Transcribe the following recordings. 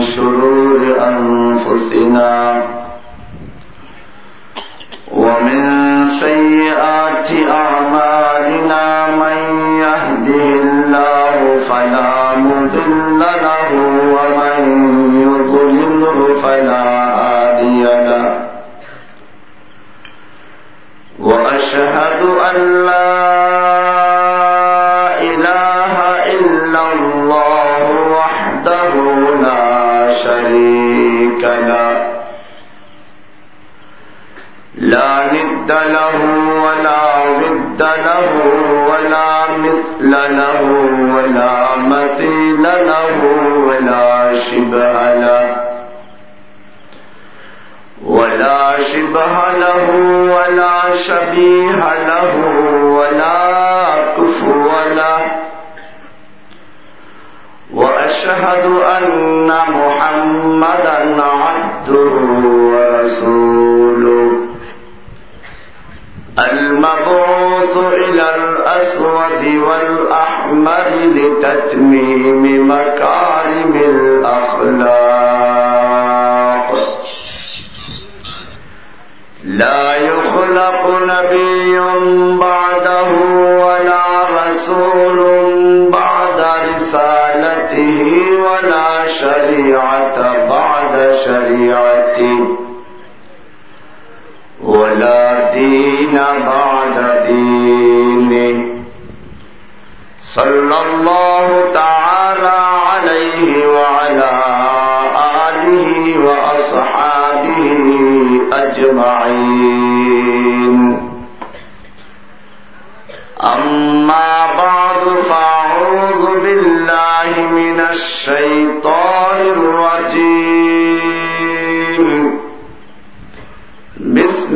شرور أنفسنا ومن سيئات أعمالنا من يهده الله فلا مضل له ومن يضلله فلا هادي له. وأشهد أن لا له ولا ضد له ولا مثل له ولا مثيل له ولا شبه له ولا شبه له ولا شبيه له ولا كفو له وأشهد أن محمدا عبده ورسوله المبعوث إلى الأسود والأحمر لتتميم مكارم الأخلاق. لا يخلق نبي بعده ولا رسول بعد رسالته ولا شريعة بعد شريعته. ولا دين بعد دينه. صلى الله تعالى عليه وعلى آله وأصحابه أجمعين. أما بعد فأعوذ بالله من الشيطان الرجيم.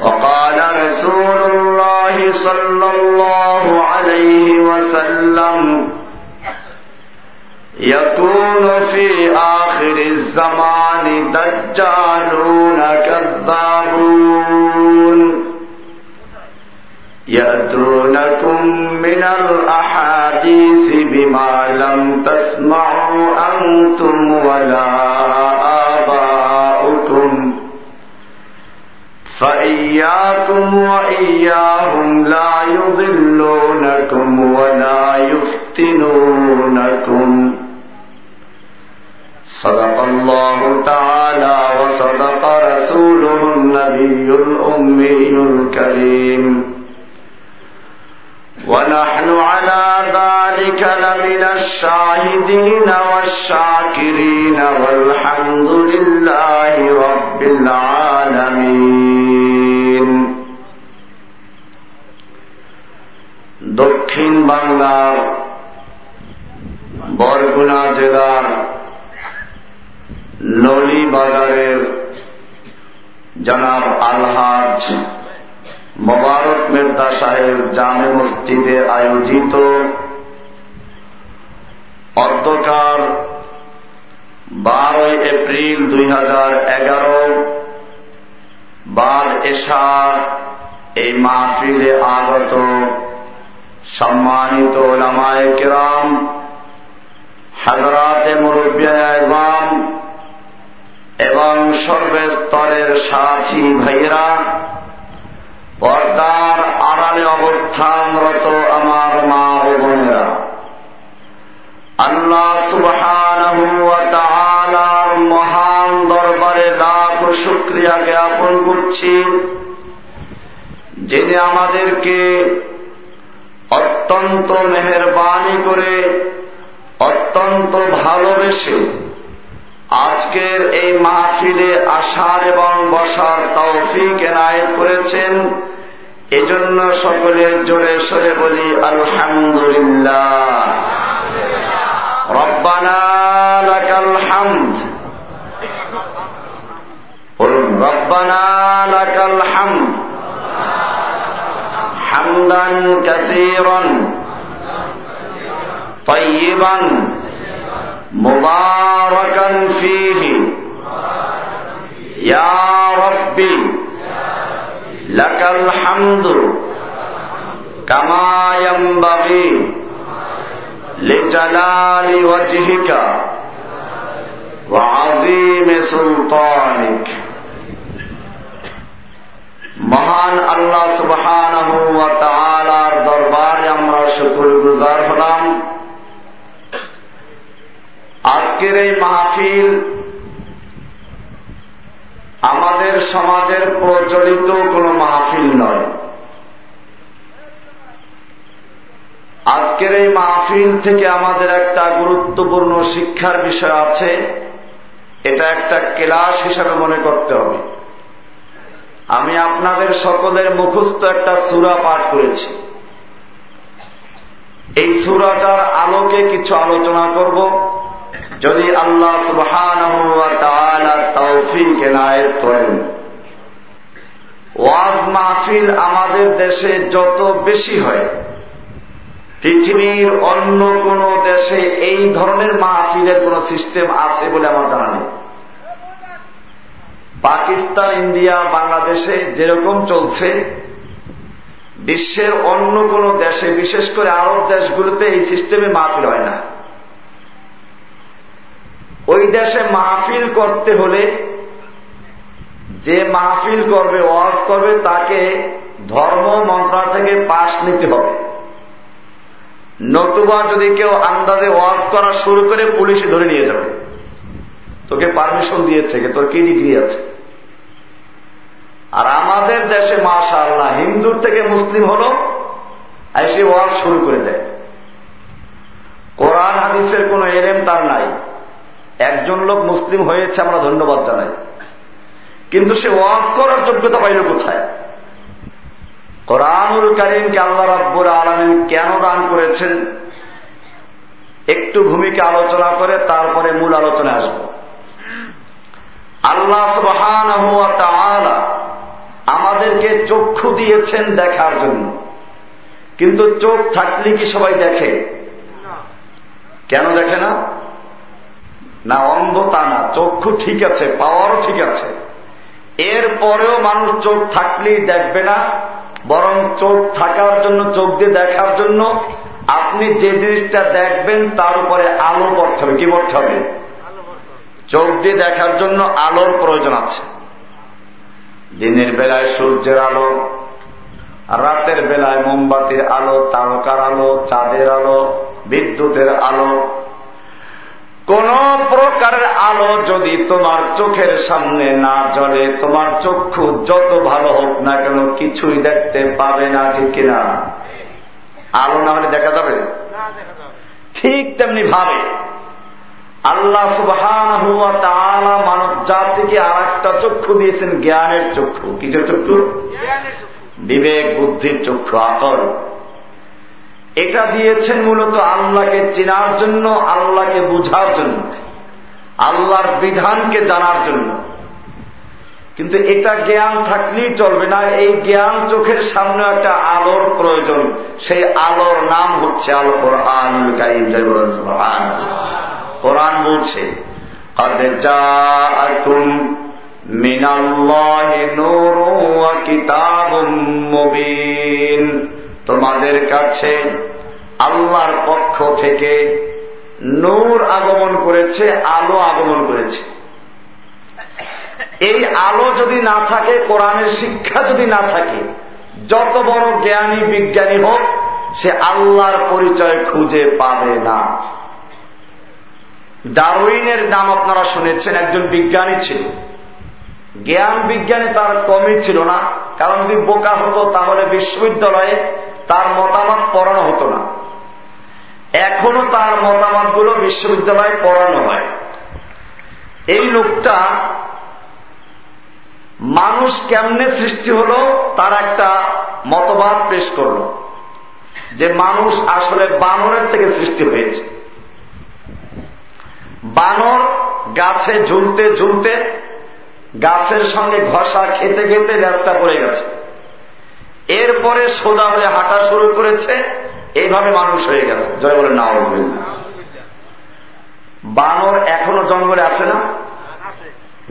وقال رسول الله صلى الله عليه وسلم يكون في آخر الزمان دجالون كذابون. يأتونكم من الأحاديث بما لم تسمعوا أنتم ولا فإياكم وإياهم لا يضلونكم ولا يفتنونكم. صدق الله تعالى وصدق رسوله النبي الأمي الكريم. ونحن على ذلك لمن الشاهدين والشاكرين والحمد لله رب العالمين. দক্ষিণ বাংলার বরগুনা জেলার নলি বাজারের জনাব আলহাজ মোবারক মির্দা সাহেব জামে মসজিদে আয়োজিত অধ্যকার বারোই এপ্রিল দুই হাজার এগারো বার এশা এই মাহফিলে আগত সম্মানিত ওলামায় কেরাম, হাজরাতে মুরব্বিয়াম এবং সর্বস্তরের সাথী ভাইয়েরা, পর্দার আড়ালে অবস্থানরত আমার মা ও বোনেরা, আল্লাহ সুবহান মহান দরবারে তাআলা শুক্রিয়া জ্ঞাপন করছি, যিনি আমাদেরকে অত্যন্ত মেহরবানি করে, অত্যন্ত ভালোবেসে আজকের এই মাহফিলে আসার এবং বসার তৌফিক এনায়েত করেছেন। এজন্য সকলের জোরে সরে বলি, আলহামদুলিল্লাহ। রব্বানা হামদ। রব্বানা হামদ। حمدا كثيرا طيبا مباركا فيه. يا ربي لك الحمد كما ينبغي لجلال وجهك وعظيم سلطانك. মহান আল্লাহ সুবহান দরবারে আমরা শুকুর গুজার হলাম। আজকের এই মাহফিল আমাদের সমাজের প্রচলিত কোন মাহফিল নয়। আজকের এই মাহফিল থেকে আমাদের একটা গুরুত্বপূর্ণ শিক্ষার বিষয় আছে। এটা একটা ক্লাস হিসাবে মনে করতে হবে। আমি আপনাদের সকলের মুখস্থ একটা সুরা পাঠ করেছি। এই সুরাটার আলোকে কিছু আলোচনা করব। যদি আল্লাহ সুবহান তৌফিক করেন। ওয়াজ মাহফিল আমাদের দেশে যত বেশি হয়, পৃথিবীর অন্য কোন দেশে এই ধরনের মাহফিলের কোন সিস্টেম আছে বলে আমার জানা নেই। পাকিস্তান, ইন্ডিয়া, বাংলাদেশে যেরকম চলছে, বিশ্বের অন্য কোন দেশে, বিশেষ করে আরব দেশগুলোতে এই সিস্টেমে মাহফিল হয় না। ওই দেশে মাহফিল করতে হলে যে মাহফিল করবে, ওয়াজ করবে, তাকে ধর্ম মন্ত্রণালয় থেকে পাশ নিতে হবে। নতুবা যদি কেউ আন্দাজে ওয়াজ করা শুরু করে পুলিশে ধরে নিয়ে যাবে। তোকে পারমিশন দিয়েছে, তোর কি ডিগ্রি আছে? আর আমাদের দেশে মাশা আল্লাহ হিন্দুর থেকে মুসলিম হল, এসে ওয়াজ শুরু করে দেয়। কোরআন, হাদিসের কোন এলেম তার নাই। একজন লোক মুসলিম হয়েছে, আমরা ধন্যবাদ জানাই। কিন্তু সে ওয়াজ করার যোগ্যতা পাইল কোথায়? কোরআনুল করিমকে আল্লাহ রাব্বুর আলমিন কেন দান করেছেন? একটু ভূমিকা আলোচনা করে, তারপরে মূল আলোচনায় আসব। আল্লাহ সুবহান আমাদেরকে চক্ষু দিয়েছেন দেখার জন্য। কিন্তু চোখ থাকলে কি সবাই দেখে? কেন দেখে না? না, অন্ধ তা না, চক্ষু ঠিক আছে, পাওয়ারও ঠিক আছে। এর পরেও মানুষ চোখ থাকলেই দেখবে না, বরং চোখ থাকার জন্য, চোখ দিয়ে দেখার জন্য আপনি যে জিনিসটা দেখবেন তার উপরে আলো পড়তে হবে। কি পড়তে হবে? চোখ দিয়ে দেখার জন্য আলোর প্রয়োজন আছে। দিনের বেলায় সূর্যের আলো রাতের বেলায় মোমবাতির আলো তারকার আলো চাঁদের আলো বিদ্যুতের আলো। কোন প্রকারের আলো যদি তোমার চোখের সামনে না জ্বলে তোমার চক্ষু যত ভালো হোক না কেন কিছুই দেখতে পাবে না ঠিক কিনা? আলো না হলে দেখা যাবে। ঠিক তেমনি ভাবে। আল্লাহ সুবহান মানব জাতিকে আর একটা চক্ষু দিয়েছেন জ্ঞানের চক্ষু। কিসের চক্ষু? বিবেক বুদ্ধির চক্ষু আকল এটা দিয়েছেন মূলত আল্লাহকে চেনার জন্য আল্লাহকে বুঝার জন্য আল্লাহর বিধানকে জানার জন্য। কিন্তু এটা জ্ঞান থাকলেই চলবে না। এই জ্ঞান চোখের সামনে একটা আলোর প্রয়োজন। সেই আলোর নাম হচ্ছে আল কোরআন কোরআন বলছে তোমাদের কাছে আল্লাহর পক্ষ থেকে নূর আগমন করেছে, আলো আগমন করেছে। এই আলো যদি না থাকে, কোরআনের শিক্ষা যদি না থাকে, যত বড় জ্ঞানী বিজ্ঞানী হোক, সে আল্লাহর পরিচয় খুঁজে পাবে না। ডারউইনের নাম আপনারা শুনেছেন, একজন বিজ্ঞানী ছিল জ্ঞান বিজ্ঞানে তার কমই ছিল না। কারণ যদি বোকা হতো, তাহলে বিশ্ববিদ্যালয়ে তার মতামত পড়ানো হতো না। এখনও তার মতামতগুলো বিশ্ববিদ্যালয়ে পড়ানো হয়। এই লোকটা মানুষ কেমনে সৃষ্টি হল, তার একটা মতবাদ পেশ করল যে মানুষ আসলে বানরের থেকে সৃষ্টি হয়েছে। বানর গাছে ঝুলতে ঝুলতে গাছের সঙ্গে ঘষা খেতে খেতে ল্যাপটা পড়ে গেছে। এরপরে সোজা হয়ে হাঁটা শুরু করেছে, এইভাবে মানুষ হয়ে গেছে। জয় বলে না বানর এখনও জঙ্গলে আছে না?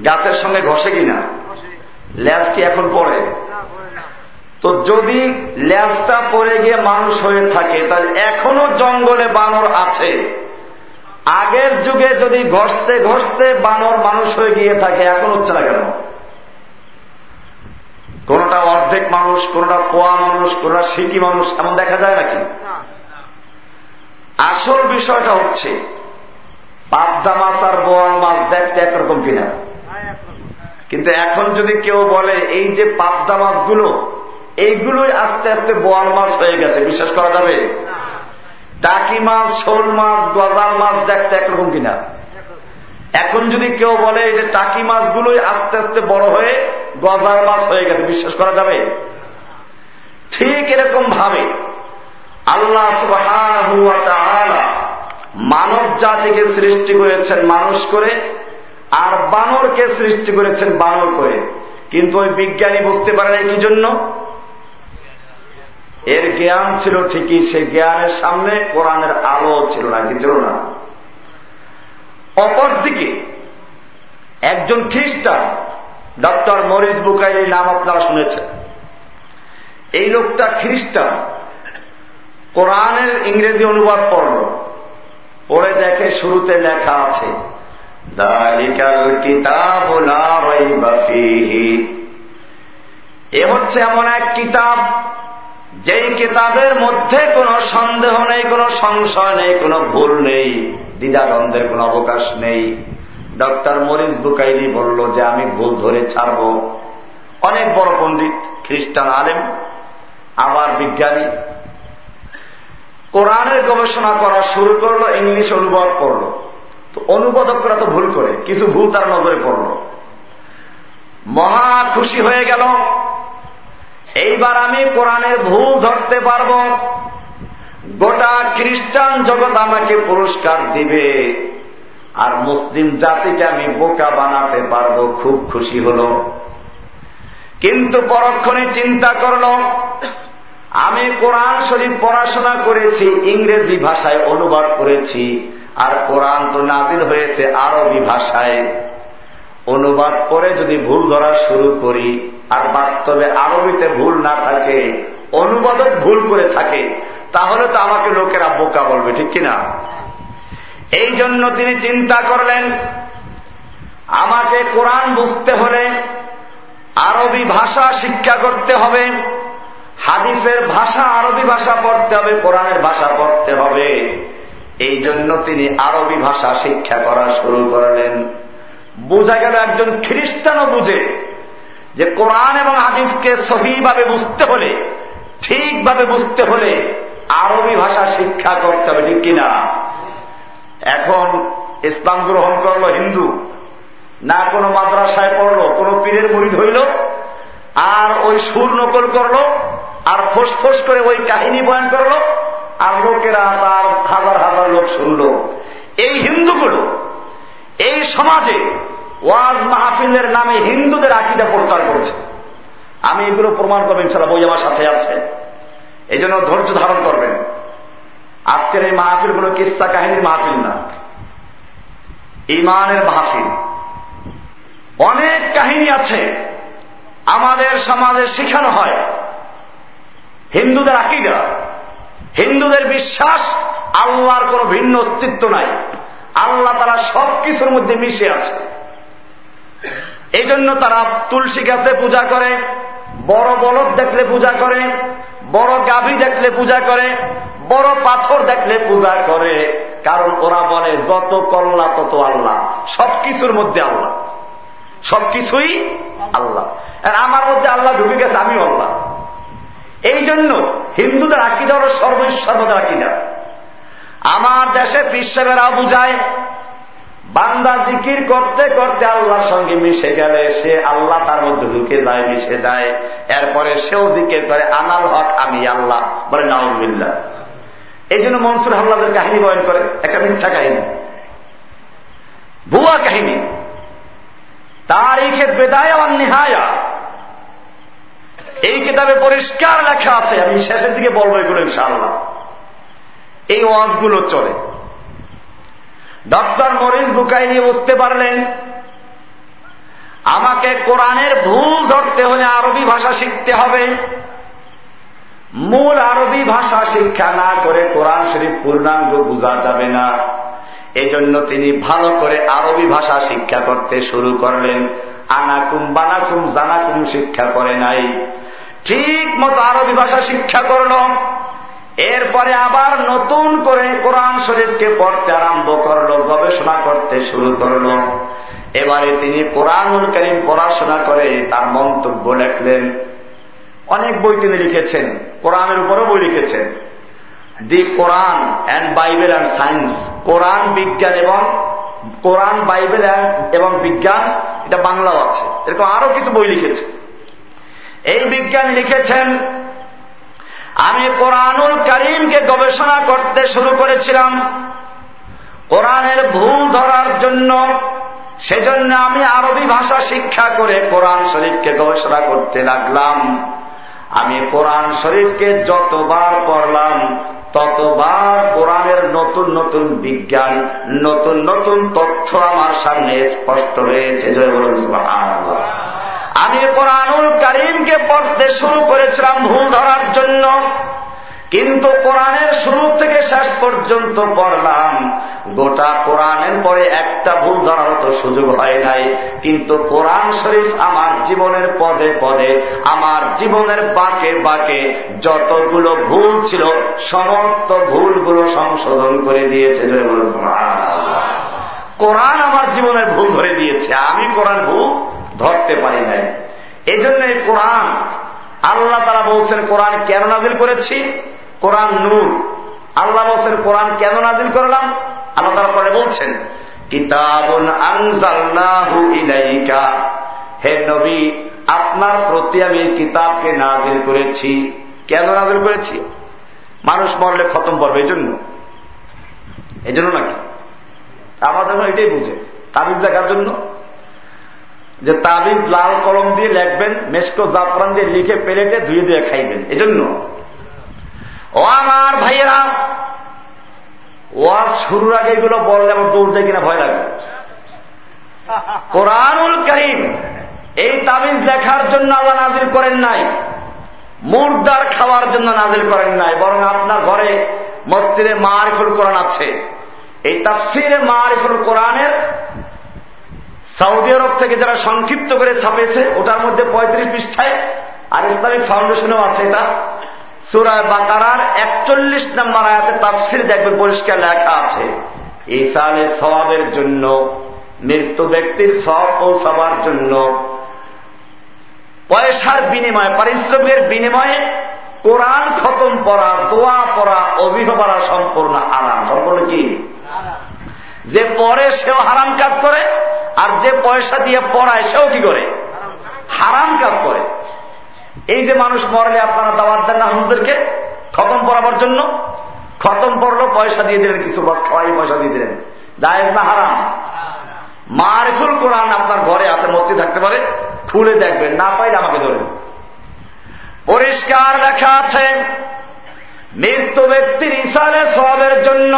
গাছের সঙ্গে ঘষে কিনা ল্যাজ কি এখন পড়ে? তো যদি ল্যাজটা পড়ে গিয়ে মানুষ হয়ে থাকে, তাহলে এখনও জঙ্গলে বানর আছে। আগের যুগে যদি ঘষতে ঘষতে বানর মানুষ হয়ে গিয়ে থাকে এখন হচ্ছে না কেন? কোনটা অর্ধেক মানুষ কোনটা কোয়া মানুষ কোনটা সিকি মানুষ এমন দেখা যায় নাকি? আসল বিষয়টা হচ্ছে পাবদা মাছ আর বোয়াল মাছ দেখতে একরকম কিনা? কিন্তু এখন যদি কেউ বলে এই যে পাবদা মাছগুলো এইগুলোই আস্তে আস্তে বোয়াল মাছ হয়ে গেছে বিশ্বাস করা যাবে? টাকি মাছ, শোল মাছ, গজাল মাছ দেখতে একরকম কিনা? এখন যদি কেউ বলে যে টাকি মাছগুলোই আস্তে আস্তে বড় হয়ে গজার মাছ হয়ে গেছে, বিশ্বাস করা যাবে? ঠিক এরকম ভাবে আল্লাহ মানব জাতিকে সৃষ্টি করেছেন মানুষ করে আর বানরকে সৃষ্টি করেছেন বানর করে। কিন্তু ওই বিজ্ঞানী বুঝতে পারে না কি জন্য? এর জ্ঞান ছিল ঠিকই, সে জ্ঞানের সামনে কোরআনের আলো ছিল না, কি ছিল না? অপরদিকে একজন খ্রিস্টান, ডক্টর মরিস বুকাইর নাম আপনারা শুনেছেন। এই লোকটা খ্রিস্টান। কোরআনের ইংরেজি অনুবাদ পড়ল। পড়ে দেখে শুরুতে লেখা আছে এ হচ্ছে এমন এক কিতাব যেই কিতাবের মধ্যে কোনো সন্দেহ নেই, কোনো সংশয় নেই, কোনো ভুল নেই, দ্বিধাদ্বন্দ্বের কোনো অবকাশ নেই। ডক্টর মরিস বুকাইলি বলল যে, আমি ভুল ধরে ছাড়ব। অনেক বড় পণ্ডিত, খ্রিস্টান আলেম, আবার বিজ্ঞানী। কোরআনের গবেষণা করা শুরু করল, ইংলিশ অনুবাদ করল। তো অনুবাদকরা তো ভুল করে, কিছু ভুল তার নজরে পড়ল। মহা খুশি হয়ে গেল। এইবার আমি কোরআনের ভুল ধরতে পারব। গোটা খ্রিস্টান জগৎ আমাকে পুরস্কার দিবে। আর মুসলিম জাতিকে আমি বোকা বানাতে পারব, খুব খুশি হল। কিন্তু পরক্ষণে চিন্তা করল, আমি কোরআন শরীফ পড়াশোনা করেছি, ইংরেজি ভাষায় অনুবাদ করেছি, আর কোরআন তো নাজিল হয়েছে আরবি ভাষায়। অনুবাদ করে যদি ভুল ধরা শুরু করি, আর বাস্তবে আরবিতে ভুল না থাকে, অনুবাদক ভুল করে থাকে, তাহলে তো আমাকে লোকেরা বোকা বলবে, ঠিক কিনা? এই জন্য তিনি চিন্তা করলেন, আমাকে কোরআন বুঝতে হলে আরবি ভাষা শিক্ষা করতে হবে, হাদিসের ভাষা আরবি ভাষা পড়তে হবে, কোরআনের ভাষা পড়তে হবে। এই জন্য তিনি আরবি ভাষা শিক্ষা করা শুরু করলেন। বোঝা গেল একজন খ্রিস্টানও বুঝে যে কোরআন এবং হাদিসকে সহিভাবে বুঝতে হলে, ঠিকভাবে বুঝতে হলে আরবি ভাষা শিক্ষা করতে হবে, ঠিক কিনা? এখন ইসলাম গ্রহণ করল হিন্দু, না কোনো মাদ্রাসায় পড়ল, কোনো পীরের মুড়ি ধইল, আর ওই সুর নকল করল, আর ফোস করে ওই কাহিনী বয়ান করল, আর লোকেরা তার হাজার হাজার লোক শুনল। এই হিন্দুগুলো এই সমাজে ওয়াজ মাহফিলের নামে হিন্দুদের আকিদা প্রচার করছে। আমি এগুলো প্রমাণ করব ইনশাল্লাহ বই আমার সাথে আছে। এই জন্য ধৈর্য ধারণ করবেন। আজকের এই মাহফিলগুলো কিস্সা কাহিনীর মাহফিল না। ইমানের মাহফিল। অনেক কাহিনী আছে। আমাদের সমাজে শেখানো হয়। হিন্দুদের আকিদা। হিন্দুদের বিশ্বাস আল্লাহর কোন ভিন্ন অস্তিত্ব নাই। আল্লাহ তারা সব কিছুর মধ্যে মিশে আছে। এই জন্য তারা তুলসী গাছে পূজা করে, বড় বলদ দেখলে পূজা করে, বড় গাভী দেখলে পূজা করে, বড় পাথর দেখলে পূজা করে। কারণ ওরা বলে, যত কল্লা, তত আল্লাহ। সব কিছুর মধ্যে আল্লাহ। সবকিছুই আল্লাহ। আর আমার মধ্যে আল্লাহ ঢুকে গেছে, আমিও আল্লাহ। এই জন্য হিন্দুদের আকিদা হল সর্বৈশ্বর্যদের আকিদা। আমার দেশে পিসেবেরাও বুঝায় বান্দা জিকির করতে করতে আল্লাহর সঙ্গে মিশে গেলে সে আল্লাহ তার মধ্যে ঢুকে যায়, মিশে যায়। এরপরে সেও জিকির করে আনাল হক, আমি আল্লাহ। বলে নওয়াজবিল্লা এই জন্য মনসুর হাল্লাদের কাহিনী বয়ন করে, একটা মিথ্যা কাহিনী। ভুয়া কাহিনী। তারিখে বেদায় নেহায়া। এই কিতাবে পরিষ্কার লেখা আছে, আমি শেষের দিকে বলব এগুলো ইনশাআল্লাহ। এই ওয়াজগুলো চলে। ডক্টর মরিস বুকাইনি বুঝতে পারলেন, আমাকে কোরআনের ভুল ধরতে হলে আরবি ভাষা শিখতে হবে। মূল আরবি ভাষা শিক্ষা না করে কোরআন শরীফ পূর্ণাঙ্গ বোঝা যাবে না। এজন্য তিনি ভালো করে আরবি ভাষা শিক্ষা করতে শুরু করলেন। আনাকুম বানাকুম জানাকুম শিক্ষা করে নাই। ঠিক মতো আরবি ভাষা শিক্ষা করল। এরপরে আবার নতুন করে কোরআন শরীফকে পড়তে আরম্ভ করল, গবেষণা করতে শুরু করল। এবারে তিনি কোরআনুল করিম পড়াশোনা করে তার মন্তব্য লেখলেন। অনেক বই তিনি লিখেছেন, কোরআনের উপরও বই লিখেছেন। The Quran and Bible and science, কোরআন বিজ্ঞান এবং কোরআন, বাইবেল এবং বিজ্ঞান, এটা বাংলাও আছে। এরকম আরও কিছু বই লিখেছে। এই বিজ্ঞান লিখেছেন আমি কোরআনুল করিমকে গবেষণা করতে শুরু করেছিলাম। কোরআনের ভুল ধরার জন্য। সেজন্য আমি আরবি ভাষা শিক্ষা করে কোরআন শরীফকে গবেষণা করতে লাগলাম। আমি কোরআন শরীফকে যতবার পড়লাম, ততবার কোরআনের নতুন নতুন বিজ্ঞান, নতুন নতুন তথ্য আমার সামনে স্পষ্ট হয়েছে। জয় বলুন আমি কোরআনুল করিমকে পড়তে শুরু করেছিলাম ভুল ধরার জন্য। কিন্তু কোরআনের শুরু থেকে শেষ পর্যন্ত পড়লাম। গোটা কোরআনের পরে একটা ভুল ধরার তো সুযোগ হয় নাই। কিন্তু কোরআন শরীফ আমার জীবনের পদে পদে, আমার জীবনের বাকে বাকে যতগুলো ভুল ছিল, সমস্ত ভুলগুলো সংশোধন করে দিয়েছে কোরআন আমার জীবনের ভুল ধরে দিয়েছে। আমি কোরআন ভুল ধরতে পারি নাই। এই জন্য কোরআন, আল্লাহ তারা বলছেন, কোরআন কেন নাজিল করেছি? কোরআন নূর। আল্লাহ বলছেন, কোরআন কেন নাজিল করলাম? আল্লাহ তারা পরে বলছেন হে নবী, আপনার প্রতি আমি এই কিতাবকে নাজিল করেছি। কেন নাজিল করেছি? মানুষ মরলে খতম পড়বে এই জন্য এই জন্য নাকি আমাদের এটাই বুঝে। তাবিজ দেখার জন্য? যে তাবিজ লাল কলম দিয়ে লেখবেন মেসকো জাফরান দিয়ে লিখে প্লেটে ধুয়ে দিয়ে খাইবেন। এজন্য। ও আমার ভাইয়েরা, ওয়াজ শুরুর আগে এগুলো বললে আমার দৌড় দেয় কিনা ভয় লাগে। কোরআনুল করিম, এই তাবিজ লেখার জন্য আল্লাহ নাজিল করেন নাই, মুর্দার খাওয়ার জন্য নাজিল করেন নাই, বরং আপনার ঘরে মস্তিরে মারিফুল কোরআন আছে। এই তাফসিরে মারিফুল কোরআনের সৌদি আরব থেকে যারা সংক্ষিপ্ত করে ছাপেছে ওটার মধ্যে পঁয়ত্রিশ পৃষ্ঠায় আর ইসলামিক ফাউন্ডেশনও আছে এটা। সুরায় বাকারার একচল্লিশ নম্বর আয়াতে তাফসির দেখবে পরিষ্কার লেখা আছে। ইসালে সবাবের জন্য মৃত্যু ব্যক্তির সব পৌঁছাবার জন্য, পয়সার বিনিময়ে, পারিশ্রমিকের বিনিময়ে কোরআন খতম পড়া, দোয়া পড়া পড়া সম্পূর্ণ আরাম সম্পূর্ণ কি? যে পরে সেও হারাম কাজ করে, আর যে পয়সা দিয়ে পড়ায় সেও কি করে? হারাম কাজ করে। এই যে মানুষ মরলে আপনারা দাওয়াত দেন না হুজুরকে খতম পড়াবার জন্য? খতম পড়ল, পয়সা দিয়ে দিলেন, কিছু খাওয়াই পয়সা দিয়ে দিলেন। দায়ের না হারাম? মারফুল কোরআন আপনার ঘরে আছে মসজিদ থাকতে পারে, খুলে দেখবেন, না পাইলে আমাকে ধরবেন পরিষ্কার লেখা আছে, মৃত্যু ব্যক্তির ইসারে সবের জন্য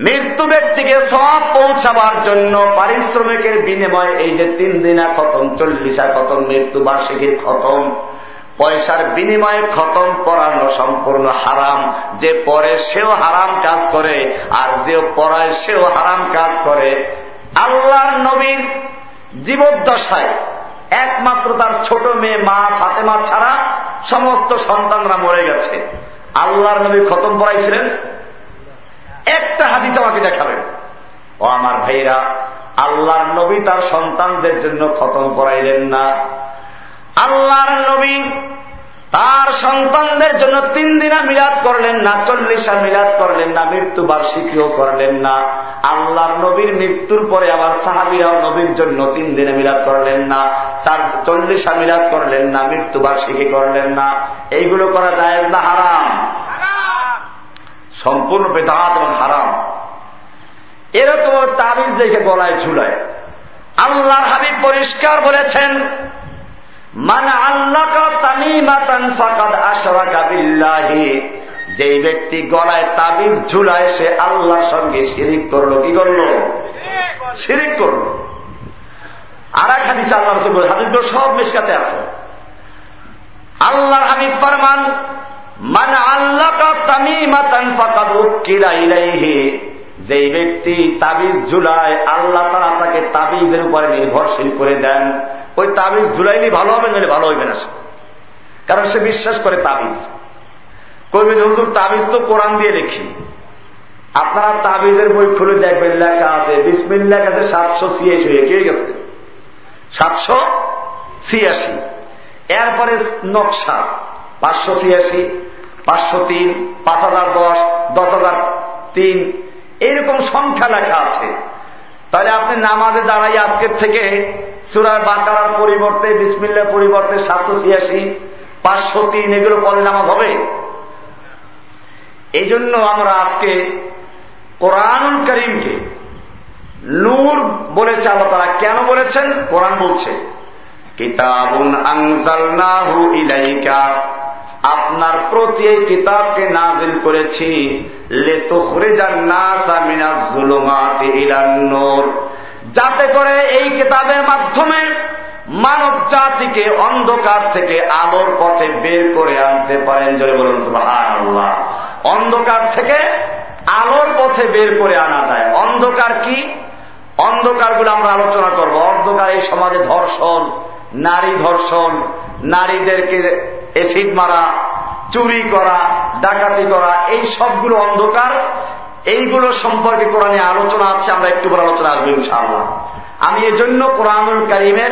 মৃত্যু ব্যক্তিকে সব পৌঁছাবার জন্য পারিশ্রমিকের বিনিময়ে এই যে তিন দিনা খতম, চল্লিশা খতম মৃত্যু বার্ষিকীর খতম, পয়সার বিনিময়ে খতম পড়ানো সম্পূর্ণ হারাম। যে পরে সেও হারাম কাজ করে, আর যে পড়ায় সেও হারাম কাজ করে। আল্লাহর নবীর জীবদ্দশায় একমাত্র তার ছোট মেয়ে মা ফাতেমা ছাড়া সমস্ত সন্তানরা মরে গেছে। আল্লাহর নবী খতম পড়াইছিলেন একটা হাদিস আমাকে দেখাবেন ও আমার ভাইরা আল্লাহর নবী তার সন্তানদের জন্য খতম করাইলেন না। আল্লাহর নবী তার সন্তানদের জন্য তিন দিনা মিলাদ করলেন না, চল্লিশা মিলাদ করলেন না, মৃত্যু বার্ষিকীও করলেন না। আল্লাহর নবীর মৃত্যুর পরে আবার সাহাবিরাও নবীর জন্য তিন দিনে মিলাদ করলেন না, চার, চল্লিশা মিলাদ করলেন না, মৃত্যু বার্ষিকী করলেন না। এইগুলো করা যায় না, হারাম। সম্পূর্ণ বেদাত এবং হারাম। এরকম তাবিজ দেখে গলায় ঝুলায়। আল্লাহর হাবিব পরিষ্কার বলেছেন মানে আল্লাহ বিল্লাহি। যেই ব্যক্তি গলায় তাবিজ ঝুলায়, সে আল্লাহর সঙ্গে শিরিক করল। কি করল? শিরিক করল। আর এক হাদিস আল্লাহ রসুল হাদিসগুলো সব মিসকাতে আছে। আল্লাহর হাবিব ফরমান মানে আল্লাহ তামিমাতান ফাকাদ উকিলা ইলাইহি। ব্যক্তি তাবিজ ঝুলায়, আল্লাহ তারা তাকে তাবিজের উপরে নির্ভরশীল করে দেন। ওই তাবিজ ঝুলাইলে ভালো হবে নাহলে ভালো হইবে না সে। কারণ সে বিশ্বাস করে তাবিজ। কবি হুজুর, তাবিজ তো কোরআন দিয়ে লিখি। আপনারা তাবিজের বই খুলে দেখবেন, লেখা আছে বিসমিল্লা কাছে সাতশো ছিয়াশি হয়ে কে গেছে। সাতশো ছিয়াশি। এরপরে নকশা, পাঁচশো ছিয়াশি। পাঁচশো তিন, পাঁচ হাজার দশ দশ হাজার তিন এইরকম সংখ্যা লেখা আছে। তাহলে আপনি নামাজে দাঁড়াই আজকের থেকে সুরার বাকারার পরিবর্তে, বিসমিল্লার পরিবর্তে সাতশো ছিয়াশি, পাঁচশো তিন, এগুলো পরে নামাজ হবে? এই জন্য আমরা আজকে কোরআনুল করিমকে নূর বলেছে আল্লাহ তারা। কেন বলেছেন? কোরআন বলছে, কিতাবুন আনজালনাহু ইলাইকা আপনার প্রতি এই কিতাবকে নাজিল করেছি যাতে করে এই কিতাবের মাধ্যমে মানব জাতিকে অন্ধকার থেকে আলোর পথে বের করে আনতে পারেন, জোরে বলুন আল্লাহ অন্ধকার থেকে আলোর পথে বের করে আনা যায়। অন্ধকার কি? অন্ধকারগুলো আমরা আলোচনা করব। অন্ধকার এই সমাজে ধর্ষণ, নারী ধর্ষণ, নারীদেরকে এসিড মারা, চুরি করা, ডাকাতি করা, এই সবগুলো অন্ধকার। এইগুলো সম্পর্কে কোরআনে আলোচনা আছে, আমরা একটু পর আলোচনা আসব ইনশাআল্লাহ। আমি এজন্য কোরআনুল করিমের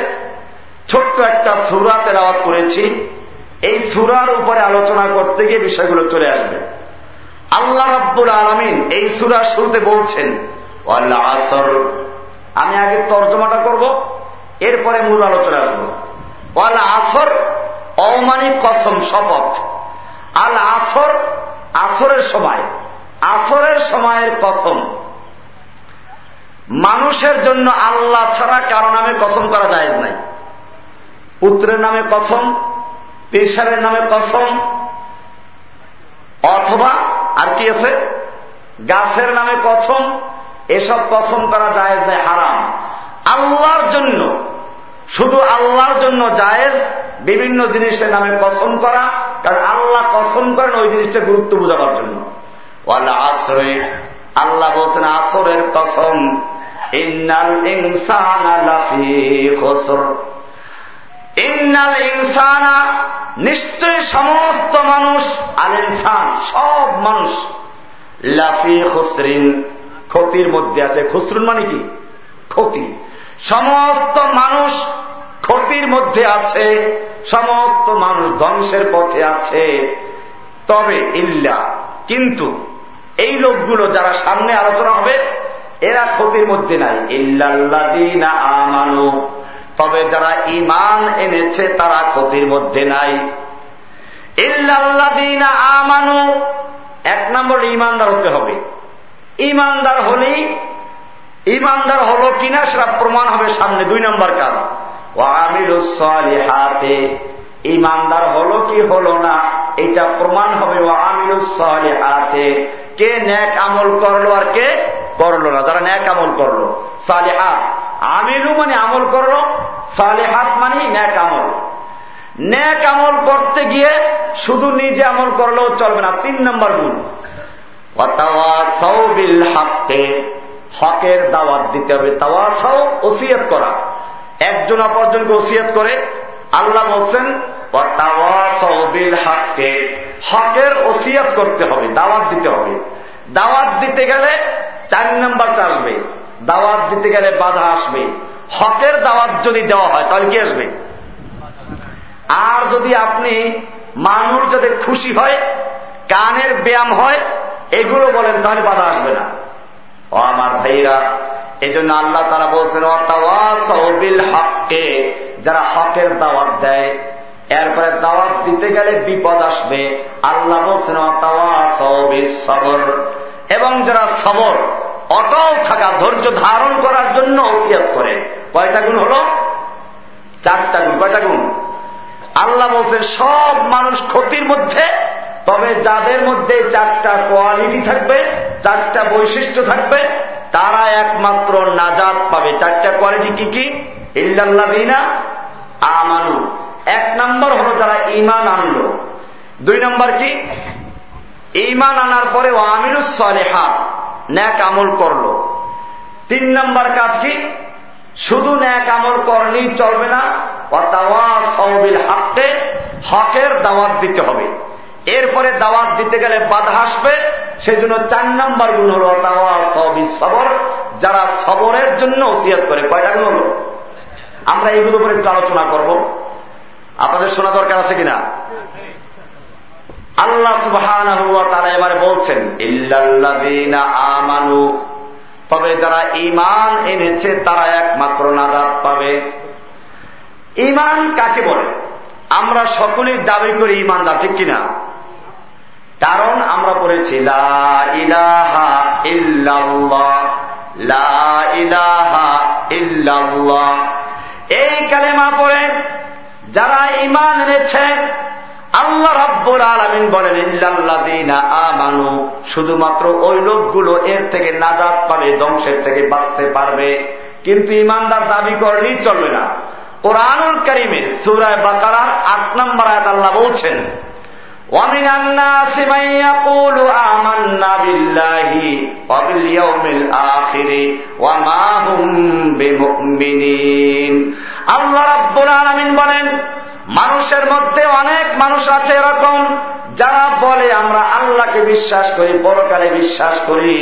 ছোট্ট একটা সুরা তেলাওয়াত করেছি। এই সুরার উপরে আলোচনা করতে গিয়ে বিষয়গুলো চলে আসবে। আল্লাহ রব্বুল আলমিন এই সুরার শুরুতে বলছেন আসর। আমি আগে তর্জমাটা করব, এরপরে মূল আলোচনা আসব। ওয়াল আসর অমানিক কসম শপথ। আল আসর, আসরের সময়, আসরের সময়ের কসম। মানুষের জন্য আল্লাহ ছাড়া কারও নামে কসম করা যায় নাই। পুত্রের নামে কসম, পেশারের নামে কসম, অথবা আর কি আছে? গাছের নামে কসম, এসব কসম করা যায় নাই, হারাম। আল্লাহর জন্য, শুধু আল্লাহর জন্য জায়েজ বিভিন্ন জিনিসের নামে কসম করা, কারণ আল্লাহ কসম করেন ওই জিনিসটা গুরুত্ব বোঝাবার জন্য। আসরে, আল্লাহ বলছেন, আসরের কসম, ইন্নাল ইনসান ইন্নাল ইনসানা নিশ্চয় সমস্ত মানুষ, আল ইনসান, সব মানুষ, লাফি খুসরিন, ক্ষতির মধ্যে আছে। খুসরুন মানে কি? ক্ষতি। সমস্ত মানুষ ক্ষতির মধ্যে আছে, সমস্ত মানুষ ধ্বংসের পথে আছে। তবে ইল্লা, কিন্তু এই লোকগুলো যারা সামনে আলোচনা হবে, এরা ক্ষতির মধ্যে নাই। ইল্লাল্লাদিনা আমানু, তবে যারা ইমান এনেছে, তারা ক্ষতির মধ্যে নাই। ইল্লাল্লাদিনা আমানু, এক নম্বর ইমানদার হতে হবে। ইমানদার হলেই ইমানদার হলো কিনা সেটা প্রমাণ হবে সামনে দুই নম্বর কাজ। ও হাতে ইমানদার হলো কি হলো না, এটা প্রমাণ হবে ও আমির হাতে কে ন্যাক আমল করল আর কে করল না, যারা ন্যাক আমল করল। সালেহাত, আমিলু মানে আমল করল, সালেহাত মানে ন্যাক আমল। ন্যাক আমল করতে গিয়ে শুধু নিজে আমল করলেও চলবে না, তিন নম্বর গুণ। হকের দাওয়াত দিতে হবে তাওয়াসাও ওসিয়ত করা। একজন অপরজনকে ওসিয়ত করে, আল্লাহ বলছেন বিল হাক্কে হকের ওসিয়াত করতে হবে, দাওয়াত দিতে হবে। দাওয়াত দিতে গেলে চার নাম্বারটা আসবে। দাওয়াত দিতে গেলে বাধা আসবে। হকের দাওয়াত যদি দেওয়া হয়, তাহলে কি আসবে? আর যদি আপনি মানুষ যাতে খুশি হয়, কানের ব্যায়াম হয়, এগুলো বলেন, তাহলে বাধা আসবে না। ও আমার ভাইরা এই জন্য আল্লাহ তারা বলছেন বিল হককে যারা হকের দাওয়াত দেয়, এরপরে দাওয়াত দিতে গেলে বিপদ আসবে। আল্লাহ বলছেন সবর এবং যারা সবর, অটল থাকা, ধৈর্য ধারণ করার জন্য ওসিয়াত করে। কয়টা গুণ হল? চারটা গুণ। কয়টা গুণ? আল্লাহ বলছেন, সব মানুষ ক্ষতির মধ্যে, তবে যাদের মধ্যে চারটা কোয়ালিটি থাকবে, চারটা বৈশিষ্ট্য থাকবে তারা একমাত্র নাজাদ পাবে। চারটা কোয়ালিটি কি কি? ইল্লাল্লাদিনা আমানু। এক নম্বর হলো যারা ইমান আনলো। দুই নম্বর কি? ইমান আনার পরে ও আমিনুস হাত ন্যাক আমল করল। তিন নম্বর কাজ কি? শুধু ন্যাক আমল করলেই চলবে না। হকের দাওয়াত দিতে হবে। এরপরে দাওয়াত দিতে গেলে বাধা আসবে সেই জন্য চার নম্বর গুণ হল সবর। যারা সবরের জন্য ওসিয়াত করে, কয়টা গুণ হল? আমরা এইগুলোর উপরে একটু আলোচনা করব। আপনাদের শোনা দরকার আছে কিনা? আল্লাহ সুবাহ তারা এবারে বলছেন ইল্লাল্লাদিনা আমানু। তবে যারা ইমান এনেছে, তারা একমাত্র নাজাদ পাবে। ইমান কাকে বলে? আমরা সকলেই দাবি করি ইমানদার ঠিক কিনা? কারণ আমরা পড়েছি, লা ইলাহা লা ইলাহা এই কালেমা পড়ে যারা ইমান এনেছে, আল্লাহ রাব্বুল আলমিন বলেন ইল্লাল্লাদিনা আমানু, শুধুমাত্র ওই লোকগুলো এর থেকে নাজাদ পাবে, ধ্বংসের থেকে বাঁচতে পারবে। কিন্তু ইমানদার দাবি করলেই চলবে না। কোরআনুল করিমের সুরায় বাকারার আট নম্বর আয়াত আল্লাহ বলছেন ومن الناس من يقول آمنا بالله وباليوم الآخر وما هم بمؤمنين আল্লাহ রাব্বুল আলামিন বলেন মানুষের মধ্যে অনেক মানুষ আছে এরকম যারা বলে আমরা আল্লাহকে বিশ্বাস করি পরকালে বিশ্বাস করি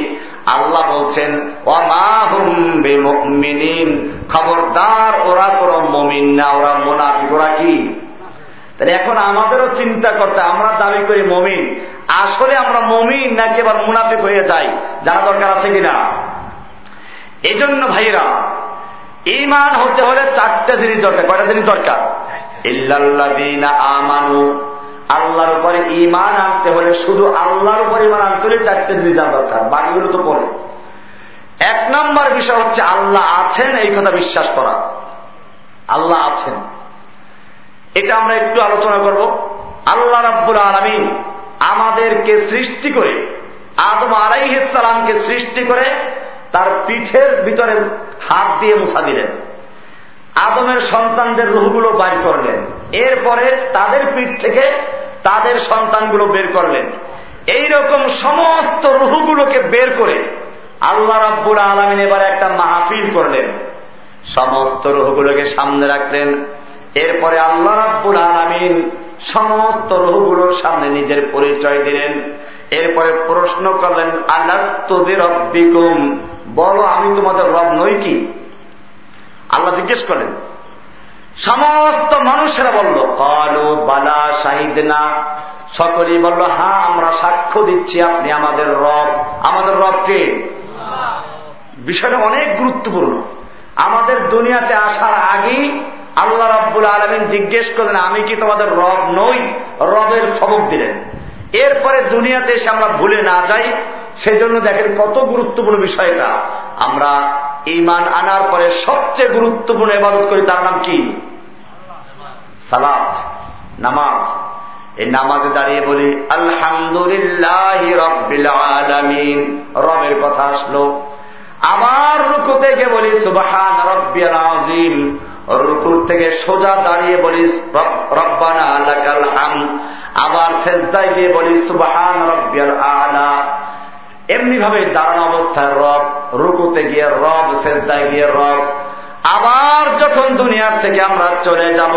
আল্লাহ বলছেন খবরদার ওরা কোন মমিন না ওরা মোনাফিক ওরা কি তাহলে এখন আমাদেরও চিন্তা করতে আমরা দাবি করি মমিন। আসলে আমরা মমিন নাকি এবার মুনাফিক হয়ে যাই, জানা দরকার আছে কিনা? এই জন্য ভাইরা ইমান হতে হলে চারটা জিনিস দরকার। কয়টা জিনিস দরকার? আমানু। আল্লাহর উপরে ইমান আনতে হলে শুধু আল্লাহর উপরে ইমান আনতে হলে চারটে জিনিস জানা দরকার। বাকিগুলো তো পড়ে। এক নম্বর বিষয় হচ্ছে আল্লাহ আছেন, এই কথা বিশ্বাস করা। আল্লাহ আছেন। এটা আমরা একটু আলোচনা করব। আল্লাহ রাব্বুল আলমিন আমাদেরকে সৃষ্টি করে, আদম আলাইহিসালামকে সৃষ্টি করে তার পিঠের ভিতরে হাত দিয়ে মুছা দিলেন। আদমের সন্তানদের রুহগুলো বার করলেন। এরপরে তাদের পিঠ থেকে তাদের সন্তানগুলো বের করলেন। এই রকম সমস্ত রুহগুলোকে বের করে আল্লাহ রাব্বুল আলমিন এবার একটা মাহফিল করলেন। সমস্ত রুহগুলোকে সামনে রাখলেন। এরপরে আল্লাহ রাব্বুল আলমিন সমস্ত রুহগুলোর সামনে নিজের পরিচয় দিলেন। এরপরে প্রশ্ন করলেন আল্লাহ বলো, আমি তোমাদের রব নই কি? আল্লাহ জিজ্ঞেস করলেন। সমস্ত মানুষেরা বলল, কালো বালা শাহিদ না সকলেই বলল হ্যাঁ আমরা সাক্ষ্য দিচ্ছি আপনি আমাদের রব। আমাদের রবকে বিষয়টা অনেক গুরুত্বপূর্ণ। আমাদের দুনিয়াতে আসার আগেই আল্লাহ রব্বুল আলমিন জিজ্ঞেস করলেন, আমি কি তোমাদের রব নই? রবের সবক দিলেন। এরপরে দুনিয়াতে এসে আমরা ভুলে না যাই, সেজন্য দেখেন কত গুরুত্বপূর্ণ বিষয়টা। আমরা ইমান আনার পরে সবচেয়ে গুরুত্বপূর্ণ ইবাদত করি, তার নাম কি? সালাত, নামাজ। এই নামাজে দাঁড়িয়ে বলি, আলহামদুলিল্লাহ আলামিন। রবের কথা আসলো। আবার রুকুতে গিয়ে বলি, সুবাহান রব্বিয়াল আজিম রুকুর থেকে সোজা দাঁড়িয়ে বলি রব্বানা আলাকাল হাম আবার সেজদায় গিয়ে বলি সুবাহান রব্বিয়াল আলা। এমনি ভাবে দাঁড়ানো অবস্থায় রব, রুকুতে গিয়ে রব, সেজদায় গিয়ে রব। আবার যখন দুনিয়ার থেকে আমরা চলে যাব,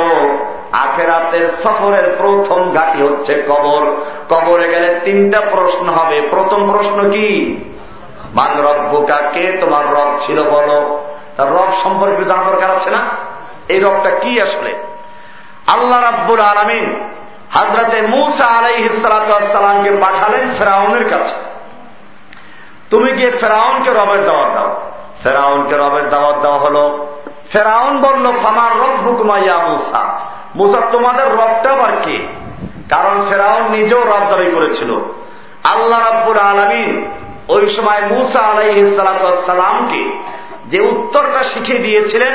আখেরাতের সফরের প্রথম ঘাটি হচ্ছে কবর। কবরে গেলে তিনটা প্রশ্ন হবে। প্রথম প্রশ্ন কি? মান রব্বুকা? কে তোমার রব ছিল বলো। তার রব সম্পর্কে জানা দরকার আছে না? এই রবটা কি আসলে? আল্লাহ রাব্বুল আলমিন হাজরতে মুসা আলাইহিসালামকে পাঠালেন ফেরাউনের কাছে। তুমি গিয়ে ফেরাউনকে রবের দাওয়াত দাও। ফেরাউনকে রবের দাওয়াত দেওয়া হল, ফেরাউন বলল ফামার রব বুকুমাইয়া মুসা? মুসা, তোমাদের রবটা আবার কি? কারণ ফেরাউন নিজেও রব দাবি করেছিল। আল্লাহ রাব্বুল আলমিন ওই সময় মুসা আলাইসালামকে যে উত্তরটা শিখিয়ে দিয়েছিলেন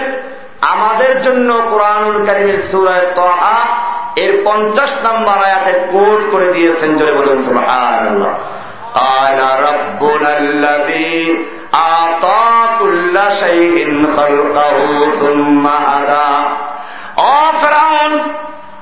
আমাদের জন্য কোরআনুল কারিমের সুরায় তহা এর পঞ্চাশ নাম্বার আয়াতে কোট করে দিয়েছেন, জোরে বলেন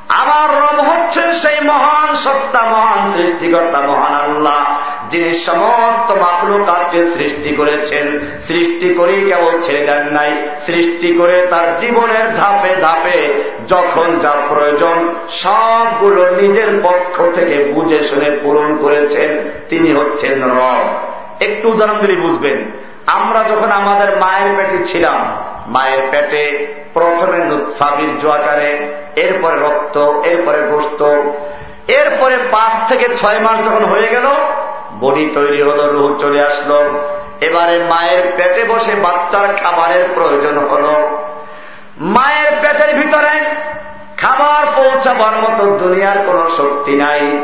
আমার রব হ হচ্ছেন সেই মহান সত্তা, মহান সৃষ্টিকর্তা, মহান আল্লাহ। যিনি সমস্ত মাকলুকাতকে সৃষ্টি করেছেন। সৃষ্টি করেই কেবল ছেড়ে দেন নাই। সৃষ্টি করে তার জীবনের ধাপে ধাপে যখন যা প্রয়োজন, সবগুলো নিজের পক্ষ থেকে বুঝে শুনে পূরণ করেছেন, তিনি হচ্ছেন রব। একটু উদাহরণ দিলে বুঝবেন। আমরা যখন আমাদের মায়ের পেটে ছিলাম, মায়ের পেটে প্রথমে নুৎফা বীর্য আকারে, এরপরে রক্ত, এরপরে গোস্ত এরপরে পাঁচ থেকে ছয় মাস যখন হয়ে গেল, বডি তৈরি হলো, রুহ চলে আসলো। এবারে মায়ের পেটে বসে বাচ্চার খাবারের প্রয়োজন হল। মায়ের পেটের ভিতরে খাবার পৌঁছাবার মতো দুনিয়ার কোনো শক্তি নাই।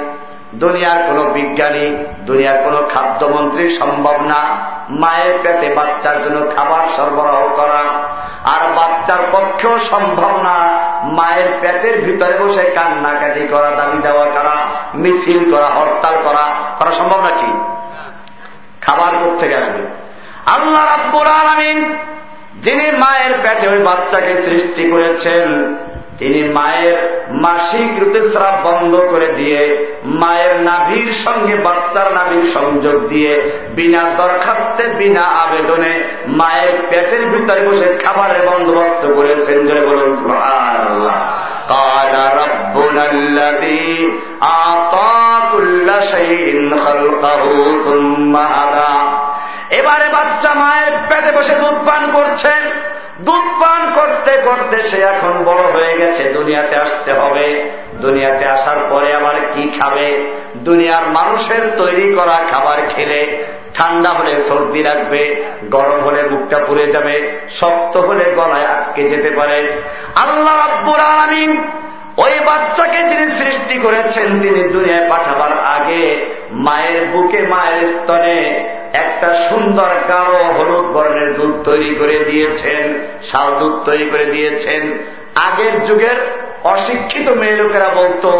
দুনিয়ার কোনো বিজ্ঞানী, দুনিয়ার কোনো খাদ্যমন্ত্রী সম্ভব না। মায়ের পেটে বাচ্চার জন্য খাবার সরবরাহ করা। আর বাচ্চার পক্ষেও সম্ভব না মায়ের পেটের ভিতরে বসে কান্নাকাটি করা, দাবি দেওয়া করা, মিছিল করা, হরতাল করা। করা সম্ভব নাকি খাবার থেকে আসবে? আল্লাহ রাব্বুল আলমিন, যিনি মায়ের পেটে ওই বাচ্চাকে সৃষ্টি করেছেন তিনি মায়ের মাসিক ঋতুস্রাব বন্ধ করে দিয়ে, মায়ের নাভির সঙ্গে বাচ্চার নাভির সংযোগ দিয়ে, বিনা দরখাস্তে, বিনা আবেদনে মায়ের পেটের ভিতরে বসে খাবারের বন্দোবস্ত করেছেন। জয় বলুন এবারে বাচ্চা মায়ের পেটে বসে দুধ পান করছেন দুধ পান করতে করতে সে এখন বড় হয়ে গেছে। দুনিয়াতে আসতে হবে। দুনিয়াতে আসার পরে আবার কি খাবে? দুনিয়ার মানুষের তৈরি করা খাবার খেলে ঠান্ডা হলে সর্দি রাখবে গরম হলে মুখটা পুড়ে যাবে, শক্ত হলে গলায় আটকে যেতে পারে। আল্লাহ আব্বুর আলমিন ওই বাচ্চাকে যিনি সৃষ্টি করেছেন, তিনি দুনিয়ায় পাঠাবার আগে মায়ের বুকে, মায়ের স্তনে একটা সুন্দর গাঢ় হলুদ বর্ণের দুধ তৈরি করে দিয়েছেন, শাল দুধ তৈরি করে দিয়েছেন। আগের যুগের অশিক্ষিত মেয়ে লোকেরা বলতো,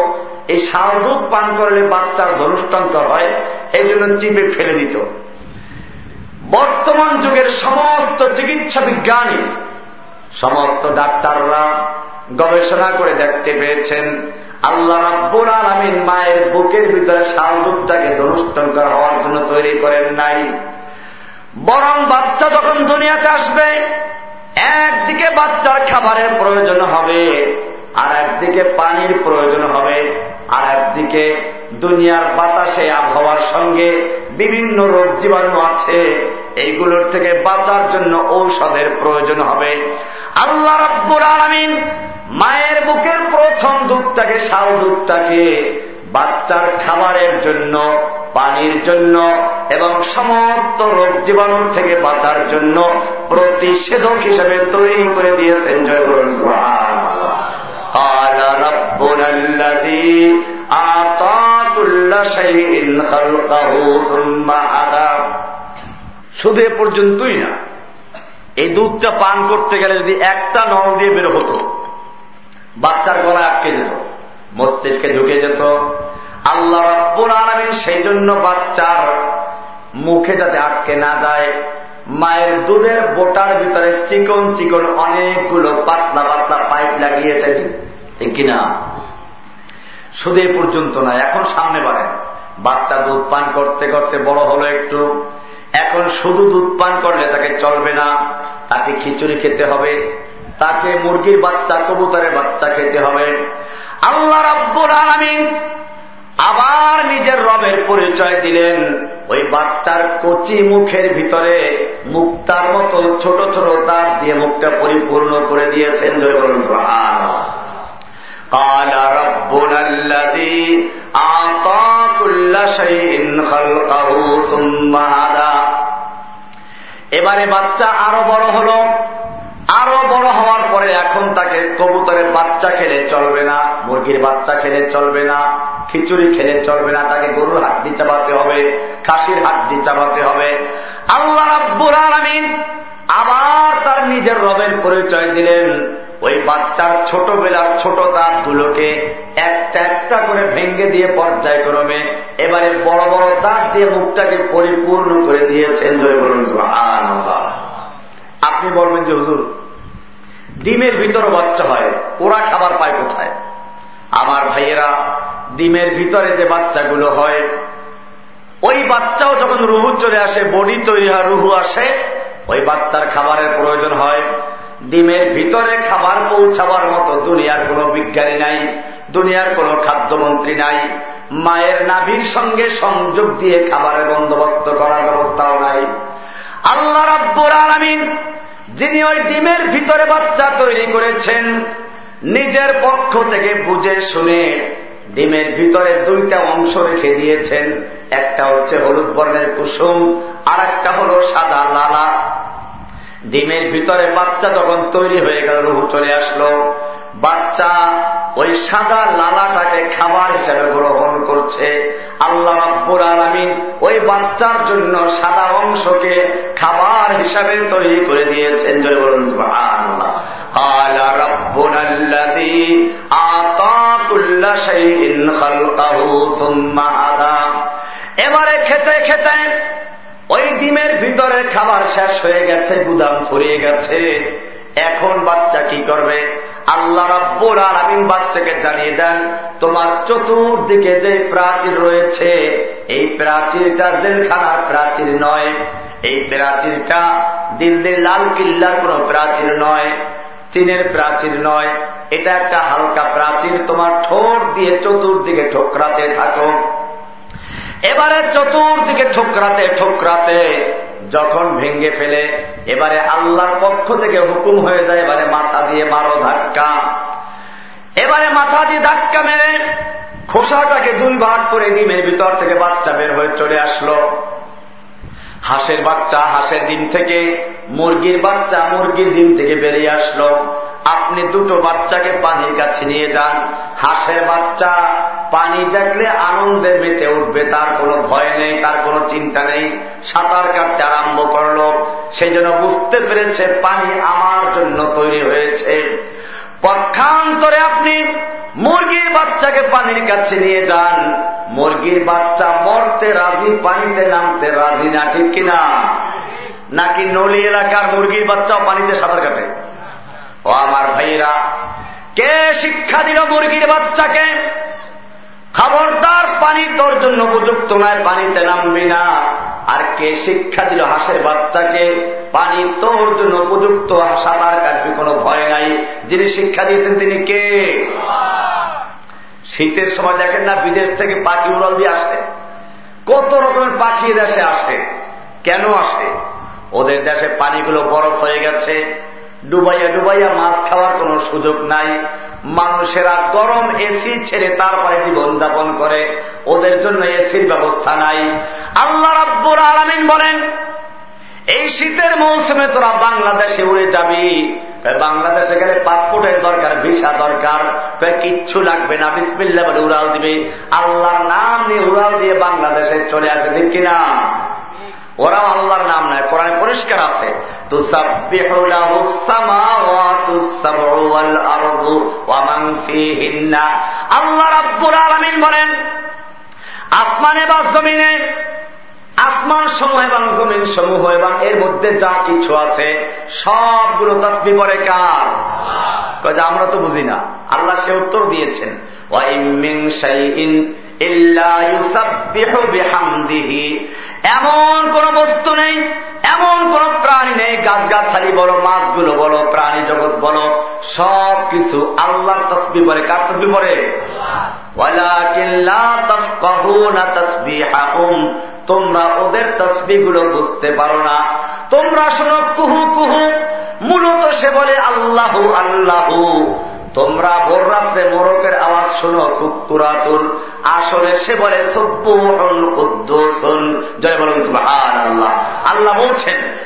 এই শাল দুধ পান করলে বাচ্চার ধনুষ্টঙ্ক হয়, এই জন্য চিপে ফেলে দিত। বর্তমান যুগের সমস্ত চিকিৎসা বিজ্ঞানী, সমস্ত ডাক্তাররা গবেষণা করে দেখতে পেয়েছেন, আল্লাহ রাব্বুল আলমিন মায়ের বুকের ভিতরে শাল দুধটাকে করা হওয়ার জন্য তৈরি করেন নাই। বরং বাচ্চা যখন দুনিয়াতে আসবে, একদিকে বাচ্চার খাবারের প্রয়োজন হবে, আর একদিকে পানির প্রয়োজন হবে, আর একদিকে দুনিয়ার বাতাসে, আবহাওয়ার সঙ্গে বিভিন্ন রোগ জীবাণু আছে। এইগুলোর থেকে বাঁচার জন্য ঔষধের প্রয়োজন হবে। আল্লাহ রব্বুর আলমিন মায়ের বুকের প্রথম দুধটাকে, শাল দুধটাকে বাচ্চার খাবারের জন্য, পানির জন্য এবং সমস্ত রোগ জীবাণুর থেকে বাঁচার জন্য প্রতিষেধক হিসেবে তৈরি করে দিয়েছেন। জয় শুধু এ পর্যন্তই না, এই দুধটা পান করতে গেলে যদি একটা নল দিয়ে বের হতো, বাচ্চার গলায় আটকে যেত, মস্তিষ্কে ঢুকে যেত। আল্লাহ রব্বুল আলমিন সেই জন্য বাচ্চার মুখে যাতে আটকে না যায়, মায়ের দুধের বোটার ভিতরে চিকন চিকন অনেকগুলো পাতলা পাতলা পাইপ লাগিয়েছে, ঠিক কিনা? শুধু পর্যন্ত না, এখন সামনে বাড়ে বাচ্চা দুধ পান করতে করতে বড় হলো একটু। এখন শুধু দুধ পান করলে তাকে চলবে না, তাকে খিচুড়ি খেতে হবে, তাকে মুরগির বাচ্চা, কবুতরের বাচ্চা খেতে হবে। আল্লাহ রাব্বুল আলমিন আবার নিজের রবের পরিচয় দিলেন। ওই বাচ্চার কচি মুখের ভিতরে মুক্তার মতো ছোট ছোট দাঁত দিয়ে মুখটা পরিপূর্ণ করে দিয়েছেন। জয় বলুন قال ربنا الذي أعطى كل شيء خلقه ثم هدى. এবারে বাচ্চা আরও বড় হল। আরও বড় হওয়ার পরে এখন তাকে কবুতরের বাচ্চা খেলে চলবে না, মুরগির বাচ্চা খেলে চলবে না, খিচুড়ি খেলে চলবে না, তাকে গরুর হাড্ডি চাবাতে হবে, খাসির হাড্ডি চাবাতে হবে। আল্লাহ রাব্বুল আলামিন আবার তার নিজের রবের পরিচয় দিলেন। ওই বাচ্চার ছোটবেলার ছোট দাঁতগুলোকে একটা একটা করে ভেঙ্গে দিয়ে পর্যায়ক্রমে এবারে বড় বড় দাঁত দিয়ে মুখটাকে পরিপূর্ণ করে দিয়েছেন জয় বলুন আপনি বলবেন যে, হুজুর, ডিমের ভিতরে বাচ্চা হয়, ওরা খাবার পায় কোথায়? আমার ভাইয়েরা, ডিমের ভিতরে যে বাচ্চাগুলো হয়, ওই বাচ্চাও যখন রুহু চলে আসে, বডি তৈরি হয় রুহু আসে, ওই বাচ্চার খাবারের প্রয়োজন হয়। ডিমের ভিতরে খাবার পৌঁছাবার মতো দুনিয়ার কোনো বিজ্ঞানী নাই, দুনিয়ার কোনো খাদ্যমন্ত্রী নাই, মায়ের নাভির সঙ্গে সংযোগ দিয়ে খাবারের বন্দোবস্ত করার ব্যবস্থাও নাই। আল্লাহ রাব্বুর আলমিন, যিনি ওই ডিমের ভিতরে বাচ্চা তৈরি করেছেন, নিজের পক্ষ থেকে বুঝে শুনে ডিমের ভিতরে দুইটা অংশ রেখে দিয়েছেন, একটা হচ্ছে হলুদ বর্ণের কুসুম আর একটা হল সাদা লালা। ডিমের ভিতরে বাচ্চা যখন তৈরি হয়ে গেল, রুহু চলে আসলো। বাচ্চা ওই সাদা লালাটাকে খাবার হিসাবে গ্রহণ করছে। আল্লাহ আব্বুর আলমিন ওই বাচ্চার জন্য সাদা অংশকে খাবার হিসাবে তৈরি করে দিয়েছেন। জয় বলুন আল্লাহ এবারে খেতে খেতে ওই ডিমের ভিতরে খাবার শেষ হয়ে গেছে, গুদাম ফুরিয়ে গেছে। এখন বাচ্চা কি করবে? আল্লাহ রাব্বুল আলমিন বাচ্চাকে জানিয়ে দেন, তোমার চতুর্দিকে যে প্রাচীর রয়েছে, এই প্রাচীরটা জেলখানার প্রাচীর নয়। এই প্রাচীরটা দিল্লির লাল কিল্লার কোন প্রাচীর নয়, চীনের প্রাচীর নয়। এটা একটা হালকা প্রাচীর। তোমার ঠোঁট দিয়ে চতুর্দিকে ঠোকরাতে থাকো। এবারে চতুর্দিকে ঠোকরাতে ঠোকরাতে যখন ভেঙ্গে ফেলে, এবারে আল্লাহর পক্ষ থেকে হুকুম হয়ে যায়, এবারে মাথা দিয়ে মারো ধাক্কা। এবারে মাথা দিয়ে ধাক্কা মেরে খোসাটাকে দুই ভাগ করে ডিমের ভিতর থেকে বাচ্চা বের হয়ে চলে আসলো। হাঁসের বাচ্চা হাঁসের ডিম থেকে, মুরগির বাচ্চা মুরগির ডিম থেকে বেরিয়ে আসলো। আপনি দুটো বাচ্চাকে পানির কাছে নিয়ে যান। হাঁসের বাচ্চা পানি দেখলে আনন্দে মেতে উঠবে, তার কোনো ভয় নেই, তার কোনো চিন্তা নেই। সাঁতার কাটতে আরম্ভ করল। সেই জন্য বুঝতে পেরেছে পানি আমার জন্য তৈরি হয়েছে। পক্ষান্তরে আপনি মুরগির বাচ্চাকে পানির কাছে নিয়ে যান। মুরগির বাচ্চা মরতে রাজি, পানিতে নামতে রাজি না, ঠিক কিনা? নাকি নলি এলাকার মুরগির বাচ্চা পানিতে সাঁতার কাটে? ও আমার ভাইয়েরা, কে শিক্ষা দিল মুরগির বাচ্চাকে? খবরদার পানি তোর জন্য উপযুক্ত নয় পানিতে নামবি না। আর কে শিক্ষা দিল হাঁসের বাচ্চাকে? পানি তোর জন্য উপযুক্ত সাঁতার কাটবি কোনো ভয় নাই। যিনি শিক্ষা দিয়েছেন তিনি কে? শীতের সময় দেখেন না, বিদেশ থেকে পাখি উড়াল দিয়ে আসে। কত রকমের পাখি দেশে আসে। কেন আসে? ওদের দেশে পানিগুলো বরফ হয়ে গেছে। ডুবাইয়া ডুবাইয়া মাছ খাওয়ার কোন সুযোগ নাই। মানুষেরা গরম এসি ছেড়ে তারপরে জীবন যাপন করে। ওদের জন্য এসির ব্যবস্থা নাই। আল্লাহ রাব্বুর আলমিন বলেন, এই শীতের মৌসুমে তোরা বাংলাদেশে উড়ে যাবি। বাংলাদেশে গেলে পাসপোর্টের দরকার, ভিসা দরকার। কিচ্ছু লাগবে না। বিসমিল্লা বলে উড়াল দিবে। আল্লাহর নাম নিয়ে উড়াল দিয়ে বাংলাদেশে চলে আসে, ঠিক কিনা? ওরাও আল্লাহর নাম নেয় কোরআন পরিষ্কার আছে আল্লাহ রাব্বুল আলমিন বলেন আসমানে বা জমিনে আসমান সমূহ এবং জমিন সমূহ এবং এর মধ্যে যা কিছু আছে, সবগুলো তসবি করে? কার আমরা তো বুঝি না। আল্লাহ সে উত্তর দিয়েছেন এমন কোন বস্তু নেই, এমন কোন প্রাণী নেই গাছ গাছালি বলো, মাছগুলো বলো, প্রাণী জগৎ বলো সব কিছু আল্লাহ তসবি বলে কার তসবি বলে তোমরা ওদের তসবিগুলো বুঝতে পারো না। তোমরা শোনো, কুহু কুহু। মূলত সে বলে, আল্লাহ আল্লাহ। তোমরা ভোর রাত্রে মোরকের আওয়াজ শোনো পুরাতন। আসলে সে বলে আল্লাহ আল্লাহ বলছেন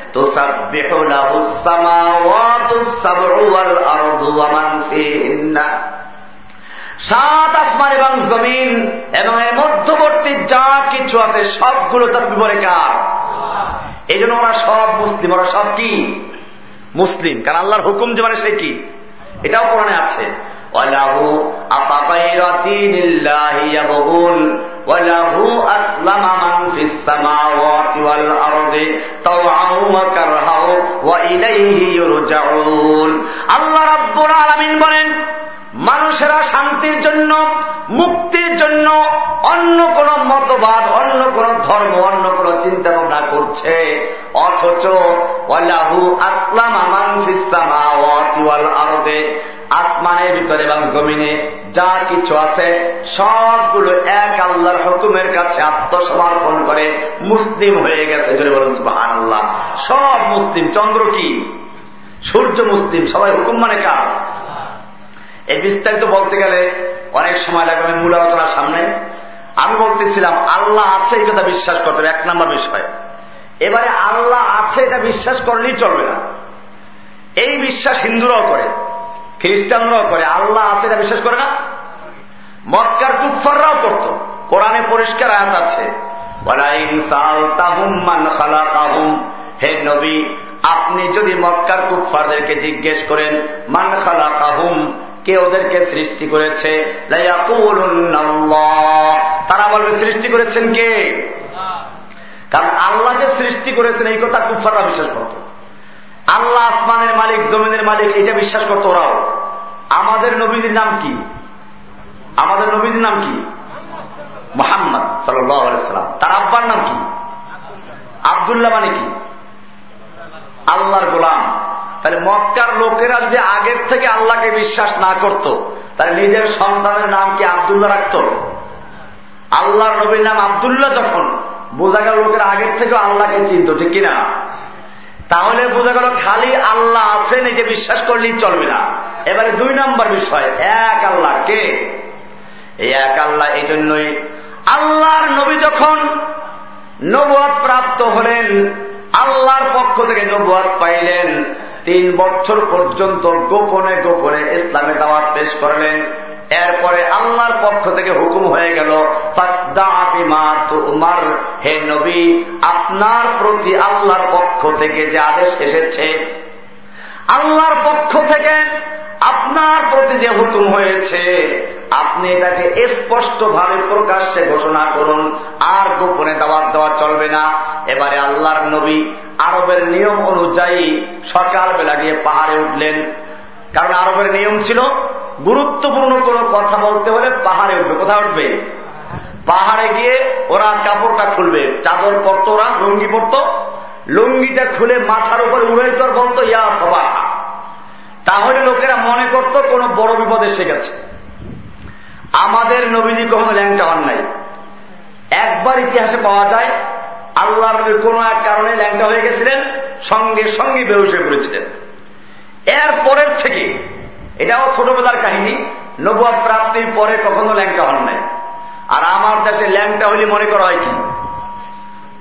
সাত আসমান এবং জমিন এবং এর মধ্যবর্তী যা কিছু আছে, সবগুলো তসবি বলে কার এই জন্য ওরা সব মুসলিম। ওরা সব কি? মুসলিম। কারণ আল্লাহর হুকুম যে মানে সে কি? এটাও কোরআনে আছে। আল্লাহ রাব্বুল আলামিন বলেন মানুষেরা শান্তির জন্য, মুক্তির জন্য অন্য কোন মতবাদ, অন্য কোন ধর্ম, অন্য কোন চিন্তা ভাবনা করছে। অথচ আসলাম আরদে, আসমানের ভিতরে এবং জমিনে যা কিছু আছে, সবগুলো এক আল্লাহর হুকুমের কাছে আত্মসমর্পণ করে মুসলিম হয়ে গেছে। আল্লাহ সব মুসলিম। চন্দ্র কি? সূর্য মুসলিম। সবাই হুকুম মানে কার? এই বিস্তারিত বলতে গেলে অনেক সময় লাগবে মূল আলোচনার সামনে। আমি বলতেছিলাম, আল্লাহ আছে এই কথা বিশ্বাস করতে এক নম্বর বিষয়। এবারে আল্লাহ আছে এটা বিশ্বাস করলেই চলবে না। এই বিশ্বাস হিন্দুরাও করে, খ্রিস্টানরাও করে, আল্লাহ আছে এটা বিশ্বাস করে না। মক্কার কুফাররাও করত, কোরআনে পরিষ্কার আয়াত আছে হে নবী, আপনি যদি মক্কার কুফারদেরকে জিজ্ঞেস করেন, মান খালা কাহুম কে ওদেরকে সৃষ্টি করেছে? তারা বলবে, সৃষ্টি করেছেন কে? কারণ আল্লাহ যে সৃষ্টি করেছেন, এই কথা কুফাররা বিশ্বাস করত। আল্লাহ আসমানের মালিক, জমিনের মালিক, এটা বিশ্বাস করতো ওরাও। আমাদের নবীজির নাম কি? আমাদের নবীজির নাম কি? মোহাম্মদ সাল্লাম। তার আব্বার নাম কি? আবদুল্লাহ মানে কি? আল্লাহর গোলাম। তাহলে মক্কার লোকেরা যদি আগের থেকে আল্লাহকে বিশ্বাস না করত, তাহলে নিজের সন্তানের নাম কি আবদুল্লাহ রাখত? আল্লাহর নবীর নাম আবদুল্লাহ যখন, বোঝা গেল লোকের আগের থেকেও আল্লাহকে চিনত, ঠিক কিনা? তাহলে বোঝা গেল খালি আল্লাহ আছেন এই যে বিশ্বাস করলেই চলবে না। এবারে দুই নম্বর বিষয়, এক আল্লাহ কে? এই এক আল্লাহ এই জন্যই আল্লাহর নবী যখন নবুয়াদ প্রাপ্ত হলেন, আল্লাহর পক্ষ থেকে নবুয়াদ পাইলেন তিন বছর পর্যন্ত গোপনে গোপনে ইসলামে দাওয়াত পেশ করলেন। এরপরে আল্লাহর পক্ষ থেকে হুকুম হয়ে গেল উমার হে নবী, আপনার প্রতি আল্লাহর পক্ষ থেকে যে আদেশ এসেছে, আল্লাহর পক্ষ থেকে আপনার প্রতি যে হুকুম হয়েছে, আপনি এটাকে স্পষ্টভাবে প্রকাশ্যে ঘোষণা করুন, আর গোপনে দাওয়াত দেওয়া চলবে না। এবারে আল্লাহর নবী আরবের নিয়ম অনুযায়ী সকালবেলা গিয়ে পাহাড়ে উঠলেন। কারণ আরবের নিয়ম ছিল, গুরুত্বপূর্ণ কোন কথা বলতে হলে পাহাড়ে উঠবে। কোথায় উঠবে? পাহাড়ে গিয়ে ওরা কাপড়টা খুলবে। চাদর পরত ওরা, লুঙ্গি পরত। লুঙ্গিটা খুলে মাথার উপরে উড়াইত বলতো, ইয়া সবা তাহলে লোকেরা মনে করত কোন বড় বিপদ এসে গেছে। আমাদের নবীজি কখনো ল্যাংটা হন নাই। একবার ইতিহাসে পাওয়া যায় আল্লাহ নবী কোন এক কারণে ল্যাংটা হয়ে গেছিলেন, সঙ্গে সঙ্গে হয়ে পড়েছিলেন। এর পরের থেকে, এটাও ছোটবেলার কাহিনী নবুয়া প্রাপ্তির পরে কখনো ল্যাংটা হন নাই। আর আমার দেশে ল্যাংটা হলি মনে করা হয় কি?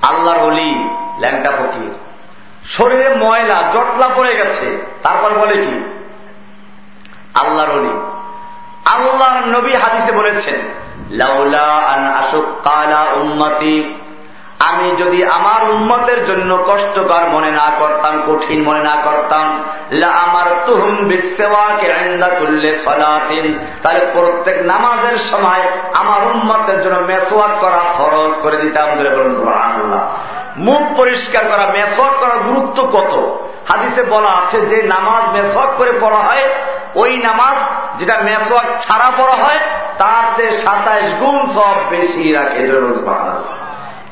আল্লাহর হলি ল্যাংটা ফকির। শরীরে ময়লা, জটলা পড়ে গেছে। তারপর বলে কি? আল্লাহর হলি আল্লাহর নবী হাদিসে বলেছেন, লাউলা আন আশুক কালা উম্মতি। আমি যদি আমার উন্মতের জন্য কষ্টকর মনে না করতাম, কঠিন মনে না করতাম আমার তুহুম বিশ্বকে আন্দা করলে সলাতিন। তাহলে প্রত্যেক নামাজের সময় আমার উন্মতের জন্য মেসোয়াক করা ফরজ করে দিতাম মুখ পরিষ্কার করা মেসোয়াক করার গুরুত্ব কত? হাদিসে বলা আছে, যে নামাজ মেসোয়াক করে পড়া হয়, ওই নামাজ যেটা মেসোয়াক ছাড়া পড়া হয়, তার চেয়ে সাতাইশ গুণ সব বেশি রাখে।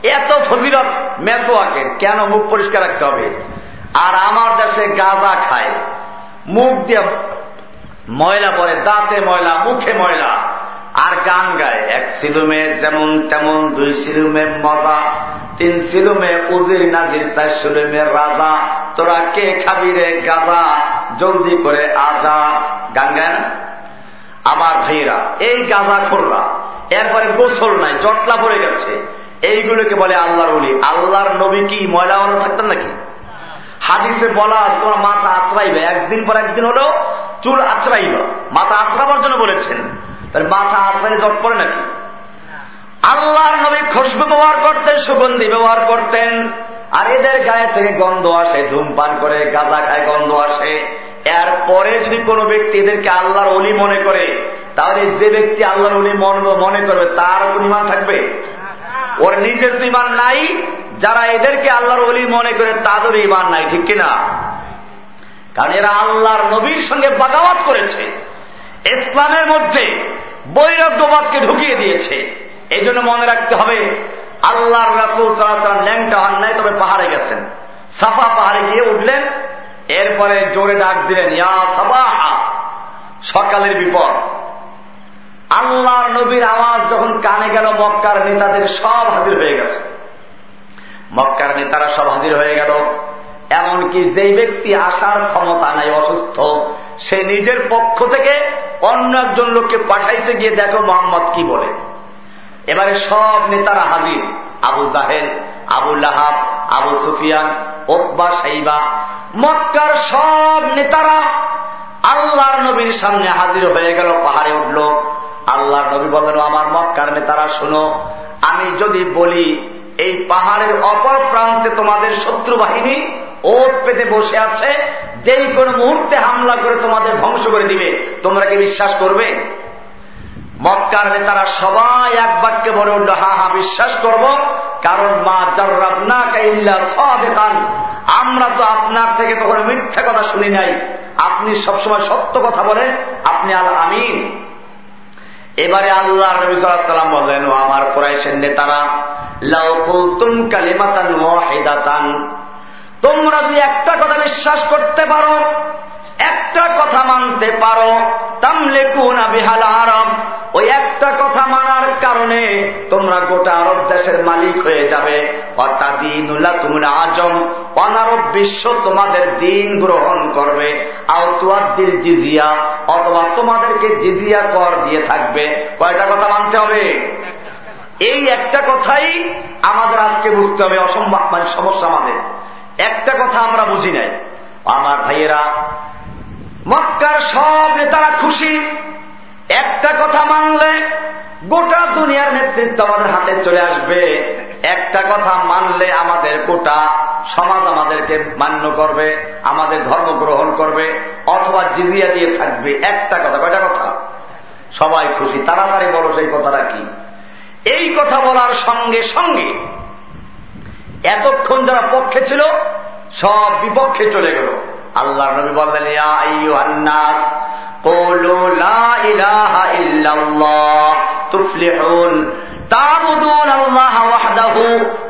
এত ফজিলত মেসোয়াকের কেন মুখ পরিষ্কার রাখতে হবে? আর আমার দেশে গাঁজা খায়। মুখ দিয়ে ময়লা পরে দাঁতে ময়লা, মুখে ময়লা। আর গান গায়। এক সিলুমে যেমন তেমন, দুই সিলুমে মজা, তিন সিলুমে উজির নাজির, চার সিলুমে রাজা। তোরা কে খাবি রে গাজা? জলদি করে আজা। গান গায় না? আমার ভাইরা এই গাজা খোররা, এরপরে গোসল নাই, জটলা পড়ে গেছে। এইগুলোকে বলে আল্লাহর অলি আল্লাহর নবী কি ময়লা ময়লাওয়ালা থাকতেন নাকি? হাদিসে বলা আছে, তোমার মাথা আশ্রাইবে একদিন পর একদিন হলেও চুল আশ্রাইবা মাথা আশ্রাবার জন্য বলেছেন। তাহলে মাথা আশ্রাইলে জট পড়ে নাকি? আল্লাহর নবী খুশবু ব্যবহার করতেন, সুগন্ধি ব্যবহার করতেন, আর এদের গায়ে থেকে গন্ধ আসে, ধূমপান করে, গাঁজা খায়, গন্ধ আসে। এরপরে যদি কোনো ব্যক্তি এদেরকে আল্লাহর অলি মনে করে, তাহলে যে ব্যক্তি আল্লাহর অলি মনে করবে, তার ইমান থাকবে? ওর নিজের তো ইমান নাই, যারা এদেরকে আল্লাহর অলি মনে করে তাদের ইমান নাই, ঠিক কিনা? কারণ এরা আল্লাহর নবীর সঙ্গে বাগাওয়াত করেছে। ইসলামের মধ্যে বৈরাগ্যবাদকে ঢুকিয়ে দিয়েছে। এই জন্য মনে রাখতে হবে, আল্লাহর রাসুল সাল্লাম ল্যাংটা হন নাই, তবে পাহাড়ে গেছেন। সাফা পাহাড়ে গিয়ে উঠলেন, এরপরে জোরে ডাক দিলেন সকালের বিপদ। আল্লাহর নবীর আওয়াজ যখন কানে গেল, মক্কার নেতাদের সব হাজির হয়ে গেছে। মক্কার নেতারা সব হাজির হয়ে গেল। এমনকি যেই ব্যক্তি আসার ক্ষমতা নাই, অসুস্থ, সে নিজের পক্ষ থেকে অন্য একজন লোককে পাঠাইছে গিয়ে দেখো মোহাম্মদ কি বলে। এবারে সব নেতারা হাজির। আবু জাহেদ আবু লাহাব, আবু সুফিয়ান ওকবা সাইবা, মক্কার সব নেতারা আল্লাহর নবীর সামনে হাজির হয়ে গেল, পাহাড়ে উঠল। আল্লাহর নবী বললেন আমার মক্কার নেতারা, শুনো, আমি যদি বলি, এই পাহাড়ের অপর প্রান্তে তোমাদের শত্রু বাহিনী ওট পেতে বসে আছে, যেই কোনো মুহূর্তে হামলা করে তোমাদের ধ্বংস করে দিবে। তোমরা কি বিশ্বাস করবে? মক্কার নেতারা সবাই এক বাক্যে বলে উঠল, হা হা, বিশ্বাস করব। কারণ মা জর্রাবনা আমরা তো আপনার থেকে কখনো মিথ্যা কথা শুনি নাই। আপনি সবসময় সত্য কথা বলেন। আপনি আল আমিন। এবারে আল্লাহ নবী বললেন, ও আমার কোরাইশের নেতারা লাউকুলতুম কালিমাতান ওয়াহিদাতান। তোমরা যদি একটা কথা বিশ্বাস করতে পারো, একটা কথা মানতে পারো তামলে কুনা বিহাল আরব, ওই একটা কথা মানার কারণে তোমরা গোটা আরব দেশের মালিক হয়ে যাবে। আজম অনারব বিশ্ব তোমাদের দিন গ্রহণ করবে। আউতুয়ার দিল জিজিয়া, অথবা তোমাদেরকে জিজিয়া কর দিয়ে থাকবে। কয়টা কথা মানতে হবে? এই একটা কথাই আমাদের আজকে বুঝতে হবে, অসম্ভব মানে সমস্যা আমাদের। একটা কথা আমরা বুঝি নাই। আমার ভাইয়েরা, মক্কার সব নেতারা খুশি। একটা কথা মানলে গোটা দুনিয়ার নেতৃত্ব আমাদের হাতে চলে আসবে। একটা কথা মানলে আমাদের গোটা সমাজ আমাদেরকে মান্য করবে, আমাদের ধর্ম গ্রহণ করবে, অথবা জিজিয়া দিয়ে থাকবে। একটা কথা, কয়টা কথা? সবাই খুশি। তাড়াতাড়ি বলো সেই কথাটা কি? এই কথা বলার সঙ্গে সঙ্গে এতক্ষণ যারা পক্ষে ছিল সব বিপক্ষে চলে গেল আল্লাহ নবী বললেন আন্নাস قولوا لا إله إلا الله تفلحون تعبدون الله وحده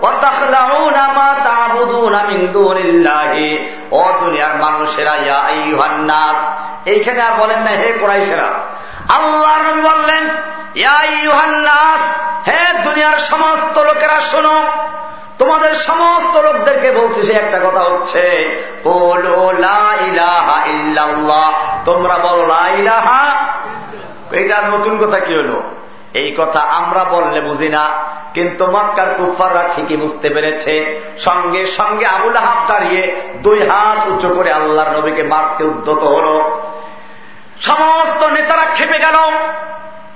وتخلعون ما تعبدون من دون الله ও দুনিয়ার মানুষেরা ইয়া আইয়ুহান্নাস এইখানে আর বলেন না হে কোরাইশেরা আল্লাহ নবী বললেন ইয়া আইয়ুহান্নাস হে দুনিয়ার সমস্ত লোকেরা শোনো তোমাদের সমস্ত লোকদেরকে বলছি, সে একটা কথা হচ্ছে তোমরা বলো লাইলাহা এটা নতুন কথা কি হলো? এই কথা আমরা বললে বুঝি না, কিন্তু মক্কার কুফাররা ঠিকই বুঝতে পেরেছে। সঙ্গে সঙ্গে আবুল হাত দাঁড়িয়ে দুই হাত উঁচু করে আল্লাহর নবীকে মারতে উদ্যত হল। সমস্ত নেতারা খেপে গেল।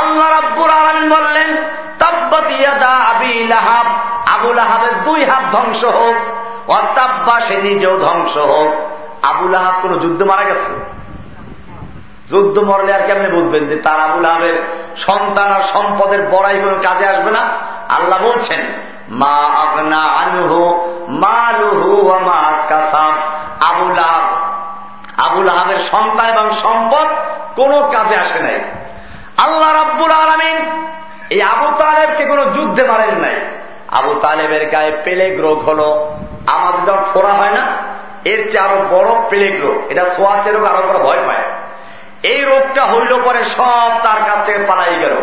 আল্লাহ রাব্বুল আলামিন বললেন, তাব্বাত ইয়াদা আবি লাহাব, আবু লাহাবের দুই হাত ধ্বংস হোক অতাব্বা সে নিজেও ধ্বংস হোক। আবু লাহাব কোন যুদ্ধ মারা গেছে? যুদ্ধ মরলে আর কেমনে বুঝবেন যে তার আবুল আহমের সন্তান আর সম্পদের বড়াই কোনো কাজে আসবে না? আল্লাহ বলছেন, মা আগনা আনহু মা লুহু মা কাসাব। আবুল আবুল আহমের সন্তান এবং সম্পদ কোনো কাজে আসে নাই। আল্লাহ রাব্বুল আলমিন এই আবু তালেবকে কোনো যুদ্ধে মারেন নাই। আবু তালেবের গায়ে পেলেগ রোগ হল। আমাদের যখন ফোড়া হয় না। এর চেয়ে আরও বড় পেলেগ রোগ। এটা সোয়াচে রোগ আরও বড় ভয় পায়। এই রোগটা হইল পরে সব তার কাছ থেকে পালাই গেল।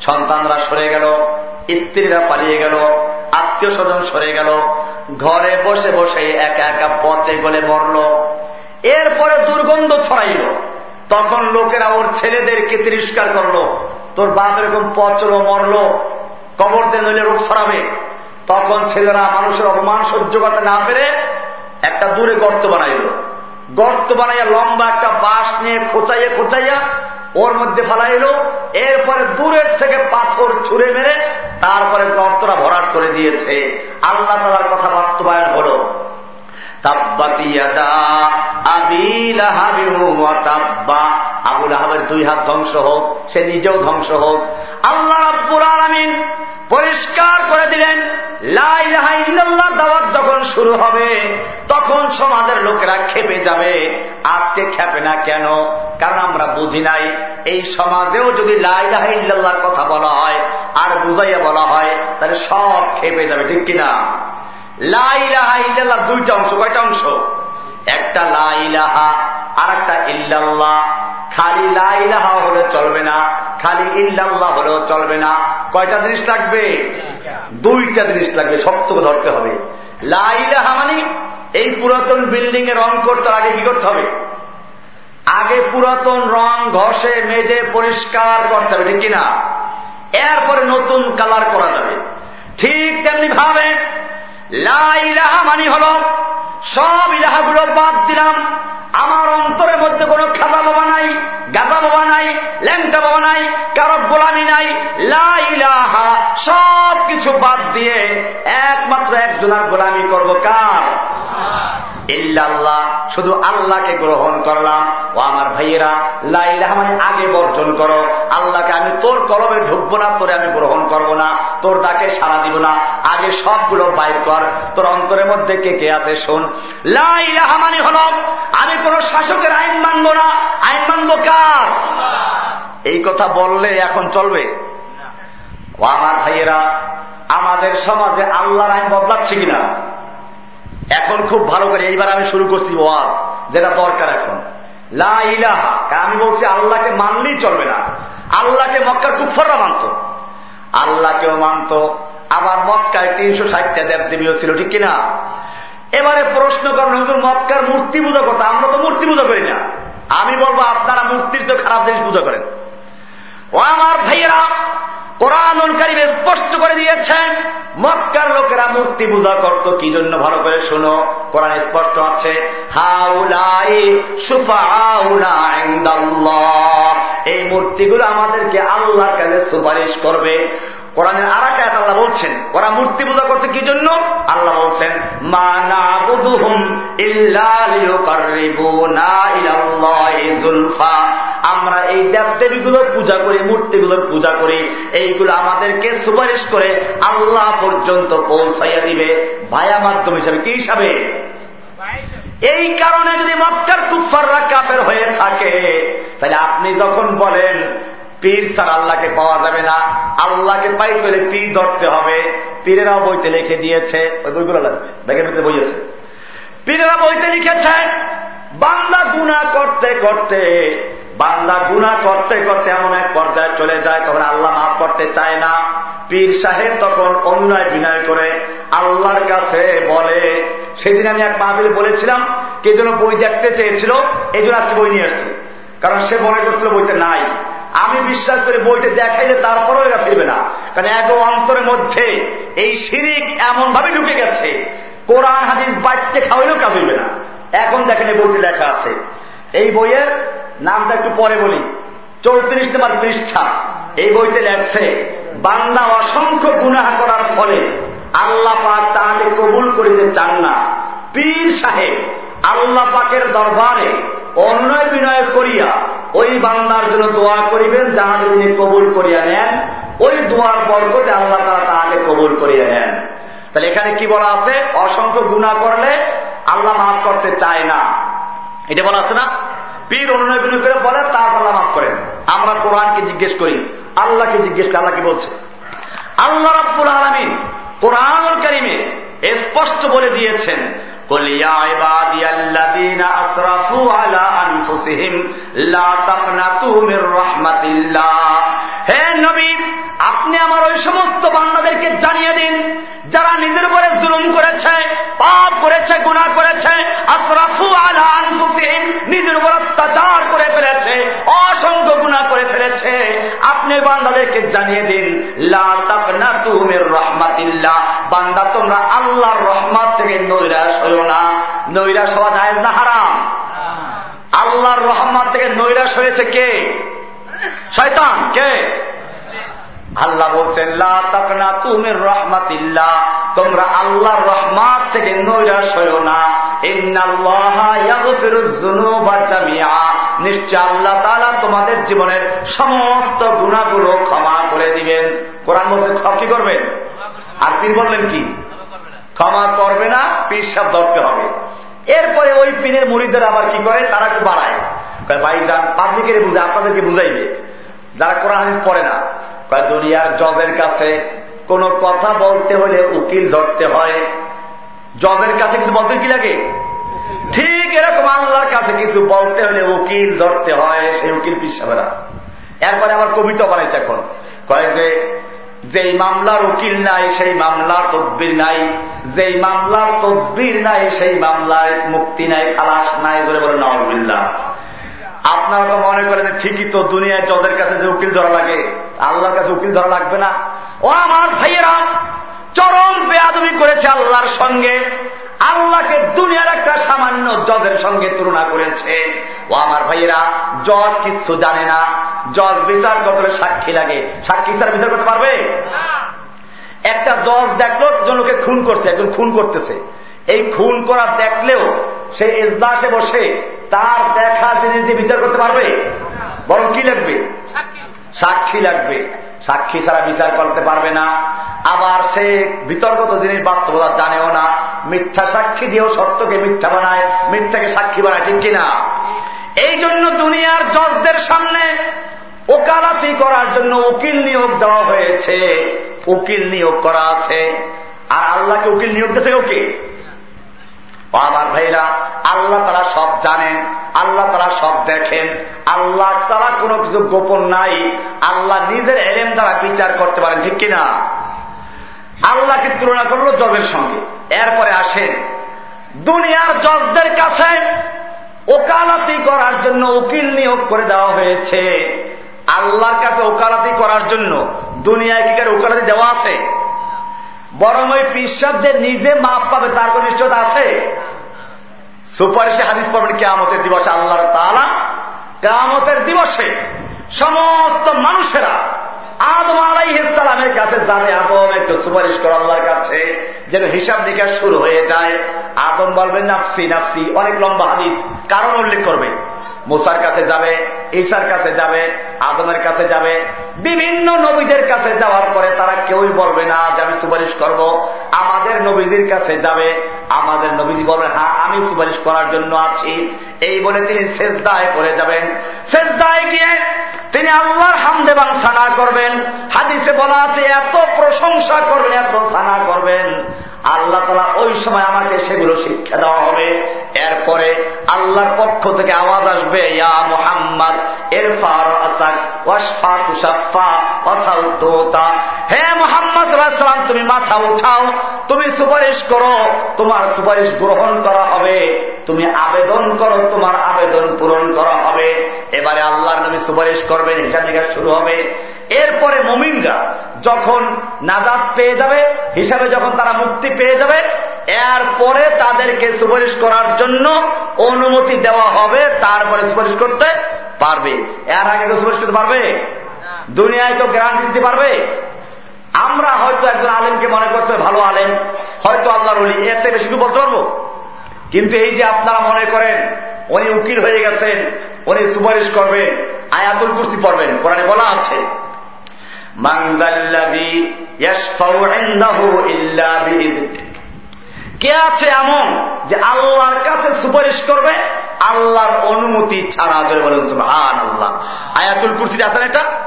সন্তানরা সরে গেল, স্ত্রীরা পালিয়ে গেল আত্মীয় স্বজন সরে গেল। ঘরে বসে বসে একা একা পচে গলে মরল। এরপরে দুর্গন্ধ ছড়াইল। তখন লোকেরা ওর ছেলেদেরকে তিরস্কার করল। তোর বাপ এরকম পচলো মরলো কবরতে নইলে রোগ ছড়াবে। তখন ছেলেরা মানুষের অপমান সহ্য করতে না পেরে একটা দূরে গর্ত বানাইল। গর্ত বানাইয়া লম্বা একটা বাঁশ নিয়ে খোঁচাইয়া খোঁচাইয়া ওর মধ্যে ফেলাইল। এরপরে দূরের থেকে পাথর ছুঁড়ে মেরে তারপরে গর্তটা ভরাট করে দিয়েছে। আল্লাহ তালার কথা বাস্তবায়ন হল। আবুল আহাবের দুই হাত ধ্বংস হোক, সে নিজেও ধ্বংস হোক। আল্লাহ আব্বুল আলমিন পরিষ্কার করে দিলেন লাইল্লাহ দাওয়াত যখন শুরু হবে, তখন সমাজের লোকেরা খেপে যাবে। আজকে খেপে না কেন? কারণ আমরা বুঝি নাই, এই সমাজেও যদি লাইলাহ ইল্লাহর কথা বলা হয়, আর বুঝাইয়া বলা হয়, তাহলে সব খেপে যাবে, ঠিক কিনা? লাইলাহা ইল্লাহ দুইটা অংশ, কয়টা অংশ? একটা লাইলাহা আর একটা ইল্লাল্লাহ। খালি লাইলাহা হলে চলবে না, খালি ইল্লাল্লাহ হলেও চলবে না। কয়টা জিনিস লাগবে? দুইটা জিনিস লাগবে সপ্তকে ধরতে হবে। লাইলাহা মানে এই পুরাতন বিল্ডিং এ রং করতে আগে কি করতে হবে? আগে পুরাতন রং, ঘষে, মেজে, পরিষ্কার করতে হবে, ঠিক কিনা? এরপরে নতুন কালার করা যাবে। ঠিক তেমনি ভাবে লাইলাহা মানি হল, সব ইলাহাগুলো বাদ দিলাম। আমার অন্তরের মধ্যে কোনো খাদা বাবা নাই গাদা বাবা নাই, ল্যাংটা বাবা নাই, কারও গোলামি নাই। লাইলাহা সব কিছু বাদ দিয়ে একমাত্র একজনার গোলামি করব কার? ইল্লাল্লাহ, শুধু আল্লাহকে গ্রহণ করলাম। ও আমার ভাইয়েরা লাইলাহ মানে আগে বর্জন করো। আল্লাহকে আমি তোর কলমে ঢুকবো না, তোরে আমি গ্রহণ করব না, তোর ডাকে সাড়া দিব না। আগে সবগুলো বাইর কর। তোর অন্তরের মধ্যে কে কে আছে শোন। লাইলাহ মানে হল, আমি কোন শাসকের আইন মানব না। আইন মানব কার? এই কথা বললে এখন চলবে? ও আমার ভাইয়েরা, আমাদের সমাজে আল্লাহর আইন বদলাচ্ছে কিনা? এখন খুব ভালো করে, এইবার আমি শুরু করছি ওয়াজ, যেটা দরকার এখন। লা ইলাহা আমি বলছি আল্লাহকে মানলেই চলবে না। আল্লাহকে মক্কার কুফররা মানত। আল্লাহকেও মানত। আবার মক্কায় তিনশো ষাটটা দেব দেবীও ছিল, ঠিক কিনা? এবারে প্রশ্ন করেন, হুজুর, মক্কার মূর্তি পূজা করতো আমরা তো মূর্তি পূজা করি না। আমি বলব, আপনারা মূর্তির চেয়ে খারাপ জিনিস পূজা করেন। ও আমার ভাইয়েরা কোরআনকারী স্পষ্ট করে দিয়েছেন, মক্কার লোকেরা মূর্তি পূজা করত, কি জন্য ভালো করে শোনো? কোরআন স্পষ্ট আছে, হাউলাই এই মূর্তিগুলো আমাদেরকে আল্লাহর কাছে সুপারিশ করবে। কোরআনের আর এক আল্লাহ বলছেন, ওরা মূর্তি পূজা করতে কি জন্য? আল্লাহ বলছেন আমরা এই দেব দেবীগুলো পূজা করি, মূর্তিগুলোর পূজা করি, এইগুলো আমাদেরকে সুপারিশ করে আল্লাহ পর্যন্ত পৌঁছাইয়া দিবে, ভায়া মাধ্যম হিসাবে। কি হিসাবে? এই কারণে যদি মক্কার কুফাররা কাফের হয়ে থাকে, তাহলে আপনি যখন বলেন পীর ছাড়া আল্লাহকে পাওয়া যাবে না। আল্লাহকে পাইতে হলে পীর ধরতে হবে। পীরেরাও বইতে লিখে দিয়েছে। ওই বইগুলো ব্যাগের ভিতরে আছে। পীরেরা বইতে লিখেছে, বান্দা গুণা করতে করতে, বান্দা গুণা করতে করতে এমন এক পর্যায়ে চলে যায়, তখন আল্লাহ মাফ করতে চায় না। পীর সাহেব তখন অন্যায় বিনয় করে আল্লাহর কাছে বলে, সেদিন আমি এক মাহবিল বলেছিলাম কে যেন বই দেখতে চেয়েছিল, এই জন্য আজকে বই নিয়ে আসছে কারণ সে মনে করছিল বইতে নাই। আমি বিশ্বাস করি বইতে দেখাইলে তারপরেও এরা ফিরবে না। কারণ এক অন্তরের মধ্যে এই শিরিক এমন ভাবে ঢুকে গেছে, কোরআন, হাদিস বাচ্চে খাওয়াইলেও কাজ হইবে না। এখন দেখেন এই বইতে লেখা আছে। এই বইয়ের নামটা একটু পরে বলি। চৌত্রিশ নম্বর পৃষ্ঠা। এই বইতে লেখছে, বান্দা অসংখ্য গুনাহ করার ফলে আল্লাহ পাক তাকে কবুল করিতে চান না। পীর সাহেব আল্লাহ পাকের দরবারে অন্যয় বিনয় করিয়া ওই বান্দার জন্য দোয়া করিবেন যাহা তিনি কবুল করিয়া নেন। ওই দোয়ার বরকতে আল্লাহ তারা তাহাকে কবুল করিয়া নেন। তাহলে এখানে কি বলা আছে? অসংখ্য গুণা করলে আল্লাহ মাফ করতে চায় না। এটা বলা আছে না? পীর অনুনয় বিনয় করে বলে তার আল্লাহ মাফ করেন। আমরা কোরআনকে জিজ্ঞেস করি, আল্লাহকে জিজ্ঞেস করি, আল্লাহ কি বলছে? আল্লাহ রাব্বুল আলমিন কোরআন কারিমে স্পষ্ট বলে দিয়েছেন قل يا عبادي الذين أسرفوا على أنفسهم لا تقنطوا من رحمة الله হে নবী আপনি আমার ওই সমস্ত বান্দাদেরকে জানিয়ে দিন যারা নিজের উপরে জুলুম করেছে পাপ করেছে গুণা করেছে আসরাফু আলা আনফুসিহিম নিজের উপর অত্যাচার করে ফেলেছে অসংখ্য গুণা করে ফেলেছে আপনি বান্দাদেরকে জানিয়ে দিন লা তাকনাতু মির রাহমাতিল্লাহ বান্দা তোমরা আল্লাহর রহমত থেকে নৈরাশ হইও না। নৈরাশ হওয়া যায় না হারাম। আল্লাহর রহমত থেকে নৈরাশ হয়েছে কে? শয়তান। কে? আল্লাহ বলছেন তুমির রহমাতিল্লাহ। তোমরা আল্লাহর রহমাত থেকে নৈরাশ হইও না। নিশ্চয় আল্লাহ তালা তোমাদের জীবনের সমস্ত গুণাগুলো ক্ষমা করে দিবেন। কোরআন বলছে কি করবেন? আর তিনি বললেন কি? ক্ষমা করবে না, পীর সাপ ধরতে হবে। এরপরে ওই পীরের মুড়িদের আবার কি করে? তারা একটু বাড়ায়। ভাই, যান, পাবলিকের বুঝে, আপনাদেরকে বুঝাইবে। যারা কোরআন হাদিস পড়ে না দুনিয়ার জজের কাছে কোন কথা বলতে হলে উকিল ধরতে হয়। জজের কাছে কিছু বলতে কি লাগে? ঠিক এরকম আল্লাহর কাছে কিছু বলতে হলে উকিল ধরতে হয়, সেই উকিল পিসাবেরা এরপরে আমার কবিতা বানাইছে এখন। কয় যে, যেই মামলার উকিল নাই, সেই মামলার তদ্বির নাই। যেই মামলার তদ্বির নাই, সেই মামলায় মুক্তি নাই, খালাস নাই ধরে বলে নওয়াজ আপনারা তো মনে করেন ঠিকই তো দুনিয়ায় জজের কাছে যে উকিল ধরা লাগে, আল্লাহর কাছে উকিল ধরা লাগবে না। ও আমার ভাইয়েরা, চরম বেয়াদবি করেছে আল্লাহর সঙ্গে, আল্লাহকে দুনিয়ার একটা সামান্য জজের সঙ্গে তুলনা করেছে। ও আমার ভাইয়েরা, জজ কিছু জানে না, জজ বিচার করতে সাক্ষী লাগে। সাক্ষী ছাড়া বিচার করতে পারবে? একটা জজ দেখল, জনকে খুন করছে, একজন খুন করতেছে। এই খুন করা দেখলেও সে এজলাসে বসে তার দেখা জিনিস বিচার করতে পারবে? বরং কি লাগবে? সাক্ষী লাগবে। সাক্ষী ছাড়া বিচার করতে পারবে না। আবার সে বিতর্কত জিনিস বাস্তবতা জানেও না। মিথ্যা সাক্ষী দিয়েও সত্যকে মিথ্যা বানায়। মিথ্যাকে সাক্ষী বানায়, ঠিক কিনা? এই জন্য দুনিয়ার জজদের সামনে ওকালাতি করার জন্য উকিল নিয়োগ দেওয়া হয়েছে। উকিল নিয়োগ করা আছে। আর আল্লাহকে উকিল নিয়োগ দিতে ওকে আমার ভাইরা, আল্লাহ তারা সব জানেন, আল্লাহ তারা সব দেখেন। আল্লাহ তারা কোনো কিছু গোপন নাই। আল্লাহ নিজের এলেম দ্বারা বিচার করতে পারেন, ঠিক কিনা? আল্লাহকে তুলনা করল জজের সঙ্গে। এরপরে আসেন, দুনিয়ার জজদের কাছে ওকালাতি করার জন্য উকিল নিয়োগ করে দেওয়া হয়েছে। আল্লাহর কাছে ওকালাতি করার জন্য দুনিয়ায় কি ওকালাতি দেওয়া আছে? বরং ওই পিসাব যে নিজে মাপ পাবে, তার কোন নিশ্চয়তা আছে? সুপারিশে হাদিস পাবেন কেয়ামতের দিবসে আল্লাহর তালা কেয়ামতের দিবসে সমস্ত মানুষেরা আদম আলাইসালামের কাছে যাবে আদম, একটু সুপারিশ করো আল্লাহর কাছে, যেন হিসাব নিকাশ শুরু হয়ে যায়। আদম বলবে, নাফসি নাফসি অনেক লম্বা হাদিস, কারণ উল্লেখ করবে। মুসার কাছে যাবে ঈশার কাছে যাবে, আদমের কাছে যাবে, বিভিন্ন নবীদের কাছে যাওয়ার পরে তারা কেউই বলবে না যে আমি সুপারিশ করব। আমাদের নবীদের কাছে যাবে, আমাদের নবীজি বলবেন হ্যাঁ আমি সুপারিশ করার জন্য আছি। এই বলে তিনি শেষদায় করে যাবেন। শেষদায় গিয়ে তিনি আল্লাহর হামদেবান সানা করবেন। হাদিসে বলা আছে, এত প্রশংসা করবেন, এত সানা করবেন। আল্লাহ তালা ওই সময় আমাকে সেগুলো শিক্ষা দেওয়া হবে। এরপরে আল্লাহর পক্ষ থেকে আওয়াজ আসবে, ইয়া মোহাম্মদ এরফার হে মোহাম্মদ সাল্লাম তুমি মাথা উঠাও, তুমি সুপারিশ করো, তোমার সুপারিশ গ্রহণ করা হবে, তুমি আবেদন করো, তোমার আবেদন পূরণ করা হবে। এবারে আল্লাহর নবী সুপারিশ করবেন হিসাব নিকাশ শুরু হবে। এরপরে মমিনরা যখন নাজাদ পেয়ে যাবে হিসাবে যখন তারা মুক্তি পেয়ে যাবে এরপরে তাদেরকে সুপারিশ করার জন্য অনুমতি দেওয়া হবে তারপরে সুপারিশ করতে পারবে। এর আগে কেউ সুপারিশ করতে পারবে? দুনিয়ায় তো গ্যারান্টি দিতে পারবে? আমরা হয়তো একজন আলেমকে মনে করতে ভালো আলেম। হয়তো আল্লাহর উলি এতে বেশি কি বলতে পারব? কিন্তু এই যে আপনারা মনে করেন, উনি উকিল হয়ে গেছেন, উনি সুপারিশ করবেন আয়াতুল কুর্সি পড়বেন, কোরআনে বলা আছে কে আছে এমন যে আল্লাহর কাছে সুপারিশ করবে, আল্লাহর অনুমতি ছাড়া বলেন আল্লাহ আয়াতুল কুরসিতে আছেন এটা?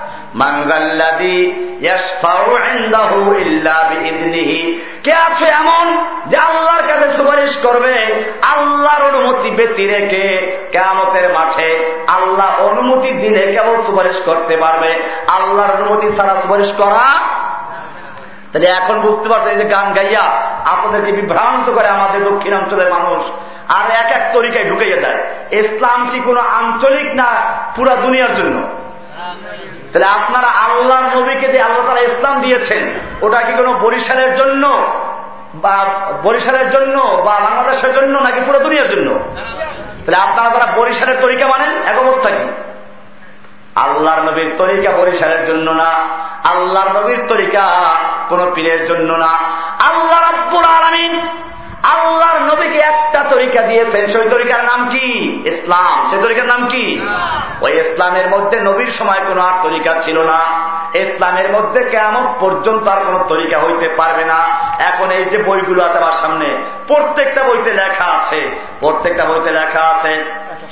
কে আছে এমন যে আল্লাহর কাছে সুপারিশ করবে? আল্লাহর অনুমতি ব্যতি রেখে কেমতের মাঠে আল্লাহ অনুমতি দিলে কেবল সুপারিশ করতে পারবে। আল্লাহর অনুমতি ছাড়া সুপারিশ করা তাহলে এখন বুঝতে পারছে যে গান গাইয়া আপনাদেরকে বিভ্রান্ত করে আমাদের দক্ষিণাঞ্চলের মানুষ আর এক এক তরিকায় ঢুকাইয়া দেয়। ইসলাম কি কোনো আঞ্চলিক না পুরা দুনিয়ার জন্য? তাহলে আপনারা আল্লাহর নবীকে যে আল্লাহ তারা ইসলাম দিয়েছেন, ওটা কি কোনো বরিশালের জন্য বা বরিশালের জন্য বা বাংলাদেশের জন্য নাকি পুরো দুনিয়ার জন্য? তাহলে আপনারা তারা বরিশালের তরিকা মানেন, এক অবস্থা কি? আল্লাহর নবীর তরিকা বরিশালের জন্য না, আল্লাহর নবীর তরিকা কোন পীরের জন্য না। আল্লাহ রাব্বুল আলমিন আল্লাহর নবীকে একটা তরিকা দিয়েছেন সেই তরিকার নাম কি? ইসলাম। সে তরিকার নাম কি? ওই ইসলামের মধ্যে নবীর সময় কোন আর তরিকা ছিল না। ইসলামের মধ্যে কেমন পর্যন্ত আর কোন তরিকা হইতে পারবে না। এখন এই যে বইগুলো আছে আমার সামনে প্রত্যেকটা বইতে লেখা আছে। প্রত্যেকটা বইতে লেখা আছে।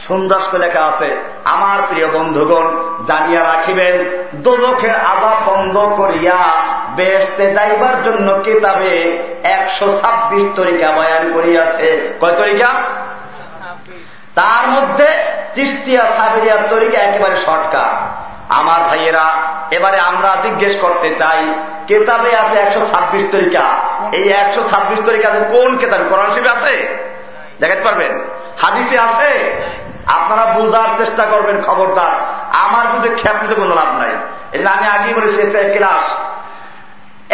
সুন্দর লেখা আছে। আমার প্রিয় বন্ধুগণ জানিয়া রাখিবেন দোলখের আদা বন্ধ করিয়া বেসতে যাইবার জন্য কিতাবে একশো ছাব্বিশ তরিকা বয়ান করিয়াছে কয় তরিকা? তার মধ্যে চিস্তিয়া সাবেরিয়ার তরিকা একেবারে শর্টকাট। আমার ভাইয়েরা, এবারে আমরা জিজ্ঞেস করতে চাই, কেতাবে আছে একশো ছাব্বিশ তরিকা। এই একশো ছাব্বিশ তরিকা কোন কেতাবে, কোরআন শিবে আছে? দেখাতে পারবেন? হাদিসে আছে? আপনারা বোঝার চেষ্টা করবেন, খবরদার। আমার বুঝে খেপতে কোনো লাভ নাই। এটা আমি আগেই বলেছি একটা ক্লাস।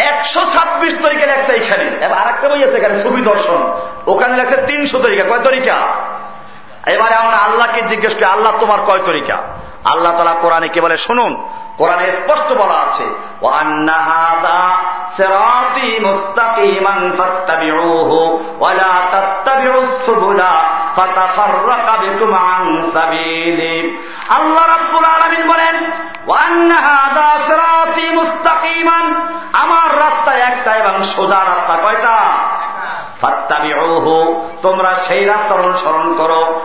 একশো ছাব্বিশ তরিকা লেখছে এইখানে। আর একটা বই আছে এখানে, ছবি দর্শন। ওখানে লেখছে তিনশো তরিকা। কয় তরিকা? এবারে আমরা আল্লাহকে জিজ্ঞেস করি, আল্লাহ তোমার কয় তরিকা? আল্লাহ তালা কোরআনে কে বলে? শুনুন, কোরআনে স্পষ্ট বলা আছে আল্লাহ রাব্বুল আলামিন বলেন, ওয়া আন্না হাযা সিরাতি মুস্তাকিমান। আমার রাস্তা একটা এবং সোজা রাস্তা কয়টা? তোমরা সেই রাস্তার অনুসরণ করো।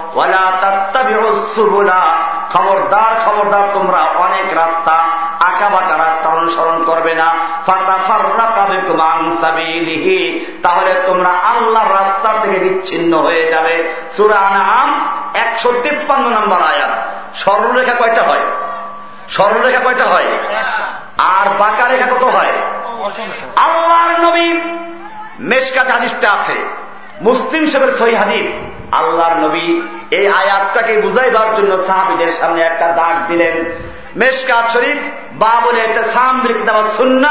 খবরদার খবরদার তোমরা অনেক রাস্তা আঁকা বাঁকা রাস্তা অনুসরণ করবে না। তাহলে তোমরা আল্লাহর রাস্তা থেকে বিচ্ছিন্ন হয়ে যাবে। সুরানাম একশো তিপ্পান্ন নম্বর আয়াত। সরলরেখা কয়টা হয়? সরলরেখা কয়টা হয়? আর বাঁকা রেখা কত হয়? আল্লাহর নবী মেশকাত হাদিসটা আছে। মুসলিম সাহেবের সহি হাদিস। আল্লাহর নবী এই আয়াতটাকে বুঝাই দেওয়ার জন্য সাহাবিদের সামনে একটা দাগ দিলেন। মেশকাত শরীফ বা বলে একটা সামরিক বাবুল সুন্না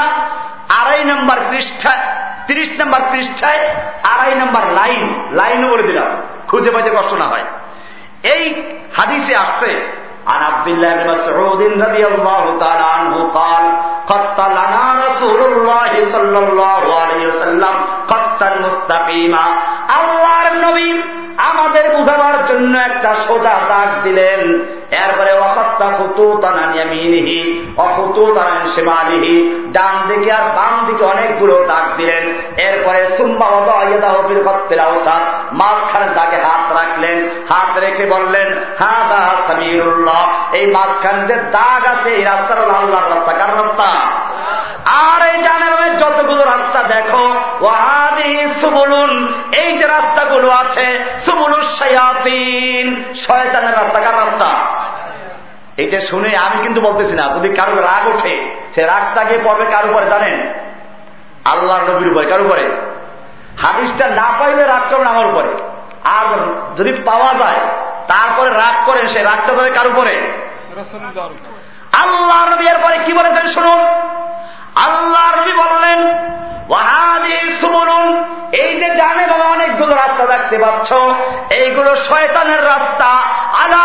আড়াই নম্বর পৃষ্ঠা তিরিশ নম্বর পৃষ্ঠায়, আড়াই নম্বর লাইন, লাইনও বলে দিলাম। খুঁজে পাইতে কষ্ট না হয়। এই হাদিসে আসছে عن عبد الله بن مسعود رضي الله تعالى عنه قال قط لنا رسول الله صلى الله عليه وسلم قطا مستقيما. আল্লাহর নবী আমাদের বুঝাবার জন্য একটা সোজা দাগ দিলেন। এরপরে অকত্তা ফুতু তানানিয়ামিনিহি অকুতু তানান সেমালিহি ডান দিকে আর বাম দিকে অনেকগুলো দাগ দিলেন। এরপরে মাঝখানের দাগে হাত রাখলেন। হাত রেখে বললেন হা দা সামিরুল্লাহ এই মাঝখানে যে দাগ আছে এই রাস্তার হল আল্লাহর রাস্তা কার রাস্তা। আর এই ডানের যতগুলো রাস্তা দেখো সুবলুন এই যে রাস্তাগুলো আছে সুবুলুসায়াতিন শয়তানের রাস্তা কার রাস্তা? এটা শুনে আমি কিন্তু বলতেছি না যদি কারও রাগ ওঠে সে রাগটা গিয়ে পড়বে কার উপরে জানেন? আল্লাহ নবীর উপরে কার উপরে? হাদিসটা না পাইলে রাগ করবেন আমার উপরে। আর যদি পাওয়া যায় তারপরে রাগ করেন সে রাগটা পাবে কার উপরে? আল্লাহ নবী এর পরে কি বলেছেন শুনুন? আল্লাহ নবী বললেন এই যে ডানে বাবা অনেকগুলো রাস্তা দেখতে পাচ্ছ, এইগুলো শয়তানের রাস্তা, আলা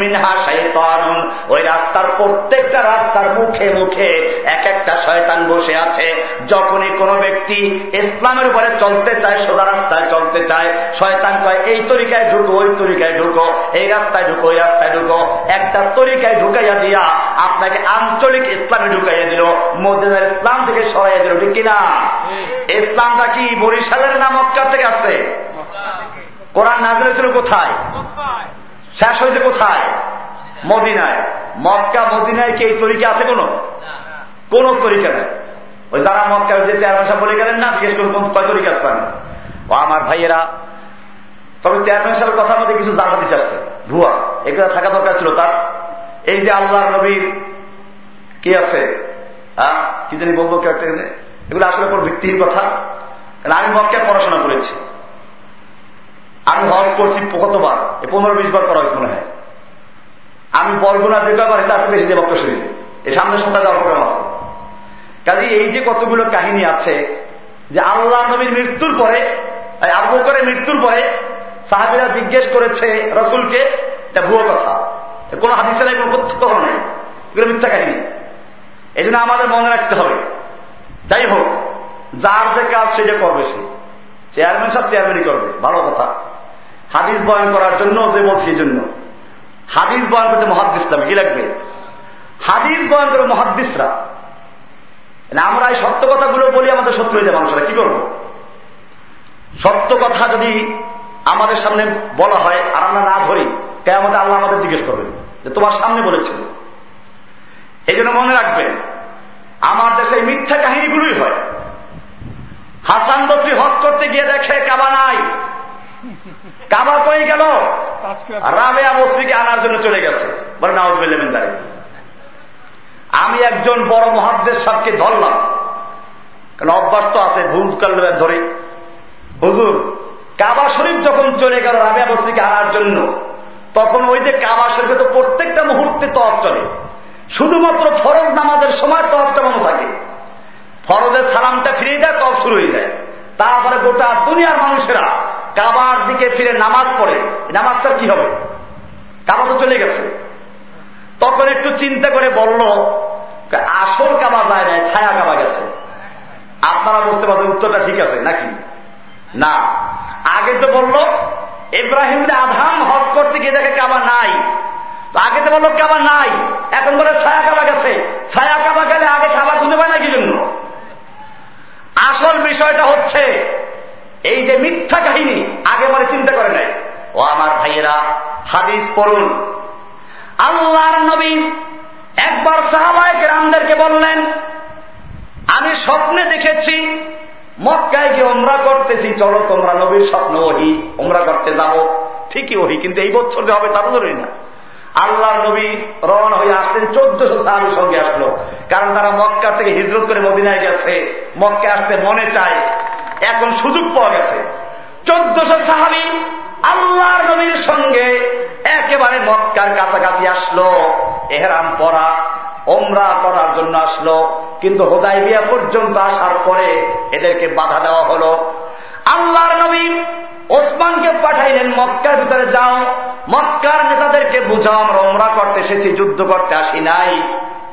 মিনহা শয়তানুন ওই রাস্তার প্রত্যেকটা রাস্তার মুখে মুখে এক একটা শয়তান বসে আছে। যখনই কোনো ব্যক্তি ইসলামের উপরে চলতে চায়, সোজা রাস্তায় চলতে চায়, শয়তান কয়, এই তরিকায় ঢুকো, ওই তরিকায় ঢুকো, এই রাস্তায় ঢুকো, ওই রাস্তায় ঢুকো। একটা তরিকায় ঢুকাইয়া দিয়া আপনাকে আঞ্চলিক ইসলামে ঢুকাইয়া দিল। মদিনার ইসলাম থেকে সরাইয়া দিল ঠিক কিনা? ইসলামটা কি বরিশালের না মক্কার থেকে আসছে? কোরআন নাজিল ছিল কোথায়? শেষ হয়েছে কোথায়? মদিনায়। মক্কা মদিনায় কি এই তরিকা আছে কোনো? কোন তরিকা নেই। ওই যারা মক্কা যে চেয়ারম্যান সাহেব বলে গেলেন না জিজ্ঞেস করুন কোন কয় তরিকা আসবেন ও আমার ভাইয়েরা তবে চেয়ারম্যান সাহেবের কথার মধ্যে কিছু জানা দিতে আসছে। ভুয়া। এগুলো থাকা দরকার ছিল তার। এই যে আল্লাহ নবীর কি আছে? হ্যাঁ? কি জানি বলব কেউ একটা এগুলো আসলে কোন ভিত্তিহীন কথা। কারণ আমি মক্কায় পড়াশোনা করেছি। আমি হজ করছি কতবার? পনেরো বিশ বার করা হয়েছে মনে হয়। আমি বরগুনা যে কয়বার তার বেশি বক্ত শরীর এই সামনে সপ্তাহে যাওয়ার প্রোগ্রাম আছে। কাজে এই যে কতগুলো কাহিনী আছে, যে আল্লাহ নবীর মৃত্যুর পরে আবু করে মৃত্যুর পরে সাহাবিরা জিজ্ঞেস করেছে রসুলকে, এটা ভুয়ো কথা। কোন হাদিসে নাই কোন প্রত্যক্ষ নেই। এগুলো মিথ্যা কাহিনী। এই আমাদের মনে রাখতে হবে। যাই হোক, যার যে কাজ সেটা করবে সে। চেয়ারম্যান সব চেয়ারম্যানই করবে, ভালো কথা। হাদিস বয়ন করার জন্য যে বলছি এই জন্য। হাদিস বয়ন করতে মহাদ্দিস লাগবে কি লাগবে? হাদিস বয়ন করে মহাদ্দিসরা। আমরা এই সত্য কথাগুলো বলি, আমাদের শত্রু হয়ে যায় মানুষরা, কি করব? সত্য কথা যদি আমাদের সামনে বলা হয়, আর আমরা না ধরি, তাই আমাদের আল্লাহ আমাদের জিজ্ঞেস করবেন যে, তোমার সামনে বলেছিল এই জন্য মনে রাখবেন আমার দেশে মিথ্যা কাহিনীগুলোই হয়। হাসান বসরি হজ করতে গিয়ে দেখে কাবা নাই। কাবা কই গেল? রাবেয়া বসরিকে আনার জন্য চলে গেছে। বলে নাওজ বেলেমেন্দারে আমি একজন বড় মহাদ্দের সাহকে ধরলাম। কারণ অভ্যাস তো আছে, ভুল করলেন ধরে। হুজুর, কাবা শরীফ যখন চলে গেল রাবিয়া বস্তিকে আনার জন্য, তখন ওই যে কাবা শরীফে তো প্রত্যেকটা মুহূর্তে তফ চলে। শুধুমাত্র ফরজ নামাজের সময় তফটা মনে থাকে। ফরজের সালামটা ফিরিয়ে দেয় তফ শুরু হয়ে যায়। তারপরে গোটা দুনিয়ার মানুষেরা কাবার দিকে ফিরে নামাজ পড়ে। নামাজটার কি হবে? কাবা তো চলে গেছে। তখন একটু চিন্তা করে বলল, আসল কাবা যায় নাই, ছায়া কাবা গেছে। আপনারা বুঝতে পারছেন উত্তরটা ঠিক আছে নাকি? না। আগে তো বলল, ইব্রাহিম আধাম হজ করতে গিয়ে দেখে কাবা নাই। আগে তো বলল কাবা নাই। এখন বলে ছায়া কাবা গেছে। ছায়া কাবা গেলে আগে খাবার খুঁজে পায় না কি জন্য? আসল বিষয়টা হচ্ছে, এই যে মিথ্যা কাহিনী আগে বলে চিন্তা করে নাই। ও আমার ভাইয়েরা, হাদিস পড়ুন। আল্লাহর নবী একবার সাহাবায়ক রামদেরকে বললেন, আমি স্বপ্নে দেখেছি, মক্কায় গিয়ে ওমরা করতেছি, চলো তোমরা নবীর স্বপ্ন ওহি ওমরা করতে যাব। ঠিকই ওহি, কিন্তু এই বছর যে হবে তা তো ধরি না। আল্লাহর নবী রওনা হয়ে আসলেন, চোদ্দশো সাহাবির সঙ্গে আসলো। কারণ তারা মক্কা থেকে হিজরত করে মদিনায় গেছে। মক্কা আসতে মনে চায়, এখন সুযোগ পাওয়া গেছে। চোদ্দশো সাহাবি আল্লাহর নবীর সঙ্গে একেবারে মক্কার কাছাকাছি আসলো, এহরাম পরা ওমরা করার জন্য আসলো। কিন্তু হোদাই বিয়া পর্যন্ত আসার পরে এদেরকে বাধা দেওয়া হলো। আল্লাহর নবী ওসমানকে পাঠাইলেন, মক্কার ভিতরে যাও। মক্কার নেতাদেরকে বুঝাও, আমরা ওমরা করতে এসেছি, যুদ্ধ করতে আসি নাই।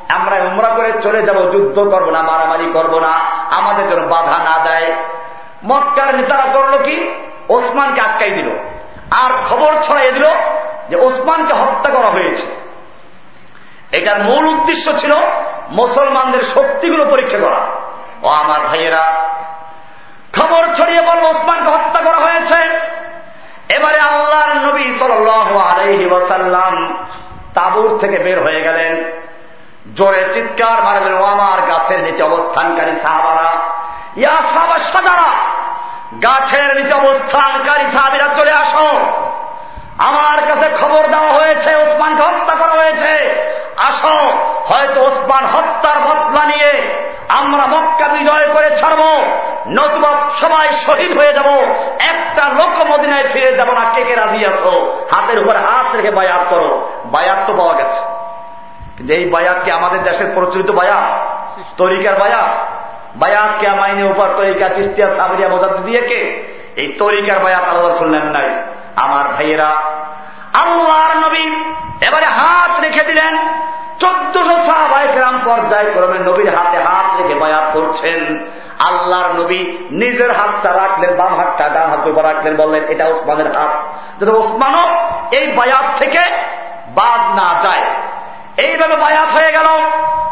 আমরা উমরা করে চলে যাব, যুদ্ধ করব না, মারামারি করব না, আমাদের জন্য বাধা না দেয়। মক্কার নেতারা করল কি? ওসমানকে আটকাই দিল। আর খবর ছড়াই দিল যে ওসমানকে হত্যা করা হয়েছে। এটার মূল উদ্দেশ্য ছিল মুসলমানদের শক্তিগুলো পরীক্ষা করা। ও আমার ভাইয়েরা খবর ছড়িয়ে বলল ওসমানকে হত্যা করা হয়েছে। এবারে আল্লাহর নবী সাল আলহি তাবুর থেকে বের হয়ে গেলেন। জোরে চিৎকার মারবেন ও আমার গাছের নিচে অবস্থানকারী সাহাবারা, ইয়া সাহাবা সাজারা, গাছের নিচে অবস্থানকারী সাহাবিরা চলে আসো। আমার কাছে খবর দেওয়া হয়েছে, ওসমানকে হত্যা করা হয়েছে। আসো, হয়তো ওসমান হত্যার বদলা নিয়ে আমরা মক্কা বিজয় করে ছাড়ব। নতুবা সবাই শহীদ হয়ে যাব। একটা লোক মদিনায় ফিরে যাব না। কে কে রাজি আছো? হাতের উপরে হাত রেখে বায়াত করো। বায়াত তো পাওয়া গেছে। কিন্তু এই বায়াত কি আমাদের দেশের প্রচলিত বায়াত? তরিকার বায়াত? বায়াত কে মাইনে উপর তরিকা, চিস্তিয়া, সাবরিয়া মোজাদ দিয়ে কে? এই তরিকার বায়াত আল্লাহ শুনলেন নাই। আমার ভাইয়েরা, আল্লাহর নবী এবারে হাত রেখে দিলেন। চোদ্দশো সাহাবাহাম পর্যায় ক্রমে নবীর হাতে হাত রেখে বায়াত করছেন। আল্লাহর নবী নিজের হাতটা রাখলেন, বাম হাতটা ডান হাত উপর রাখলেন, বললেন, এটা ওসমানের হাত। যদি ওসমানও এই বায়াত থেকে বাদ না যায়, এইভাবে বায়াত হয়ে গেল।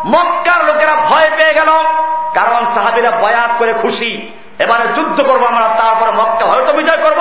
মক্কার লোকেরা ভয় পেয়ে গেল, কারণ সাহাবিরা বায়াত করে খুশি। এবারে যুদ্ধ করব আমরা, তারপরে মক্কা হয়তো বিজয় করব।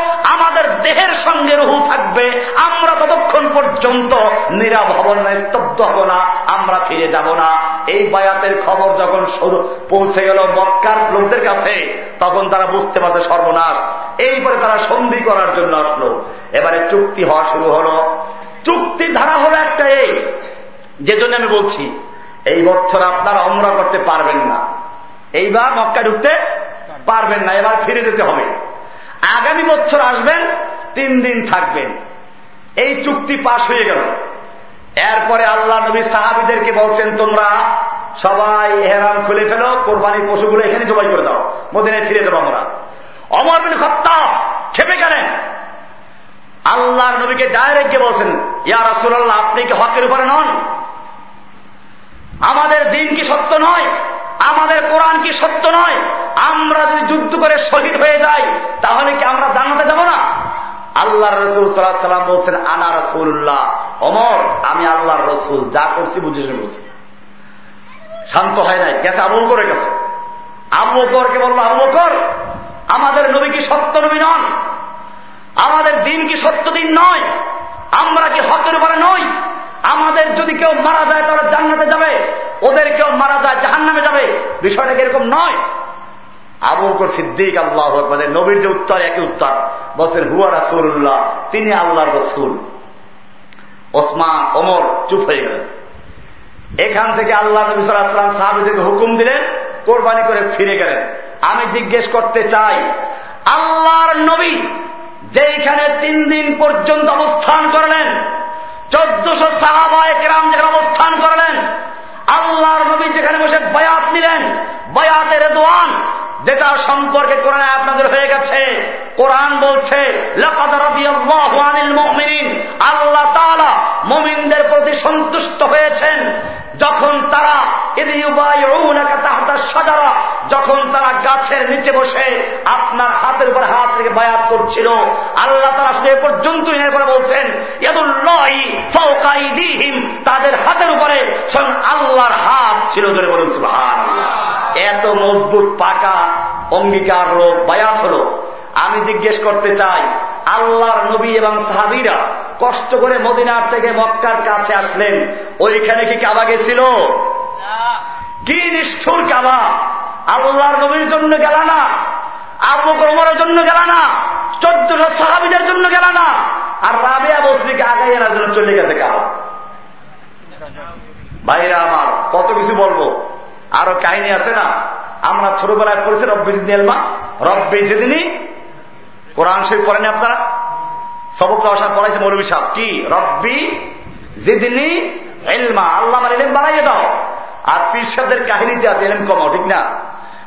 দেহের সঙ্গে রহু থাকবে, আমরা ততক্ষণ পর্যন্ত নীরব হব না, স্তব্ধ হব না, আমরা ফিরে যাব না। এই বায়াতের খবর যখন পৌঁছে গেল মক্কার লোকদের কাছে, তখন তারা বুঝতে পারছে সর্বনাশ। এইবারে তারা সন্ধি করার জন্য আসলো। এবারে চুক্তি হওয়া শুরু হলো। চুক্তি ধারা হলো একটা এই, যে জন্য আমি বলছি, এই বছর আপনারা অমরা করতে পারবেন না। এইবার মক্কা ঢুকতে পারবেন না, এবার ফিরে যেতে হবে। আগামী বছর আসবেন, তিন দিন থাকবেন। এই চুক্তি পাশ হয়ে গেল। এরপরে আল্লাহ নবী সাহাবিদেরকে বলছেন, তোমরা সবাই এহেরাম খুলে ফেলো, কোরবানির পশুগুলো এখানে জবাই করে দাও, মদিনায় ফিরে দেবো আমরা। অমর বিন খত্তা খেপে গেলেন। আল্লাহর নবীকে ডাইরেক্ট গিয়ে বলছেন, ইয়া রাসুল্লাহ আপনি কি হকের উপরে নন? আমাদের দিন কি সত্য নয়? আমাদের কোরআন কি সত্য নয়? আমরা যদি যুদ্ধ করে শহীদ হয়ে যাই, তাহলে কি আমরা জানাতে যাব না? আল্লাহ রসুল সাল্লাহ সাল্লাম বলছেন, আনা রসুল্লাহ অমর, আমি আল্লাহর রসুল, যা করছি বুঝে বলছি। শান্ত হয় নাই, গেছে আবু করে গেছে আবু বকরকে বলল, আবু বকর, আমাদের নবী কি সত্য নবী নন? আমাদের দিন কি সত্য দিন নয়? আমরা কি হকের উপরে নই? আমাদের যদি কেউ মারা যায়, তাহলে জান্নাতে যাবে। ওদের কেউ মারা যায় জাহান নামে যাবে। বিষয়টা এরকম নয়? আবু বকর সিদ্দিক, আল্লাহ মানে নবীর যে উত্তর, একই উত্তর। বলছেন, হুয়া রাসুল্লাহ তিনি আল্লাহর রসুল। ওসমান, ওমর চুপ হয়ে গেলেন। এখান থেকে আল্লাহ নবী সাল্লাম সাহাবিদেরকে হুকুম দিলেন, কোরবানি করে ফিরে গেলেন। আমি জিজ্ঞেস করতে চাই, আল্লাহর নবী যেইখানে তিন দিন পর্যন্ত অবস্থান করলেন চোদ্দশো সাহাবায় কেরাম যেখানে অবস্থান করলেন আল্লাহর নবী যেখানে বসে বয়াত নিলেন বয়াতের দোয়ান যেটা সম্পর্কে কোরআন আপনাদের হয়ে গেছে। কোরআন বলছে আল্লাহ তালা মমিনদের প্রতি সন্তুষ্ট হয়েছেন। যখন তারা সাজারা যখন তারা গাছের নিচে বসে আপনার হাতের উপর হাত থেকে বায়াত করছিল, আল্লাহ তারা শুধু এ পর্যন্ত বলছেন তাদের হাতের উপরে আল্লাহর হাত ছিল ধরে বলুন এত মজবুত পাকা অঙ্গীকার হল বায়াত হল। আমি জিজ্ঞেস করতে চাই আল্লাহর নবী এবং সাহাবিরা কষ্ট করে মদিনার থেকে মক্কার কাছে আসলেন ওইখানে কি কাবা গেছিল? কি নিষ্ঠুর কাবা? আল্লাহর নবীর জন্য গেল না। আবু ক্রমরের জন্য গেল না। চোদ্দশো সাহাবিদের জন্য গেল না। আর রাবিয়া বসরিকে আগাই আনার জন্য চলে গেছে কাবা। ভাইরা আমার কত কিছু বলব। আরও কাহিনী আছে না? আমরা ছোটবেলায় পড়েছি, রব্বি এলমা রব্বি যেদিনই কোরআন শরীফ পড়েনি আপনারা? সবক রসা পড়াইছে মৌলবী সাহ কি? রব্বি যেদিনই এলমা আল্লাহ আমার এলেম বাড়াইয়ে দাও। আর পীর সাহেবদের কাহিনীতে আছে এলেম কমাও, ঠিক না?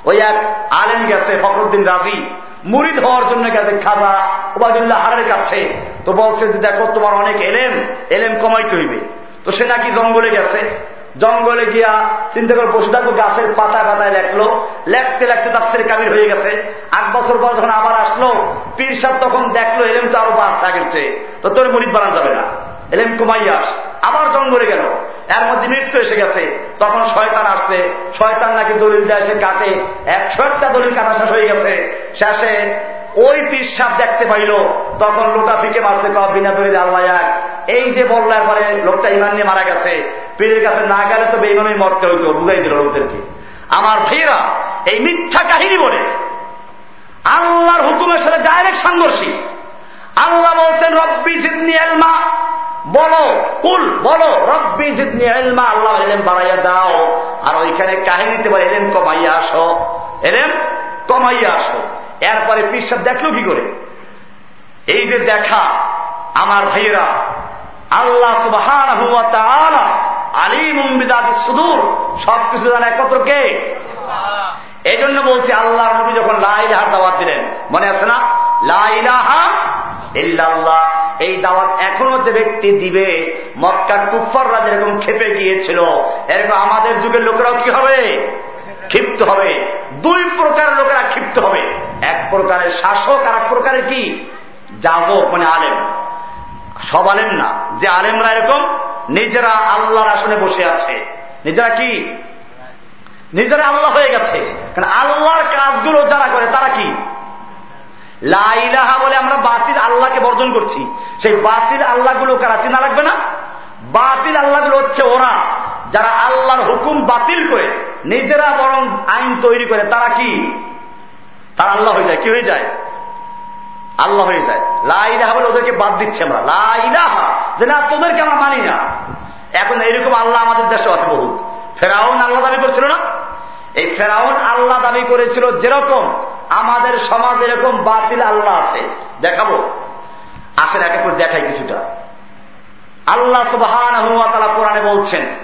ওই এক আলেম গেছে, ফখরুদ্দিন রাজি। মুরিদ হওয়ার জন্য গেছে খাজা ওবায়দুল্লাহ হারের কাছে। তো বলছে যে, দেখো তোমার অনেক এলেম। এলেম কমাইতে হইবে। তো সে নাকি জঙ্গলে গেছে। জঙ্গলে গিয়া চিন্তা করে বসে থাকব গাছের পাতায় পাতায় লেখলো। লেখতে লেখতে তাফসির কাবির হয়ে গেছে। আট বছর পর যখন আবার আসলো, পীর সাহেব তখন দেখল, এলেম তো আরও বাস আগের চেয়ে তো তোর মরিদ বানানো যাবে না। এলেম কুমাইয়াস আবার জঙ্গলে গেল। এর মধ্যে মৃত্যু এসে গেছে। তখন শয়তান আসছে। শয়তান নাকি দলিল দেয়, সে কাটে। একশো একটা দলিল কাটা শেষ হয়ে গেছে। শেষে ওই পিসাব দেখতে পাইল, তখন লোটা ফিকে মারছে বিনা দলিল আল্লাহ এক। এই যে বললার পরে লোকটা ইমান নিয়ে মারা গেছে। পীরের কাছে না গেলে তো বেইমানই মরতে হইতো, বুঝাই দিল লোকদেরকে। আমার ভাইয়েরা, এই মিথ্যা কাহিনী বলে, আল্লাহর হুকুমের সাথে ডাইরেক্ট সংঘর্ষী আল্লাহ বলছেন, রব্বি সিদ্নি এলমা বলো, কুল, বলো, রব্বি জিদনি এলমা আল্লাহ এলেম বাড়াইয়া দাও। আর ওইখানে কাহিনীতে বলে এলেম কমাইয়া আসো। এলেম কমাইয়া আসো। এরপরে পিসাব দেখল কি করে? এই যে দেখা আমার ভাইয়েরা আল্লাহ সুবাহ আলিম সুদূর সবকিছু জানে একমাত্র কে? এই জন্য বলছি আল্লাহ নবী যখন লাইলাহার দাওয়াত দিলেন মনে আছে না? লাইলাহা ইল্লাল্লাহ। এই দাওয়াত এখনও যে ব্যক্তি দিবে মক্কার কুফাররা যেরকম খেপে গিয়েছিল এরকম আমাদের যুগের লোকেরাও কি হবে? ক্ষিপ্ত হবে। দুই প্রকার লোকেরা ক্ষিপ্ত হবে। এক প্রকারের শাসক আর এক প্রকারের কি? যাজক মানে আলেম। সব আলেম না। যে আলেমরা এরকম, নিজেরা আল্লাহর আসনে বসে আছে। নিজেরা কি? নিজেরা আল্লাহ হয়ে গেছে। কারণ আল্লাহর কাজগুলো যারা করে, তারা কি? লাইলাহা বলে আমরা বাতিল আল্লাহকে বর্জন করছি। সেই বাতিল আল্লাহগুলো কারা? চিনা লাগবে না? বাতিল আল্লাহগুলো হচ্ছে ওরা। যারা আল্লাহর হুকুম বাতিল করে, নিজেরা বরং আইন তৈরি করে, তারা কি? তারা আল্লাহ হয়ে যায়। কি হয়ে যায়? আল্লাহ হয়ে যায়। লাইলাহা বলে ওদেরকে বাদ দিচ্ছি আমরা। লাইলাহা যে না, তোদেরকে আমরা মানি না। এখন এইরকম আল্লাহ আমাদের দেশে আছে বহু। ফেরাউন আল্লাহ দাবি করছিল না? এই ফেরাউন আল্লাহ দাবি করেছিল যেরকম আমাদের সমাজ এরকম বাতিল আল্লাহ আছে। দেখাবো। আসেন একে করে দেখাই কিছুটা। আল্লাহ সুবাহান তারা কোরআনে বলছেন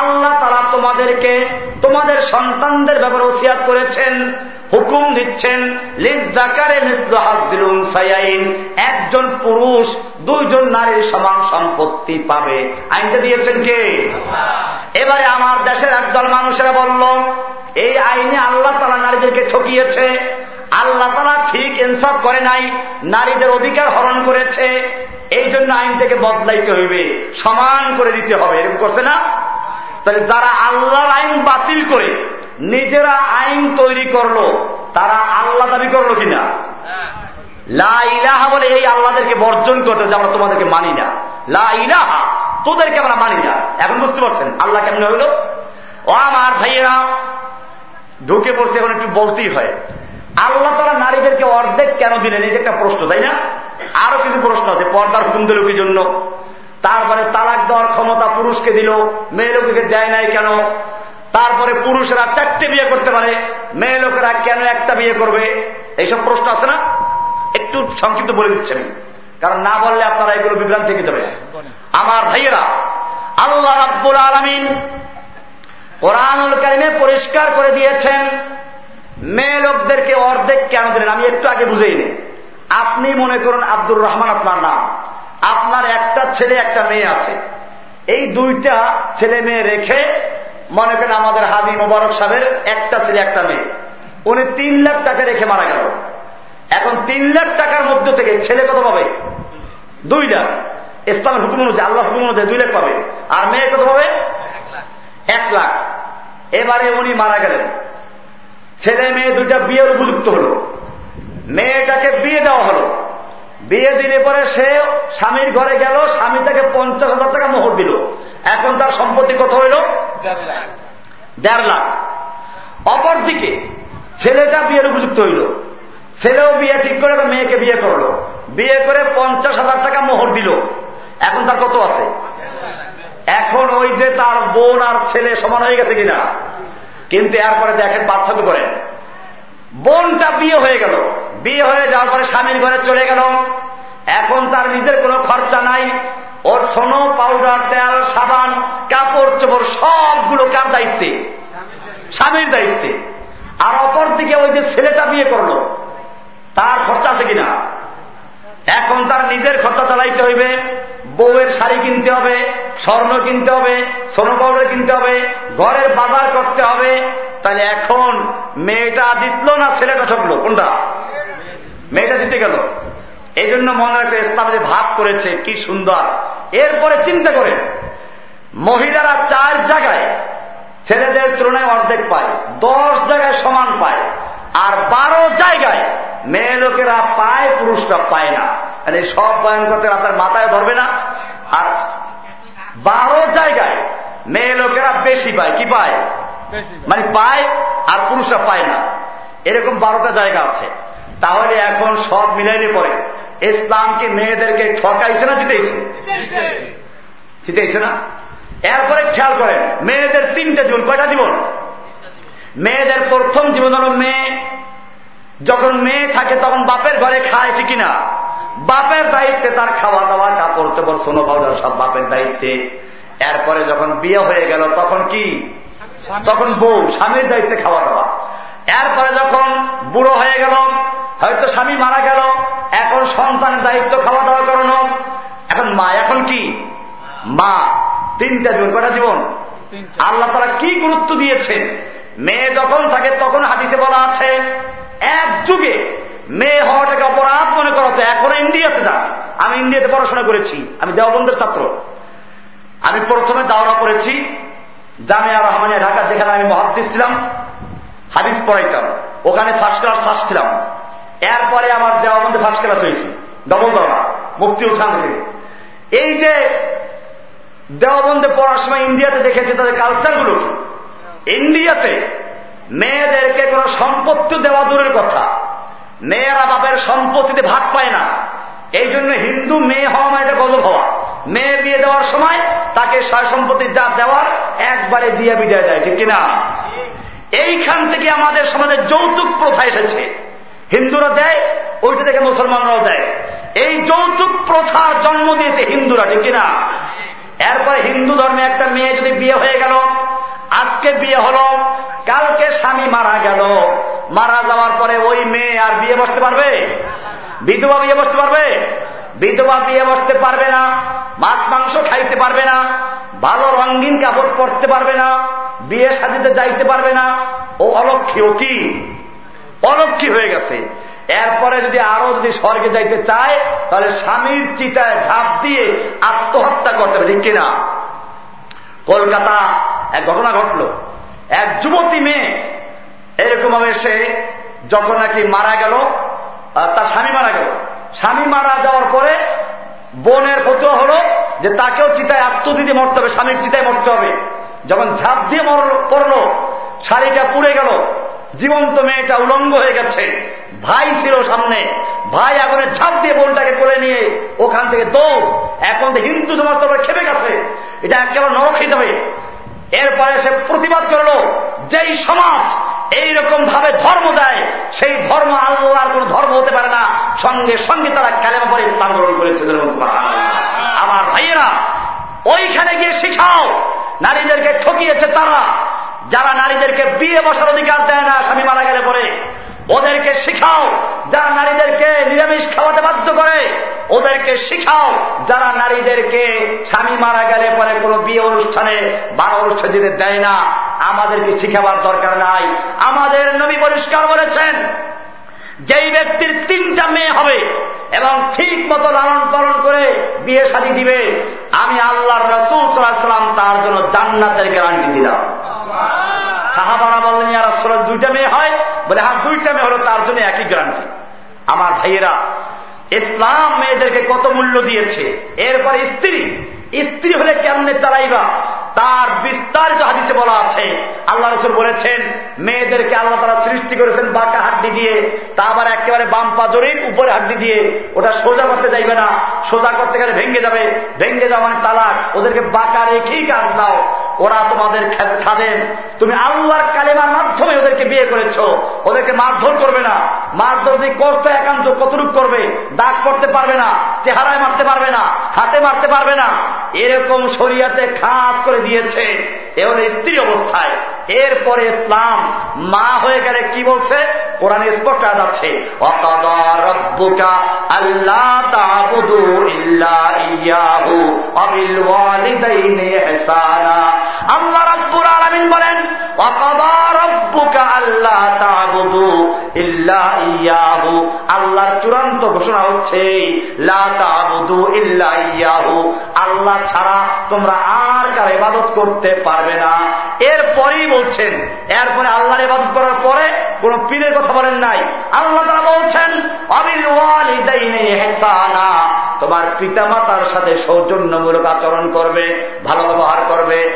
আল্লাহ তারা তোমাদেরকে, তোমাদের সন্তানদের ব্যাপারে ওসিয়াত করেছেন, হুকুম দিচ্ছেন একজন পুরুষ দুইজন নারীর সমান সম্পত্তি পাবে। আইনটা দিয়েছেন কে? এবারে আমার দেশের একদল মানুষেরা বলল, এই আইনে আল্লাহ তারা নারীদেরকে ঠকিয়েছে। আল্লাহ তারা ঠিক ইনসাফ করে নাই, নারীদের অধিকার হরণ করেছে। এই জন্য আইন থেকে বদলাইতে হইবে, সমান করে দিতে হবে। এরকম করছে না? তাহলে যারা আল্লাহর আইন বাতিল করে, নিজেরা আইন তৈরি করল, তারা আল্লাহ দাবি করল কিনা? লা বলে এই আল্লাহদেরকে বর্জন করতে যে আমরা তোমাদেরকে মানি না। লা তোদেরকে আমরা মানি না। এখন বুঝতে পারছেন? আল্লাহ কেমন হইল ও আমার ভাইয়েরা, ঢুকে পড়ছে এখন একটু বলতেই হয়। আল্লাহ তারা নারীদেরকে অর্ধেক কেন দিলেন? এটা একটা প্রশ্ন, তাই না? আরও কিছু প্রশ্ন আছে, পর্দার হুকুম দিল কি জন্য? তারপরে তালাক দেওয়ার ক্ষমতা পুরুষকে দিল, মেয়ে লোককে দেয় নাই কেন? তারপরে পুরুষেরা চারটে বিয়ে করতে পারে, মেয়ে লোকেরা কেন একটা বিয়ে করবে? এইসব প্রশ্ন আছে না? একটু সংক্ষিপ্ত বলে দিচ্ছেন কারণ না বললে আপনারা এগুলো বিভ্রান্ত থেকে যাবে আমার ভাইয়েরা, আল্লাহ রাব্বুল আলমিন কোরআনুল কারিমে পরিষ্কার করে দিয়েছেন, মেয়ে লোকদেরকে অর্ধেক কেন দিলেন? আমি একটু আগে বুঝেই নি। আপনি মনে করুন আব্দুর রহমান আপনার নাম। আপনার একটা ছেলে, একটা মেয়ে আছে। এই দুইটা ছেলে মেয়ে রেখে মনে করেন আমাদের হাদি মোবারক সাহেবের একটা ছেলে, একটা মেয়ে। উনি তিন লাখ টাকা রেখে মারা গেল। এখন তিন লাখ টাকার মধ্য থেকে ছেলে কত পাবে? দুই লাখ। ইসলামের হুকুম অনুযায়ী আল্লাহ হুকুম অনুযায়ী দুই লাখ পাবে। আর মেয়ে কত পাবে? এক লাখ। এবারে উনি মারা গেলেন। ছেলে মেয়ে দুইটা বিয়ের উপযুক্ত হল। মেয়েটাকে বিয়ে দেওয়া হলো। বিয়ে দিলে পরে সে স্বামীর ঘরে গেল স্বামী তাকে পঞ্চাশ হাজার টাকা মোহর দিল। এখন তার সম্পত্তি কত হইল? দেড় লাখ। অপরদিকে ছেলেটা বিয়ের উপযুক্ত হইল। ছেলেও বিয়ে ঠিক করে মেয়েকে বিয়ে করল। বিয়ে করে পঞ্চাশ হাজার টাকা মোহর দিল। এখন তার কত আছে? এখন ওই যে তার বোন আর ছেলে সমান হয়ে গেছে কিনা? কিন্তু এরপরে দেখেন পার্থক্য করেন বোনটা বিয়ে হয়ে গেল। বিয়ে হয়ে যাওয়ার পরে স্বামীর ঘরে চলে গেল। এখন তার নিজের কোনো খরচা নাই। ওর সোনো, পাউডার, তেল, সাবান, কাপড়, চোপড় সবগুলো কার দায়িত্বে? স্বামীর দায়িত্বে। আর অপর দিকে ওই যে ছেলেটা বিয়ে করল, তার খরচা আছে কিনা? এখন তার নিজের খরচা চালাইতে হইবে। বউয়ের শাড়ি কিনতে হবে, স্বর্ণ কিনতে হবে, সোনো পাউডার কিনতে হবে, ঘরের বাজার করতে হবে। তাহলে এখন মেয়েটা জিতলো না ছেলেটা ঠকলো? কোনটা? মেয়েটা জিতে গেল। এই জন্য মনে রাখতে ইসলাম যে ভাগ করেছে কি সুন্দর। এরপরে চিন্তা করে মহিলারা চার জায়গায় ছেলেদের তুলনায় অর্ধেক পায় দশ জায়গায় সমান পায় আর বারো জায়গায় মেয়ে লোকেরা পায় পুরুষরা পায় না। এই সব বয়ান করতে রাতের মাথায় ধরবে না? আর বারো জায়গায় মেয়ে লোকেরা বেশি পায় কি পায়। মানে পায় আর পুরুষরা পায় না। এরকম বারোটা জায়গা আছে। তাহলে এখন সব মিলাইলে পরে ইসলামকে মেয়েদেরকে ঠকাইছে না জিতেছে জিতেছে না? এরপরে খেয়াল করেন মেয়েদের তিনটা জীবন কয়টা জীবন? মেয়েদের প্রথম জীবন হল মেয়ে। যখন মেয়ে থাকে তখন বাপের ঘরে খায় ঠিক না বাপের দায়িত্বে তার খাওয়া দাওয়া কাপড় টোপড় সোনো পাউডার সব বাপের দায়িত্বে। এরপরে যখন বিয়ে হয়ে গেল তখন কি? তখন বউ স্বামীর দায়িত্বে খাওয়া দাওয়া এরপরে যখন বুড়ো হয়ে গেল হয়তো স্বামী মারা গেল এখন সন্তানের দায়িত্ব খাওয়া দাওয়া করানো। এখন মা এখন কি? মা তিনটা জীবন কটা জীবন। আল্লাহ তারা কি গুরুত্ব দিয়েছেন? মেয়ে যখন থাকে তখন হাদিসে বলা আছে এক যুগে মেয়ে হওয়াটাকে অপরাধ মনে করো তো এখন ইন্ডিয়াতে যান আমি ইন্ডিয়াতে পড়াশোনা করেছি আমি দেওবন্ধের ছাত্র। আমি প্রথমে দাওরা পড়েছি জামিয়া রহমানিয়া ঢাকা যেখানে আমি মহাদ্দিস ছিলাম। হাদিস পড়াইতাম। ওখানে ফার্স্ট ক্লাস ফার্স্ট ছিলাম। এরপরে আমার দেওয়াবন্ধে ফার্স্ট ক্লাস হয়েছি ডবল দৌড়া মুক্তি উঠান থেকে। এই যে দেওয়াবন্ধে পড়ার সময় ইন্ডিয়াতে দেখেছি তাদের কালচারগুলো ইন্ডিয়াতে মেয়েদেরকে কোন সম্পত্তি দেওয়া দূরের কথা। মেয়েরা বাপের সম্পত্তিতে ভাগ পায় না। এই জন্য হিন্দু মেয়ে হওয়া মানে এটা গজব হওয়া। মেয়ে বিয়ে দেওয়ার সময় তাকে সয় সম্পত্তি যা দেওয়ার একবারে দিয়ে বিদায় দেয়, ঠিক কিনা? এইখান থেকে আমাদের সমাজে যৌতুক প্রথা এসেছে। হিন্দুরা দেয়, ওইটা থেকে মুসলমানরাও দেয়। এই যৌতুক প্রথার জন্ম দিয়েছে হিন্দুরা, ঠিক না এরপরে হিন্দু ধর্মে একটা মেয়ে যদি বিয়ে হয়ে গেল, আজকে বিয়ে হলো, কালকে স্বামী মারা গেল। মারা যাওয়ার পরে ওই মেয়ে আর বিয়ে বসতে পারবে? বিধবা বিয়ে বসতে পারবে? বিধবা বিয়ে বসতে পারবে না, মাছ মাংস খাইতে পারবে না, ভালো রঙিন কাপড় পরতে পারবে না, বিয়ে সাজিতে যাইতে পারবে না। ও অলক্ষী ও কি? অলক্ষী হয়ে গেছে। এরপরে যদি আরও যদি স্বর্গে যাইতে চায়, তাহলে স্বামীর চিতায় ঝাঁপ দিয়ে আত্মহত্যা করতে হবে, ঠিক কিনা? কলকাতা, এক ঘটনা ঘটল। এক যুবতী মেয়ে এরকম ভাবে সে যখন নাকি মারা গেল তার স্বামী মারা গেল। স্বামী মারা যাওয়ার পরে বোনের ফতুয়া হলো যে তাকেও চিতায় আত্মদিতে মরতে হবে, স্বামীর চিতায় মরতে হবে। যখন ঝাঁপ দিয়ে পড়ল, শাড়িটা পুড়ে গেল, জীবন্ত মেয়েটা উলঙ্গ হয়ে গেছে। ভাই ছিল সামনে, ভাই আগুনে ঝাঁপ দিয়ে বোনটাকে করে নিয়ে ওখান থেকে দৌড়। এখন তো হিন্দু তোমার তোমরা খেপে গেছে। এটা একেবারে নরক হয়ে যাবে এরপরে সে প্রতিবাদ করল, যেই সমাজ এইরকম ভাবে ধর্ম দেয়, সেই ধর্ম আল্লাহর কোন ধর্ম হতে পারে না। সঙ্গে সঙ্গে তারা কালেমা পরে ইসলাম গ্রহণ করেছে আমার ভাইয়েরা, ওইখানে গিয়ে শিখাও, নারীদেরকে ঠকিয়েছে তারা। যারা নারীদেরকে বিয়ে বসার অধিকার দেয় না, স্বামী মারা গেলে পরে। ওদেরকে শিখাও যারা নারীদেরকে নিরামিষ খাওয়াতে বাধ্য করে। ওদেরকে শিখাও যারা নারীদেরকে স্বামী মারা গেলে পরে কোনো বিয়ে অনুষ্ঠানে, বারো অনুষ্ঠান যেতে দেয় না। আমাদেরকে শিখাবার দরকার নাই। আমাদের নবী পরিষ্কার বলেছেন, যেই ব্যক্তির তিনটা মেয়ে হবে এবং ঠিক মতো লালন পালন করে বিয়ে শাদী দিবে, আমি আল্লাহর রসুল সাল্লাম তার জন্য জান্নাতের গ্যারান্টি দিলাম। সাহাবারা বললেন দুইটা মেয়ে হয়? বলে হ্যাঁ দুইটা মেয়ে হলো, তার জন্য একই গ্যারান্টি আমার ভাইয়েরা, ইসলাম মেয়েদেরকে কত মূল্য দিয়েছে? এরপরে স্ত্রী স্ত্রী হলে কেমনে চালাইবা? তার বিস্তারিত হাদিসে বলা আছে, আল্লাহ রসুল বলেছেন, মেয়েদেরকে আল্লাহ তারা সৃষ্টি করেছেন বাঁকা হাড্ডি দিয়ে, তা আবার একেবারে বাম পাজরের উপরে হাড্ডি দিয়ে, ওটা সোজা করতে যাইবে না, সোজা করতে গেলে ভেঙ্গে যাবে। ভেঙে যাওয়া মানে তালাক। ওদেরকে বাঁকা রেখেই কাজ দাও। ওরা তোমাদের খাদেন তুমি আল্লাহর কালেমার মাধ্যমে ওদেরকে বিয়ে করেছ। ওদেরকে মারধর করবে না। মারধর যদি করতে একান্ত কতটুক করবে, দাগ করতে পারবে না, চেহারায় মারতে পারবে না, হাতে মারতে পারবে না। এরকম শরিয়াতে খাস করে দিয়েছে। এ হল স্ত্রী অবস্থায়। এরপরে ইসলাম মা হয়ে গেলে কি বলছে? কোরআন স্পষ্ট যাচ্ছে আল্লাহ রব্বুর আলমিন বলেন আল্লাহর চূড়ান্ত ঘোষণা হচ্ছে আল্লাহ ছাড়া তোমরা আর কার ইবাদত করতে পারবে না। এরপরেই বলছেন, এরপরে আল্লাহর ইবাদত করার পরে কোন পীরের কথা বলেন নাই। আল্লাহ তারা বলছেন, অবিল হেসানা তোমার পিতা মাতার সাথে সৌজন্যমূলক আচরণ করবে, ভালো ব্যবহার করবে।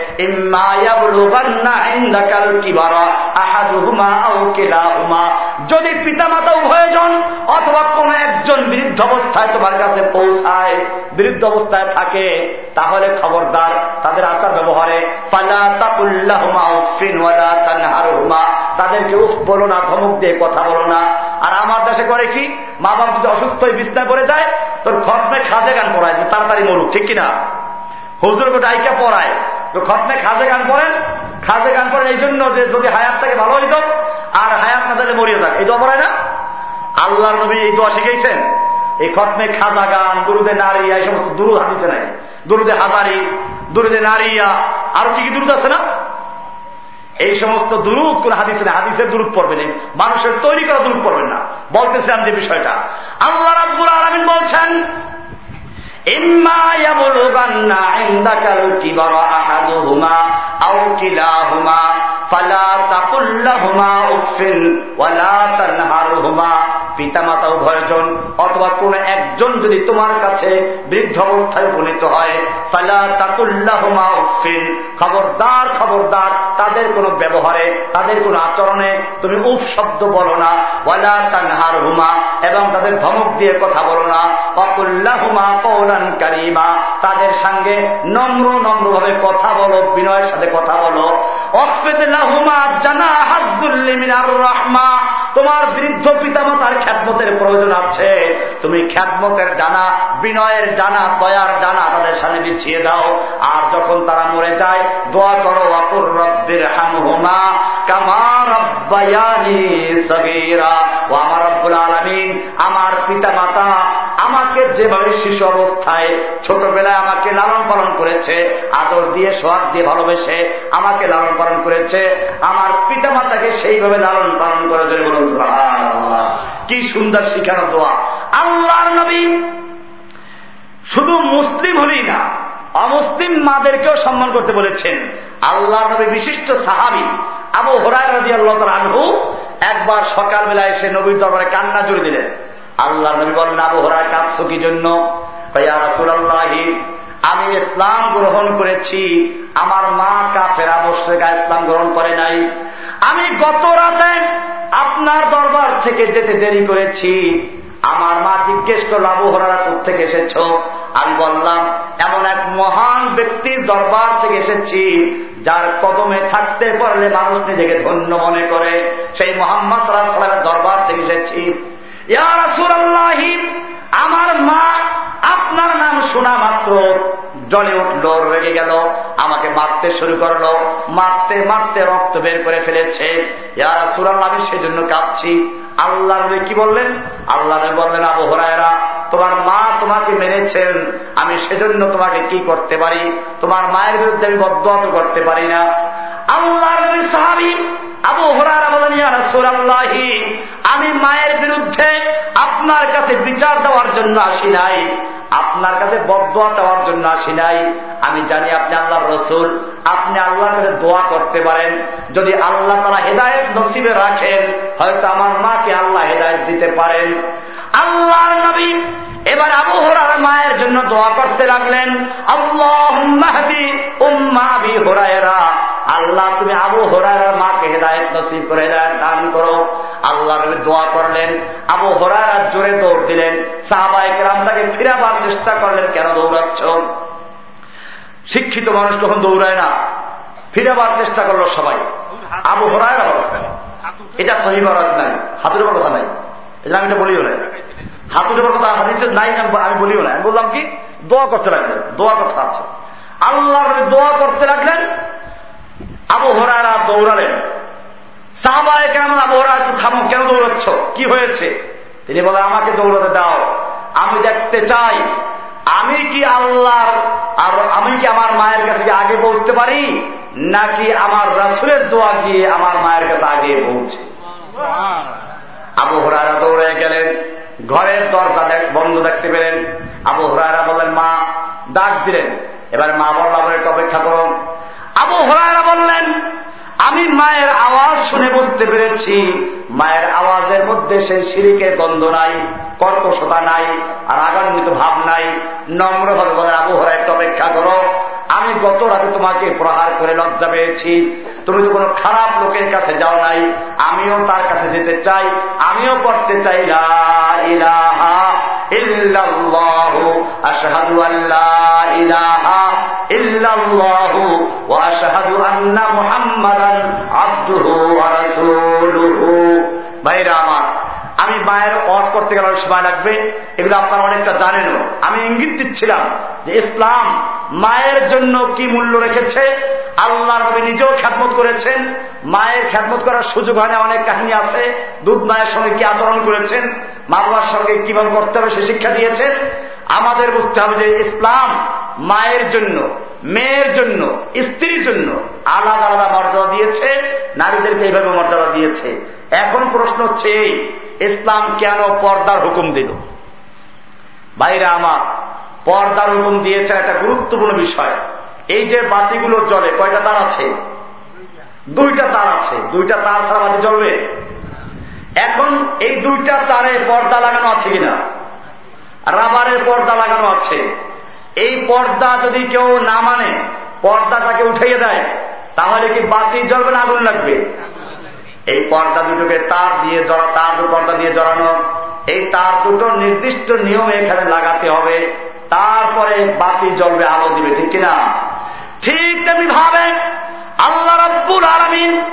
যদি পিতা মাতা উভয়জন অথবা কোন একজন বৃদ্ধ অবস্থায় তোমার কাছে পৌঁছায়, বৃদ্ধ অবস্থায় থাকে, তাহলে খবরদার তাদের আচার ব্যবহারে তাদেরকে উফ বলো না, ধমক দিয়ে কথা বলো না। আর আমার দেশে করে কি? মা বাপ যদি অসুস্থ হয়ে বিছনায় পড়ে যায়, তোর খতমে খাজে গান পড়ায় তাড়াতাড়ি মরুক, ঠিক কিনা? হুজুর ডাইকা পড়ায় তো খতমে খাজে গান পড়েন। খাজে গান পড়েন এই জন্য যে যদি হায়াত থাকে ভালো হইত, আর হায়াত না তাহলে মরিয়ে যাক। এই দোয়া পড়ায় না? আল্লাহর নবী এই দোয়া শিখেছেন এই খতমে খাজা গান, দুরুদে নারিয়া এই সমস্ত দুরুদ হাদিসে নাই। দুরুদে হাজারি, দুরুদে নারিয়া, আরও কি কি দুরুদ আছে না? এই সমস্ত দুরুদ কোন হাদিসে হাদিসের দুরুদ পড়বেন মানুষের তৈরি করা দুরুদ পড়বেন না। বলতেছিলাম যে বিষয়টা। আল্লাহ রাব্বুল আলমিন বলছেন হুমা ফলা ফালা তাকুল্লাহুমা উফিন ওলা ওয়ালা তানহারহুমা। পিতা পিতামাতা উভয়জন অথবা কোন একজন যদি তোমার কাছে বৃদ্ধ অবস্থায় উপনীত হয় খবরদার খবরদার, তাদের কোনো ব্যবহারে, তাদের কোনো আচরণে তুমি উফ শব্দ বলো না। ওয়ালা তানহার হুমা এবং তাদের ধমক দিয়ে কথা বলো না। অকুল্লাহুমা কৌলান কারিমা, তাদের সঙ্গে নম্র, নম্রভাবে কথা বলো, বিনয়ের সাথে কথা বলো। অফেদ লাহুমা জানা হাজুল্লিমিনার রহমা তোমার বৃদ্ধ পিতামাতার খ্যাতমতের প্রয়োজন আছে। তুমি খ্যাতমতের ডানা, বিনয়ের ডানা, দয়ার ডানা তাদের সামনে বিছিয়ে দাও। আর যখন তারা মরে যায়, দোয়া করো অপুর রব্বের হামহুমা কামার রব্বায়ানি সবেরা ও আমার রব্বুল আলমিন, আমার পিতা মাতা আমাকে যেভাবে শিশু অবস্থায় ছোটবেলায় আমাকে লালন পালন করেছে, আদর দিয়ে, সোয়াদ দিয়ে, ভালোবেসে আমাকে লালন পালন করেছে, আমার পিতা মাতাকে সেইভাবে লালন পালন করে যদি বলুন কি সুন্দর শিখানো দোয়া। আল্লাহর নবী শুধু মুসলিম হলেই না, অমুসলিম মাদেরকেও সম্মান করতে বলেছেন। আল্লাহ নবী বিশিষ্ট সাহাবি আবু হরাই রাজি আল্লাহ আনহু একবার সকালবেলা এসে নবীর দরবারে কান্না জুড়ে দিলেন। আল্লাহ নবী বলেন, আবু হরাই কাঁদছ কি জন্য? আমি ইসলাম গ্রহণ করেছি। আমার মা কাফেরা মোশ্রেকা ইসলাম গ্রহণ করে নাই। আমি গত রাতে আপনার দরবার থেকে যেতে দেরি করেছি। আমার মা জিজ্ঞেস করল, আবু হরারা থেকে এসেছ? আমি বললাম, এমন এক মহান ব্যক্তির দরবার থেকে এসেছি, যার কদমে থাকতে পারলে মানুষ নিজেকে ধন্য মনে করে। সেই মোহাম্মদ সাল্লাহ সাল্লামের দরবার থেকে এসেছি। আমার মা আপনার নাম শোনা মাত্র। জলে উঠল, রেগে গেল, আমাকে মারতে শুরু করল, মারতে মারতে রক্ত বের করে ফেলেছে। ইয়ারা সুরাল আমি সেজন্য কাঁদছি। আল্লাহ নবী কি বললেন? আল্লাহ নবী বললেন, আবু হরায়রা, তোমার মা তোমাকে মেরেছেন, আমি সেজন্য তোমাকে কি করতে পারি? তোমার মায়ের বিরুদ্ধে আমি বদ্ধত করতে পারি না। আল্লাহ নবী সাহাবি আবু হরারা বলেন ইয়ারাসুরাল্লাহি আমি মায়ের বিরুদ্ধে আপনার কাছে বিচার দেওয়ার জন্য আসি নাই। আপনার কাছে বদোয়া চাওয়ার জন্য আসি নাই। আমি জানি আপনি আল্লাহর রসুল। আপনি আল্লাহর কাছে দোয়া করতে পারেন। যদি আল্লাহ তারা হেদায়ত নসিবে রাখেন, হয়তো আমার মাকে আল্লাহ হেদায়ত দিতে পারেন। আল্লাহর নবী এবার আবু হরার মায়ের জন্য দোয়া করতে লাগলেন আল্লাহ উম্মাবি হোরায়রা। আল্লাহ, তুমি আবু হরার মাকে হেদায়ত নসিব করে হেদায়ত দান করো। আল্লাহ নবী দোয়া করলেন, আবু হরারা জোরে দৌড় দিলেন। সাহাবাহিক তাকে ফিরাবার চেষ্টা করলেন, কেন দৌড়াচ্ছ? শিক্ষিত মানুষ কখন দৌড়ায় না। ফিরাবার চেষ্টা করল সবাই। আবু হরায়রা এটা সহি নাই। হাতের কথা নাই। এটা আমি এটা বলিও না। হাতুটের কথা হাদিসে নাই, আমি বলিও না। আমি বললাম কি, দোয়া করতে লাগলেন দোয়া কথা আছে। আল্লাহ দোয়া করতে লাগলেন আবু হরারা দৌড়ালেন। সাহবায় কেন আবু হরা একটু থামো কেন দৌড়াচ্ছ? কি হয়েছে? তিনি বলে আমাকে দৌড়াতে দাও। আমি দেখতে চাই। আমি কি আল্লাহর, আর আমি কি আমার মায়ের কাছে আগে পৌঁছতে পারি? নাকি আমার রাসুলের দোয়া গিয়ে আমার মায়ের কাছে আগে পৌঁছে? আবু হরারা দৌড়ে গেলেন। ঘরের দরজা বন্ধ দেখতে পেলেন। আবু হরারা বললেন, মা, ডাক দিলেন। এবার মা বললাম একটু অপেক্ষা করুন আবু হরারা বললেন, আমি মায়ের আওয়াজ শুনে বুঝতে পেরেছি, মায়ের আওয়াজের মধ্যে সেই সিরিকের গন্ধ নাই, কর্কশতা নাই, আর আগান্বিত ভাব নাই। নম্র ভাবে বলেন, আবু হরা একটু অপেক্ষা করো। আমি গত রাতে তোমাকে প্রহার করে লজ্জা পেয়েছি। তুমি তো কোনো খারাপ লোকের কাছে যাও নাই। আমিও তার কাছে যেতে চাই। আমিও পড়তে চাই ইলাহা ইল্লাল্লাহু, আশহাদু আল্লা ইলাহা ইল্লাল্লাহু ওয়া আশহাদু আন্না মুহাম্মাদান আবদুহু ওয়া রাসূলুহু। ভাইরা আমার, আমি মায়ের অস করতে গেলে সময় লাগবে, এগুলো আপনারা অনেকটা জানেনও। আমি ইঙ্গিত দিচ্ছিলাম যে ইসলাম মায়ের জন্য কি মূল্য রেখেছে আল্লাহ নবী নিজেও খ্যাতমত করেছেন, মায়ের খ্যাতমত করার সুযোগ হয় না, অনেক কাহিনী আছে, দুধ মায়ের সঙ্গে কি আচরণ করেছেন মা বাবার সঙ্গে কীভাবে করতে হবে সে শিক্ষা দিয়েছেন। আমাদের বুঝতে হবে যে ইসলাম মায়ের জন্য, মেয়ের জন্য, স্ত্রীর জন্য আলাদা আলাদা মর্যাদা দিয়েছে, নারীদেরকে এইভাবে মর্যাদা দিয়েছে। এখন প্রশ্ন হচ্ছে এই, ইসলাম কেন পর্দার হুকুম দিল? বাইরে আমার, পর্দার হুকুম দিয়েছে একটা গুরুত্বপূর্ণ বিষয়। এই যে বাতিগুলো জ্বলে, কয়টা তার আছে? দুইটা তার আছে। দুইটা তার ছাড়া বাতি জ্বলবে? এখন এই দুইটা তারে পর্দা লাগানো আছে কিনা? রাবারের পর্দা লাগানো আছে। এই পর্দা যদি কেউ না মানে পর্দাটাকে উঠাইয়ে দেয়, তাহলে কি বাতি জ্বলবে না আগুন লাগবে? এই পর্দা দুটোকে তার দিয়ে জড়া, তার পর্দা দিয়ে জড়ানো। এই তার দুটো নির্দিষ্ট নিয়মে এখানে লাগাতে হবে। তারপরে বাতি জ্বলবে, আলো দিবে, ঠিক কিনা? ঠিক তেমনি ভাবে আল্লাহ রব্বুল আলমিন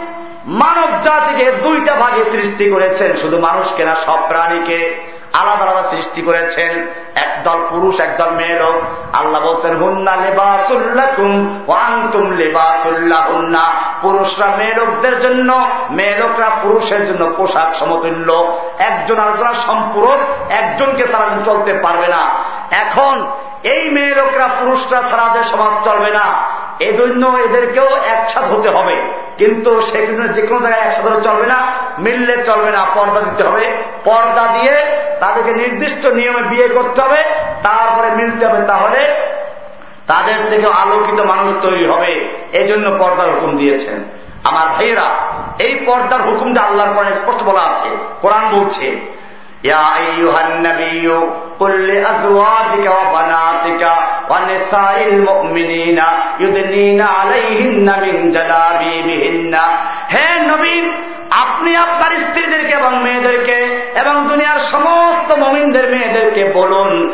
মানব জাতিকে দুইটা ভাগে সৃষ্টি করেছেন। শুধু মানুষকে না, সব প্রাণীকে। আলাদা আলাদা সৃষ্টি করেছেন। একদল পুরুষ একদল মেয়ে লোক। আল্লাহ বলছেন, হুন্না লেবাসুল্লাকুম লেবাসুল্লাহ হুন্না পুরুষরা মেয়ে লোকদের জন্য, মেয়ে লোকরা পুরুষের জন্য পোশাক সমতুল্য। একজন আলোচনা সম্পূরক, একজনকে ছাড়া চলতে পারবে না। এখন এই মেয়ে লোকরা পুরুষরা ছাড়া যে সমাজ চলবে না। এজন্য এদেরকেও একসাথ হতে হবে। কিন্তু সেগুলো যে কোনো জায়গায় একসাথে চলবে না, মিললে চলবে না, পর্দা দিতে হবে। পর্দা দিয়ে তাদেরকে নির্দিষ্ট নিয়মে বিয়ে করতে হবে, তারপরে মিলতে হবে তাহলে তাদের থেকে আলোকিত মানুষ তৈরি হবে। এই জন্য পর্দার হুকুম দিয়েছেন। আমার ভাইয়েরা, এই পর্দার হুকুমটা আল্লাহর পরে স্পষ্ট বলা আছে। কোরআন বলছে يا أيها النبي قل لأزواجك وبناتك ونساء المؤمنين يدنين عليهن من جلابيبهن هي النبي আপনি আপনার স্ত্রীদেরকে এবং মেয়েদেরকে এবং দুনিয়ার সমস্ত মমিনদের মেয়েদেরকে বলুন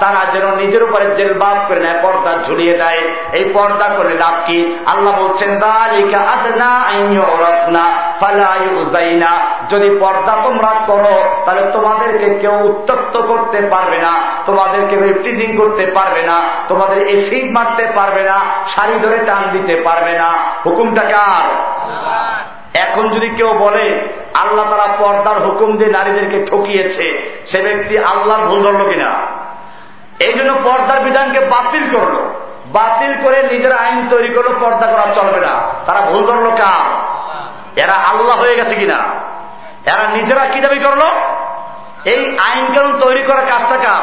তারা যেন নিজের উপরে জেলবাব করে নেয় পর্দা ঝুলিয়ে দেয়। এই পর্দা করে লাভ কি? আল্লাহ বলছেন যদি পর্দা তোমরা করো, তাহলে তোমাদেরকে কেউ উত্তপ্ত করতে পারবে না, তোমাদেরকে রিপ্রিজিং করতে পারবে না, তোমাদের এসিড মারতে পারবে না, শাড়ি ধরে টান দিতে পারবে না। হুকুমটা কার? এখন যদি কেউ বলে, আল্লাহ তারা পর্দার হুকুম দিয়ে নারীদেরকে ঠকিয়েছে, সে ব্যক্তি আল্লাহর ভুল ধরল কিনা? এই জন্য পর্দার বিধানকে বাতিল করল। বাতিল করে নিজের আইন তৈরি করল, পর্দা করা চলবে না। তারা ভুল ধরলো কার? এরা আল্লাহ হয়ে গেছে কিনা? এরা নিজেরা কি দাবি করল? এই আইন কানুন তৈরি করার কাজটা কার?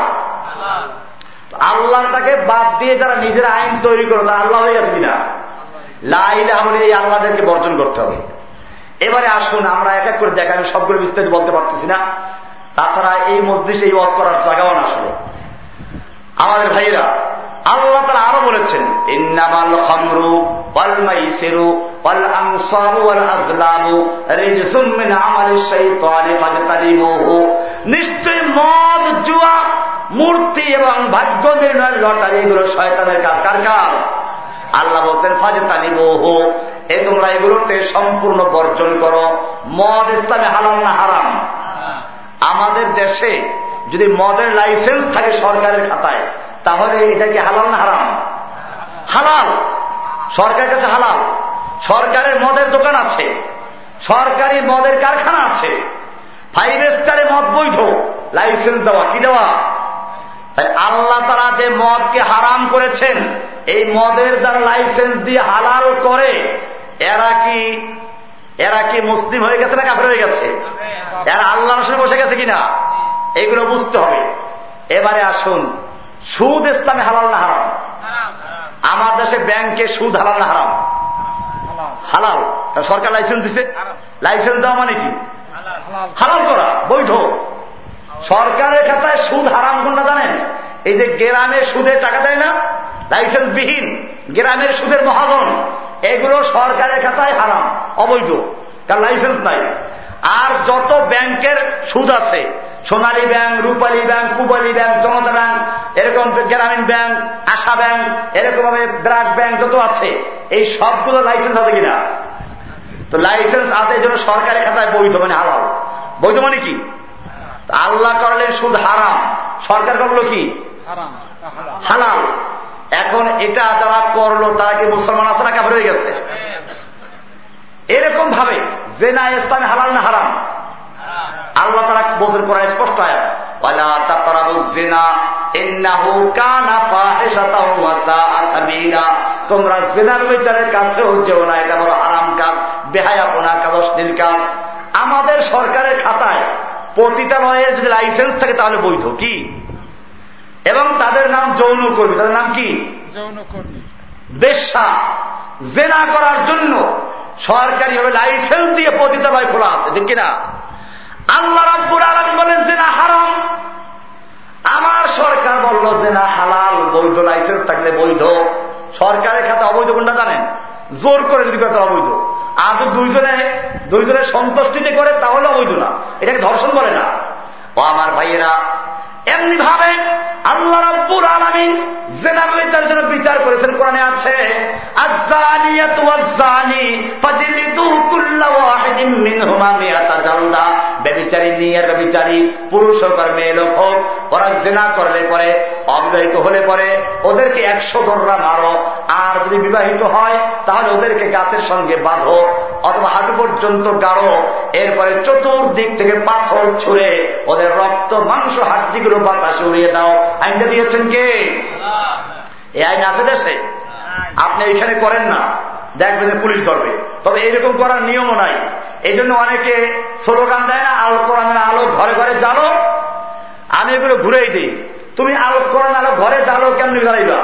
আল্লাহটাকে বাদ দিয়ে যারা নিজের আইন তৈরি করল, তারা আল্লাহ হয়ে গেছে কিনা? লাইলে আমাদের এই আল্লাহদেরকে বর্জন করতে হবে। এবারে আসুন, আমরা এক এক করে দেখা আমি সবগুলো বিস্তারিত বলতে পারতেছি না। তাছাড়া এই মসজিদ এই ওয়াজ করার জায়গাও না আসলে। আমাদের ভাইরা আল্লাহ তারা আরও বলেছেন নিশ্চয় মদ, জুয়া, মূর্তি এবং ভাগ্য নির্ণয়ের লটারি এগুলো শয়তানের কাজ। কার কাজ? আল্লাহ বলছেন ফাজতানি বহু এ তোমরা এগুলোতে সম্পূর্ণ বর্জন করো। মদ ইসলামে হালাল না হারাম? আমাদের দেশে যদি মদের লাইসেন্স থাকে সরকারের খাতায়, তাহলে এটা কি হালাল না হারাম? হালাল। সরকারের কাছে হালাল। সরকারের মদের দোকান আছে। সরকারি মদের কারখানা আছে। ফাইভ স্টারে মদ বৈধ। লাইসেন্স দেওয়া কি দেওয়া? আল্লাহ তারা যে মদকে হারাম করেছেন, এই মদের যারা লাইসেন্স দিয়ে হালাল করে, এরা কি এরা কি মুসলিম হয়ে গেছে না কাপড় হয়ে গেছে? এরা আল্লাহ রসুল বসে গেছে কিনা? এগুলো বুঝতে হবে। এবারে আসুন, সুদ ইসলামে হালাল না হারাম? আমার দেশে ব্যাংকে সুদ হালাল না হারাম? হালাল। সরকার লাইসেন্স দিছে? লাইসেন্স দেওয়া মানে কি? হালাল করা, বৈধ। সরকারের খাতায় সুদ হারাম কোনটা জানেন? এই যে গ্রামে সুদের টাকা দেয় না লাইসেন্স বিহীন গ্রামের সুদের মহাজন, এগুলো সরকারের খাতায় হারাম, অবৈধ কারণ লাইসেন্স নাই। আর যত ব্যাংকের সুদ আছে, Sonali bank, Rupali bank, Pubali bank, Janata bank, এরকম গ্রামীণ ব্যাংক, আশা ব্যাংক এরকম ভাবে ব্রাক ব্যাংক যত আছে, এই সবগুলো লাইসেন্স আছে কিনা? তো লাইসেন্স আছে, এই জন্য সরকারের খাতায় বৈধ মানে হালাল। বৈধ মানে কি? আল্লাহ করলেন সুদ হারাম। সরকার করল কি? হালাল। এখন এটা যারা করল তারা কি মুসলমান আছে না কাপড় হয়ে গেছে? এরকম ভাবে যে না ইসলামে হালাল না হারাম আল্লাহ তারা বছর পরে স্পষ্ট আয়াত তোমরা জেনার বিচারের কাছেও যেও না এটা বড় আরাম কাজ বেহায়াপনা কাজ অশ্লীল কাজ। আমাদের সরকারের খাতায় পতিতালয়ের যদি লাইসেন্স থাকে তাহলে বৈধ। কি? এবং তাদের নাম যৌন কর্মী তাদের নাম কি? যৌনকর্মী। বেশ্যা। জেনা করার জন্য সরকারিভাবে লাইসেন্স দিয়ে পতিতালয় খোলা আছে ঠিক কিনা? আল্লাহ রাব্বুর আলমী বলেন জেনা হারাম। আমার সরকার বলল জেনা হালাল বৈধ লাইসেন্স থাকলে বৈধ। সরকারের খাতে অবৈধ কোনটা জানেন? জোর করে যদি কথা অবৈধ। আর যদি দুইজনে, দুইজনের সন্তুষ্টিতে করে তাহলে অবৈধ না। এটাকে ধর্ষণ বলে না। ও আমার ভাইয়েরা এমনি ভাবে আল্লাহ রব্বুর আলমিন জেনাবেচার জন্য বিচার করেছেন, কোরআনে আছে ব্যবিচারী নিয়ে ব্যবিচারী পুরুষ হোক আর মেয়ে লোক ওরা জেনা করলে পরে, অবিবাহিত হলে পরে ওদেরকে একশো দররা মারো। আর যদি বিবাহিত হয়, তাহলে ওদেরকে গাছের সঙ্গে বাঁধো, অথবা হাঁটু পর্যন্ত গাড়ো। এরপরে চতুর্দিক থেকে পাথর ছুঁড়ে ওদের রক্ত, মাংস, হাড্ডিগুলো বাতাসে উড়িয়ে দাও। আইনটা দিয়েছেন কে? এই আইন আছে দেশে? আপনি এখানে করেন না। দেখবেন যে পুলিশ ধরবে। তবে এইরকম করার নিয়মও নাই। এই জন্য অনেকে স্লোগান দেয় না, আলো কোরআনের আলো ঘরে ঘরে জ্বালো। আমি এগুলো ঘুরেই দিই। তুমি আলো কোরআন আলো ঘরে জ্বালো, কেমনি জ্বালাইবা?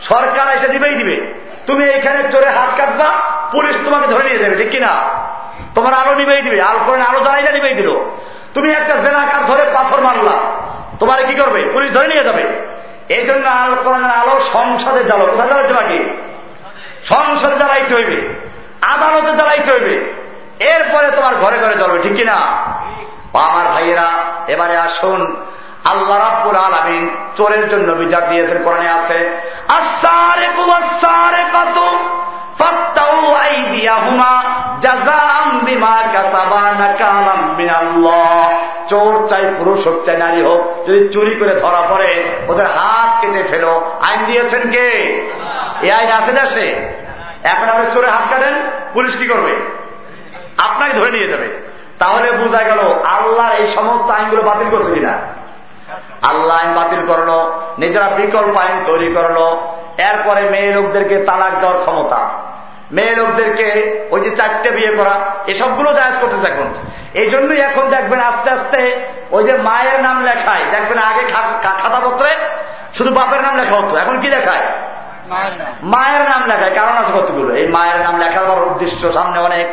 সরকার এসে দিবেই দিবে। তুমি এখানে চোরে হাত কাটবা, পুলিশ তোমাকে ধরে নিয়ে যাবে, ঠিক কিনা? তোমার আলো নিবেই দিবে। আলো কোরআন আলো জ্বালাইলে নিবেই দিল। তুমি একটা জেনাকার ধরে পাথর মারলা। তোমার কি করবে? পুলিশ ধরে নিয়ে যাবে। এই জন্য আল সংসদে জ্বালো কোথায় জ্বালাচ্ছে বাকি? সংসদে জ্বালাইতে হইবে। আদালতে জ্বালাইতে হইবে। এরপরে তোমার ঘরে ঘরে জ্বলবে, ঠিক কিনা? আমার ভাইয়েরা, এবারে আসুন। আল্লাহ রাব্বুল আলমিন চোরের জন্য বিচার দিয়েছেন, কোরআনে আছে আসারে কুয়াসারে কত চোর চাই পুরুষ হোক চাই নারী হোক, যদি চুরি করে ধরা পড়ে, ওদের হাত কেটে ফেলো। আইন দিয়েছেন কে? এই আইন আছে দেশে এখন আপনি চোরে হাত কাটেন, পুলিশ কি করবে? আপনাকে ধরে নিয়ে যাবে। তাহলে বোঝা গেল, আল্লাহর এই সমস্ত আইনগুলো বাতিল করছে কিনা? আল্লাহ আইন বাতিল করল, নিজেরা বিকল্প আইন তৈরি করল এরপরে মেয়ে লোকদেরকে তালাক দেওয়ার ক্ষমতা। মেয়ে লোকদেরকে ওই যে চারটে বিয়ে করা এসবগুলো জায়জ করতে এখন। এই জন্যই এখন দেখবেন আস্তে আস্তে ওই যে মায়ের নাম লেখায় দেখবেন আগে খাতাপত্রে শুধু বাপের নাম লেখা হতো এখন কি লেখায়? মায়ের নাম। লেখায় কারণ আছে কতগুলো? এই মায়ের নাম লেখার বড় উদ্দেশ্য সামনে অনেক।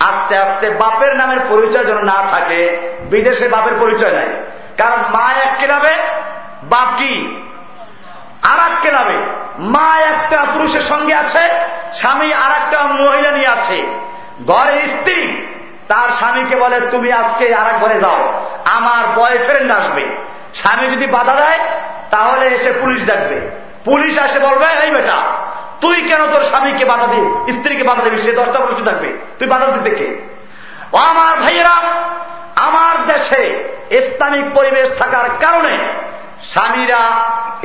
আস্তে আস্তে বাপের নামের পরিচয় যেন না থাকে বিদেশে বাপের পরিচয় নাই। কারণ মা এক কেনাবে বাপ কি? আর এক কেনাবে মা একটা পুরুষের সঙ্গে আছে, স্বামী আর একটা মহিলা নিয়ে আছে। ঘরের স্ত্রী, তার স্বামীকে বলে, তুমি আজকে আর ঘরে যাও। আমার বয়ফ্রেন্ড আসবে। স্বামী যদি বাধা দেয়, তাহলে এসে পুলিশ ডাকবে পুলিশ এসে বলবে, এই বেটা, তুই কেন তোর স্বামীকে বাধা দিবি স্ত্রীকে বাধা দিবি? সে দশটা প্রশ্ন থাকবে। তুই বাধা দিতে কে ও আমার ভাইয়েরা, আমার দেশে ইসলামিক পরিবেশ থাকার কারণে স্বামীরা,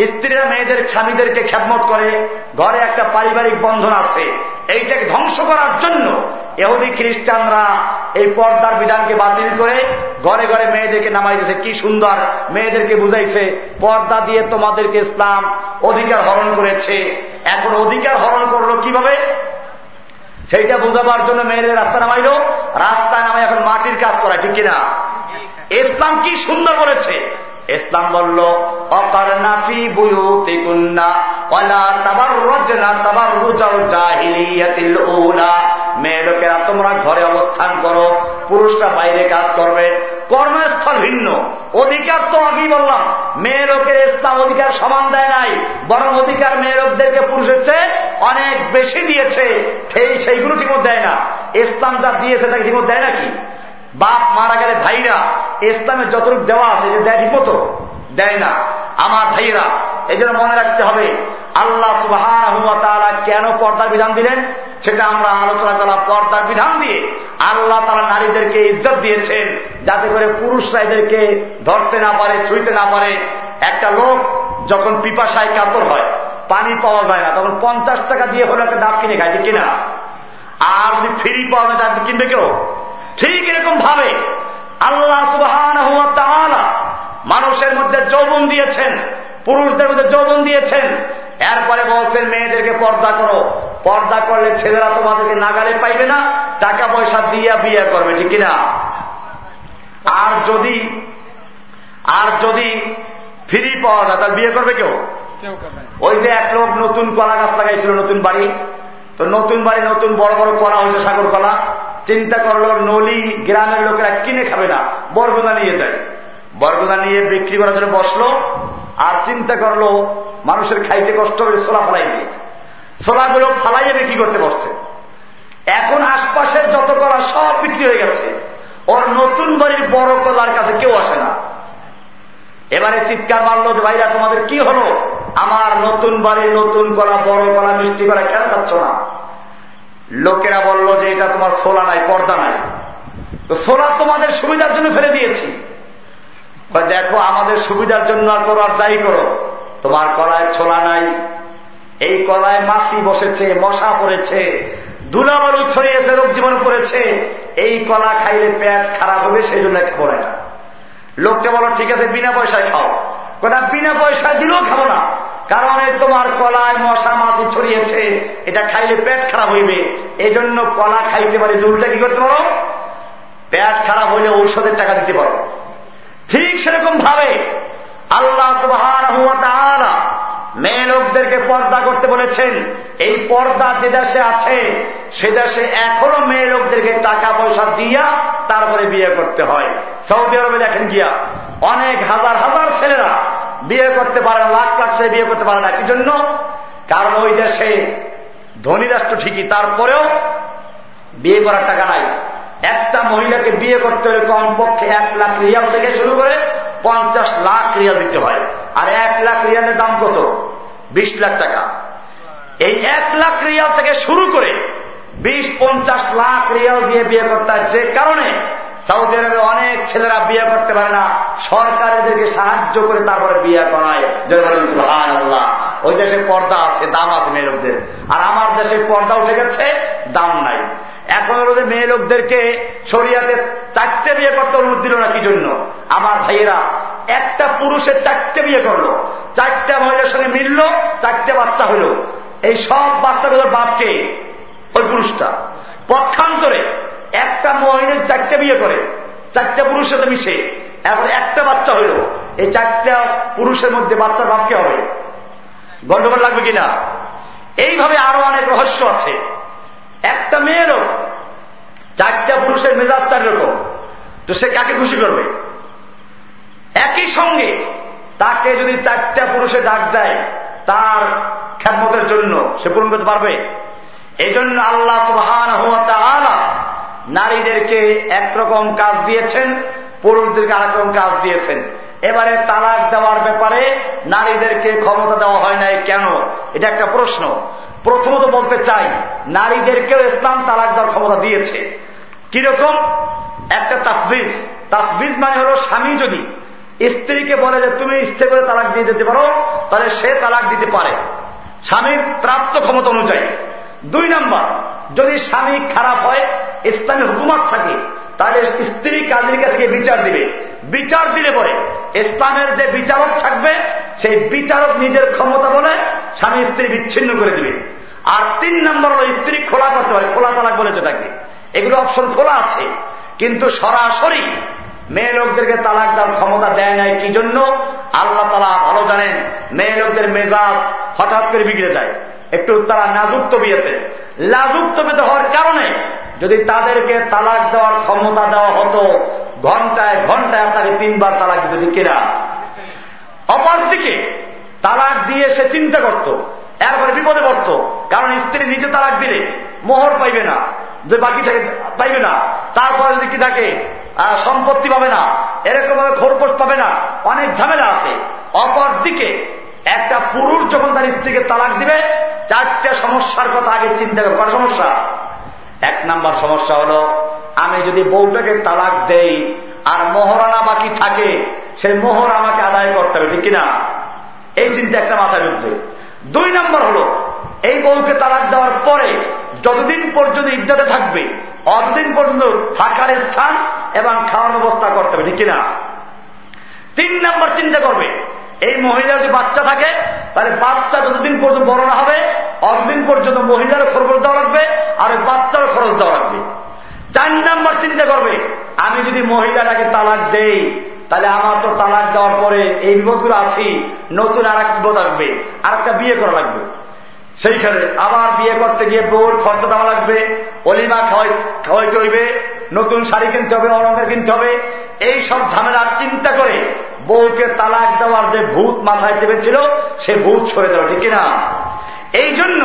স্ত্রীরা মেয়েদের, স্বামীদেরকে খ্যাতমত করে, ঘরে একটা পারিবারিক বন্ধন আছে। এইটাকে ধ্বংস করার জন্য এহুদি খ্রিস্টানরা এই পর্দার বিধানকে বাতিল করে ঘরে ঘরে মেয়েদেরকে নামাইতেছে। কি সুন্দর, মেয়েদেরকে বুঝাইছে, পর্দা দিয়ে তোমাদেরকে ইসলাম অধিকার হরণ করেছে। এখন অধিকার হরণ করল কীভাবে? সেইটা বুঝাবার জন্য মেয়েদের রাস্তা নামাইল। রাস্তায় নামাই এখন মাটির কাজ করা, ঠিক কিনা? ইসলাম কি সুন্দর বলেছে? ইসলাম বলল অকার নাফি বুয়ুতি কুন্না ওয়ালা মেয়ে লোকেরা, তোমরা ঘরে অবস্থান করো, পুরুষরা বাইরে কাজ করবে, কর্মস্থল ভিন্ন। অধিকার তো আগেই বললাম, মেয়ে লোকের ইসলাম অধিকার সমান দেয় নাই, বরং অধিকার মেয়ে লোকদেরকে পুরুষের চেয়ে অনেক বেশি দিয়েছে, সেই সেইগুলো ঠিকমতো দেয় না। ইসলাম যা দিয়েছে তাকে ঠিকমতো দেয় নাকি বাপ মারা গেলে ভাইরা ইসলামের যতটুকু দেওয়া আছে যে দেয় ঠিকমতো? দেয় না। আমার ভাইরা এই জন্য মনে রাখতে হবে, আল্লাহ সুবাহ কেন পর্দার বিধান দিলেন? সেটা আমরা আলোচনা করলাম পর্দার বিধান দিয়ে। আল্লাহ তারা নারীদেরকে ইজ্জত দিয়েছেন, যাতে করে পুরুষরা এদেরকে ধরতে না পারে, ছুঁইতে না পারে। একটা লোক যখন পিপাসায় কাতর হয়, পানি পাওয়া যায় না, তখন পঞ্চাশ টাকা দিয়ে হলে একটা ডাব কিনে ঠিক কিনা? আর যদি ফ্রি পাওয়া যায় কিনবে কেউ? ঠিক এরকম ভাবে আল্লাহ সুবাহান মানুষের মধ্যে যৌবন দিয়েছেন পুরুষদের মধ্যে যৌবন দিয়েছেন। এরপরে বলছেন মেয়েদেরকে পর্দা করো। পর্দা করলে ছেলেরা তোমাদেরকে নাগালে পাইবে না টাকা পয়সা দিয়া বিয়ে করবে ঠিক কিনা? আর যদি আর যদি ফ্রি পাওয়া যায় তাহলে বিয়ে করবে কেউ? ওই যে এক লোক নতুন কলা গাছ লাগাইছিল নতুন বাড়ি। তো নতুন বাড়ি, নতুন বড় বড় কলা হয়েছে সাগর কলা। চিন্তা করল নলি গ্রামের লোকেরা কিনে খাবে না বরগুদা নিয়ে যায়। বরগুদা নিয়ে বিক্রি করার জন্য বসল আর চিন্তা করল মানুষের খাইতে কষ্ট করে সোলা ফালাই দিয়ে। সোলাগুলো ফালাইয়ে বিক্রি করতে বসছে। এখন আশপাশের যত কলা সব বিক্রি হয়ে গেছে। ওর নতুন বাড়ির বড় কলার কাছে কেউ আসে না। এবারে চিৎকার মারলো যে, ভাইরা, তোমাদের কি হলো? আমার নতুন বাড়ির নতুন কলা বড় কলা মিষ্টি কলা কেন খাচ্ছ না? লোকেরা বলল যে, এটা তোমার সোলা নাই, পর্দা নাই। তো সোলা তোমাদের সুবিধার জন্য ফেলে দিয়েছি। দেখো, আমাদের সুবিধার জন্য আর করো, আর যাই করো। তোমার কলায় ছোলা নাই। এই কলায় মাসি বসেছে, মশা পড়েছে ধুলাবালু ছড়িয়েছে রোগ জীবন করেছে এই কলা খাইলে পেট খারাপ হবে, সেই জন্য না লোকটা বলো, ঠিক আছে, বিনা পয়সায় খাও। কথা বিনা পয়সায় দিলেও খাব না। কারণ এই তোমার কলায় মশা মাছি ছড়িয়েছে, এটা খাইলে পেট খারাপ হইবে। এই জন্য কলা খাইতে পারে দুলটা কি করতে পারো? পেট খারাপ হইলে ঔষধের টাকা দিতে পারো। ঠিক সেরকম ভাবে আল্লাহ মেয়ে লোকদেরকে পর্দা করতে বলেছেন, এই পর্দা যে দেশে আছে, সে দেশে এখনও মেয়ে লোকদেরকে টাকা পয়সা দিয়া তারপরে বিয়ে করতে হয়। সৌদি আরবে দেখেন গিয়া, অনেক হাজার হাজার ছেলেরা বিয়ে করতে পারে না, লাখ লাখ ছেলে বিয়ে করতে পারে না। কি জন্য? কারণ ওই দেশে ধনী রাষ্ট্র ঠিকই, তারপরেও বিয়ে করার টাকা নাই। একটা মহিলাকে বিয়ে করতে হলে কমপক্ষে এক লাখ রিয়াল থেকে শুরু করে পঞ্চাশ লাখ রিয়াল দিতে হয়। আর এক লাখ রিয়ালের দাম কত? বিশ লাখ টাকা। এই এক লাখ রিয়াল থেকে শুরু করে বিশ, পঞ্চাশ লাখ রিয়াল দিয়ে বিয়ে করতে যে কারণে সৌদি আরবে অনেক ছেলেরা বিয়ে করতে পারে না। সরকার এদেরকে সাহায্য করে তারপরে বিয়ে করায়। আল্লাহ ওই দেশে পর্দা আছে, দাম আছে মেয়ে লোকদের। আর আমার দেশে পর্দা উঠে গেছে, দাম নাই। এখন হলো মেয়ে লোকদেরকে শরিয়াতে চারটে বিয়ে করতে অনুমতি দিল না, কি জন্য? আমার ভাইয়েরা, একটা পুরুষের চারটে বিয়ে করল। চারটা মহিলার সঙ্গে মিলল, চারটে বাচ্চা হইল। এই সব বাচ্চাগুলোর বাপকে, ওই পুরুষটা, পক্ষান্তরে একটা মহিলার চারটে বিয়ে করে, চারটা পুরুষের সাথে মিশে এখন একটা বাচ্চা হইল, এই চারটা পুরুষের মধ্যে বাচ্চার বাপকে হবে? গন্ডগোল লাগবে কিনা? এইভাবে আরও অনেক রহস্য আছে। একটা মেয়েরও চারটা পুরুষের মেজাজ চার রকম তো সে কাকে খুশি করবে? একই সঙ্গে তাকে যদি চারটা পুরুষে ডাক দেয়, তার খ্যাতমতের জন্য সে পূরণ করতে পারবে? এই জন্য আল্লাহ সুহান নারীদেরকে একরকম কাজ দিয়েছেন, পুরুষদেরকে আরেক রকম কাজ দিয়েছেন। এবারে তালাক দেওয়ার ব্যাপারে নারীদেরকে ক্ষমতা দেওয়া হয় নাই কেন? এটা একটা প্রশ্ন। প্রথমত বলতে চাই, নারীদেরকেও ইসলাম তালাক দেওয়ার ক্ষমতা দিয়েছে। কীরকম? একটা তাফবিজ। তাফবিজ মানে হল স্বামী যদি স্ত্রীকে বলে যে তুমি ইচ্ছে করে তালাক দিয়ে দিতে পারো, তাহলে সে তালাক দিতে পারে। স্বামীর প্রাপ্ত ক্ষমতা অনুযায়ী। দুই নাম্বার, যদি স্বামী খারাপ হয়, ইসলামী হুকুমাত থাকে, তাহলে স্ত্রী কাজীর কাছে বিচার দিবে। বিচার দিলে পরে ইসলামের যে বিচারক থাকবে, সেই বিচারক নিজের ক্ষমতা বলে স্বামী স্ত্রী বিচ্ছিন্ন করে দিবে। আর তিন নম্বর হল স্ত্রী খোলা করতে পারে, খোলা তালাক বলে যেটাকে। এগুলো অপশন খোলা আছে। কিন্তু সরাসরি মেয়ে লোকদেরকে তালাক দেওয়ার ক্ষমতা দেয় নাই, কি জন্য? আল্লাহ তালা ভালো জানেন, মেয়ে লোকদের মেজাজ হঠাৎ করে বিগড়ে যায়। একটু তারা নাজুক বিয়েতে লাজুক তবিতে হওয়ার কারণে যদি তাদেরকে তালাক দেওয়ার ক্ষমতা দেওয়া হতো, ঘন্টায় ঘন্টায় আপনাকে তিনবার তালাক দিত কিনা? অপরদিকে তালাক দিয়ে সে চিন্তা করত, এরপরে বিপদে পড়ত, কারণ স্ত্রী নিজে তালাক দিলে মোহর পাইবে না, যে বাকি থাকে পাইবে না, তারপরে যদি কি থাকে সম্পত্তি পাবে না এরকম ভাবে পাবে না, অনেক ঝামেলা আছে। অপর দিকে একটা পুরুষ যখন তার স্ত্রীকে তালাক দিবে, চারটা সমস্যার কথা আগে চিন্তা করবে সমস্যা? এক নাম্বার সমস্যা হলো, আমি যদি বউটাকে তালাক দেই আর মোহরানা বাকি থাকে, সেই মোহর আমাকে আদায় করতে হবে, ঠিক কিনা? এই চিন্তা একটা মাথায় ঢুকবে দুই নম্বর হল, এই বউকে তালাক দেওয়ার পরে যতদিন পর্যন্ত ইজ্জাতে থাকবে, অতদিন পর্যন্ত থাকার স্থান এবং খাওয়ার ব্যবস্থা করতে হবে, ঠিক কিনা? তিন নম্বর চিন্তা করবে এই মহিলার যদি বাচ্চা থাকে, তাহলে বাচ্চা যতদিন পর্যন্ত বড় না হবে, অতদিন পর্যন্ত মহিলারও খরচ দেওয়া লাগবে, আর বাচ্চারও খরচ দেওয়া লাগবে। চার নাম্বার চিন্তা করবে, আমি যদি মহিলাটাকে তালাক দেই, তাহলে আমার তো তালাক দেওয়ার পরে এই বিপদগুলো আছি, নতুন আর এক বিপদ আসবে আর একটা বিয়ে করা লাগবে। সেইখানে আবার বিয়ে করতে গিয়ে বউর খরচা দেওয়া লাগবে, অলিমা খাওয়াইতে হইবে, নতুন শাড়ি কিনতে হবে অলঙ্কার কিনতে হবে, এই সব ঝামেলার চিন্তা করে বউকে তালাক দেওয়ার যে ভূত মাথায় চেপেছিল সে ভূত সরে দেওয়া ঠিক কিনা? এই জন্য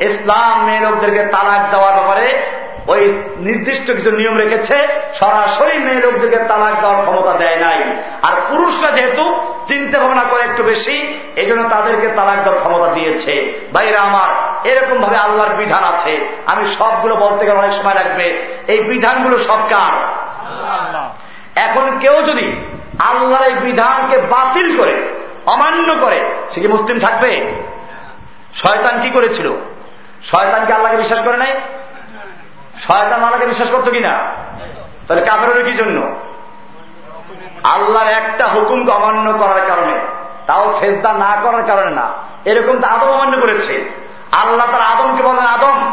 ইসলাম মেয়ে লোকদেরকে তালাক দেওয়ার ব্যাপারে ওই নির্দিষ্ট কিছু নিয়ম রেখেছে সরাসরি মেয়ে লোকদেরকে তালাক দেওয়ার ক্ষমতা দেয় নাই। আর পুরুষরা যেহেতু চিন্তা ভাবনা করে একটু বেশি এই জন্য তাদেরকে তালাক দেওয়ার ক্ষমতা দিয়েছে। বাইরে আমার এরকম ভাবে আল্লাহর বিধান আছে। আমি সবগুলো বলতে গেলে অনেক সময় লাগবে। এই বিধানগুলো সব কার? এখন কেউ যদি আল্লাহর এই বিধানকে বাতিল করে, অমান্য করে, সে কি মুসলিম থাকবে? শয়তান কি করেছিল? শয়তানকে আল্লাহকে বিশ্বাস করে নাই? শয়তান আল্লাহকে বিশ্বাস করতো কিনা? তাহলে কাপড়ের কি জন্য? আল্লাহর একটা হুকুমকে অমান্য করার কারণে, তাও ফেজদা না করার কারণে না। এরকম তো আদম অমান্য করেছে। আল্লাহ তার আদমকে বলেন আদম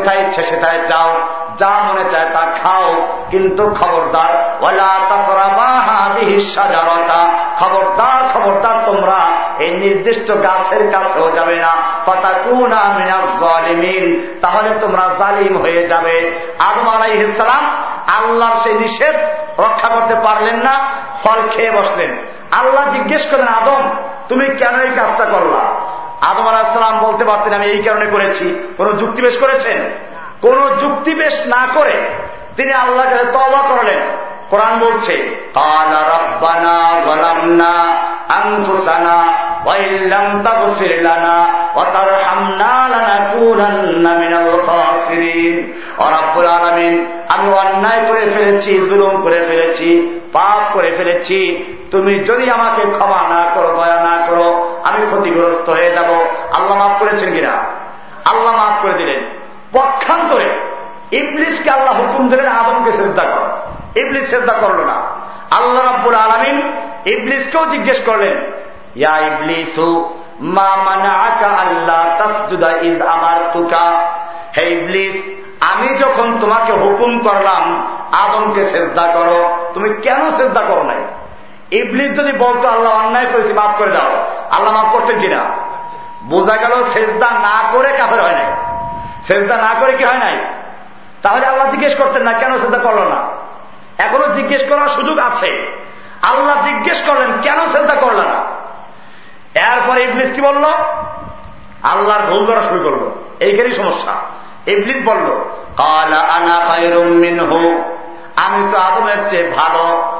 যেথায় ইচ্ছে সেটায় যাও। যা মনে চায় তা খাও। কিন্তু খবরদার ওলা সাজারতা খবরদার খবরদার তোমরা এই নির্দিষ্ট গাছের কাছেও যাবে না। ফাতাকুনা মিনাজ জালিমিন। তাহলে তোমরা জালিম হয়ে যাবে। আদম আলাইহিসসালাম আল্লাহর সেই নিষেধ রক্ষা করতে পারলেন না, ফল খেয়ে বসলেন। আল্লাহ জিজ্ঞেস করেন আদম, তুমি কেন এই কাজটা করলা? আদম আলাহিসাম বলতে পারতেন আমি এই কারণে করেছি। কোন যুক্তিবেশ করেছেন? কোন যুক্তিবেশ না করে তিনি আল্লাহ কাছে তবা করলেন। কোরআন বলছে আমি অন্যায় করে ফেলেছি, জুলুম করে ফেলেছি, পাপ করে ফেলেছি। তুমি যদি আমাকে ক্ষমা না করো, দয়া না করো, আমি ক্ষতিগ্রস্ত হয়ে যাব। আল্লাহ মাফ করেছেন কিনা? আল্লাহ মাফ করে দিলেন। পক্ষান্তরে ইবলিসকে আল্লাহ হুকুম দিলেন আদমকে শ্রদ্ধা কর। ইবলিস শ্রদ্ধা করল না। আল্লাহ রাব্বুল আলমিন ইবলিসকেও জিজ্ঞেস করলেন, ইয়া হে ইবলিস, আমি যখন তোমাকে হুকুম করলাম, আদমকে শ্রদ্ধা করো, তুমি কেন শ্রদ্ধা করো নাই? ইবলিস যদি বলতো, আল্লাহ অন্যায় করেছি, মাফ করে দাও। আল্লাহ মাফ করতেন কিনা? বোঝা গেল সেজদা না করে কাফের হয় নাই। সেজদা না করে কি হয় নাই? তাহলে আল্লাহ জিজ্ঞেস করতেন না, কেন শ্রদ্ধা করল না? এখনও জিজ্ঞেস করার সুযোগ আছে। আল্লাহ জিজ্ঞেস করলেন, কেন চিন্তা করল না? এরপরে ইবলিস কি বলল? আল্লাহর ভুল ধরা শুরু করল। এইখানেই সমস্যা। ইবলিস বলল আমি তো আদমের চেয়ে ভালো।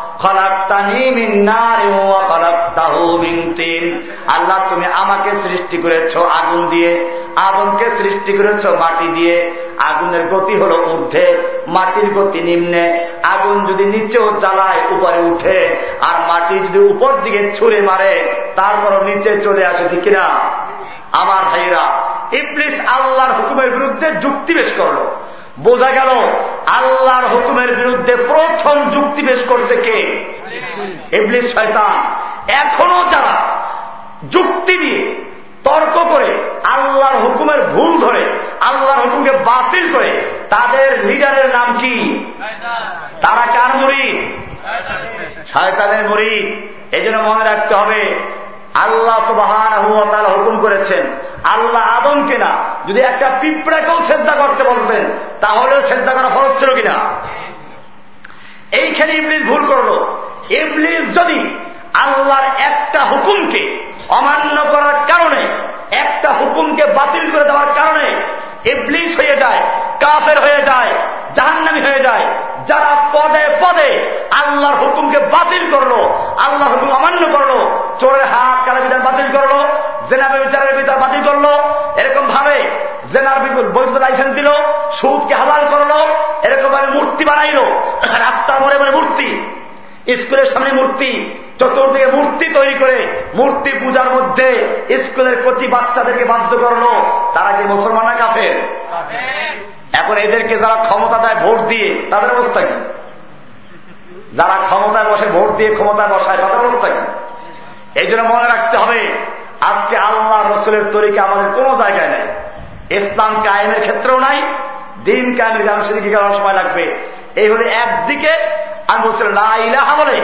আল্লাহ, তুমি আমাকে সৃষ্টি করেছ আগুন দিয়ে, আগুনকে সৃষ্টি করেছ মাটি দিয়ে। আগুনের গতি হলো ঊর্ধ্বে, মাটির গতি নিম্নে। আগুন যদি নিচেও জ্বালায়, উপরে উঠে, আর মাটি যদি উপর দিকে ছুঁড়ে মারে তারপর নিচে চলে আসে, ঠিক না আমার ভাইরা ইবলিস আল্লাহর হুকুমের বিরুদ্ধে যুক্তি পেশ করল। বোঝা গেল আল্লাহর হুকুমের বিরুদ্ধে প্রথম যুক্তি পেশ করছে কে? ইবলিস শয়তান। এখনও যারা যুক্তি দিয়ে তর্ক করে আল্লাহর হুকুমের ভুল ধরে আল্লাহর হুকুমকে বাতিল করে তাদের লিডারের নাম কি? তারা কার মুড়ি শয়তানের মুড়ি এই জন্য মনে রাখতে হবে আল্লাহ সুবাহান হুকুম করেছেন, আল্লাহ আদমকে না যদি একটা পিঁপড়াকেও শ্রদ্ধা করতে বলতেন, তাহলে শ্রদ্ধা করা ফরজ ছিল কিনা? এইখানে ইবলিস ভুল করল। ইবলিস যদি আল্লাহর একটা হুকুমকে অমান্য করার কারণে, একটা হুকুমকে বাতিল করে দেওয়ার কারণে ইবলিস হয়ে যায়, কাফের হয়ে যায়, জাহান্নামি হয়ে যায়। যারা পদে পদে আল্লাহর হুকুমকে বাতিল করল, আল্লাহর হুকুম অমান্য করল, চোরের হাত কারা বিচার বাতিল করল, জেনাবে বিচারের বিচার বাতিল করল এরকম ভাবে জেনার বিপুল বৈধ লাইসেন্স দিল, সুদকে হালাল করল এরকম ভাবে মূর্তি বানাইলো রাস্তার মনে মনে মূর্তি স্কুলের সামনে মূর্তি চতুর্দিকে মূর্তি তৈরি করে মূর্তি পূজার মধ্যে স্কুলের কচি বাচ্চাদেরকে বাধ্য করল তারা কি মুসলমান না কাফের? এখন এদেরকে যারা ক্ষমতা দেয় ভোট দিয়ে তাদের অবস্থা কি? যারা ক্ষমতায় বসে ভোট দিয়ে ক্ষমতায় বসায় তাদের অবস্থা কি? এই জন্য মনে রাখতে হবে আজকে আল্লাহ রসুলের তরিকা আমাদের কোনো জায়গায় নেই। ইসলাম কায়েমের ক্ষেত্রেও নাই দিন কায়েমের গান সেদিকে সময় লাগবে। এই হলে একদিকে আমি বলছিলাম না ইলাহা বলে,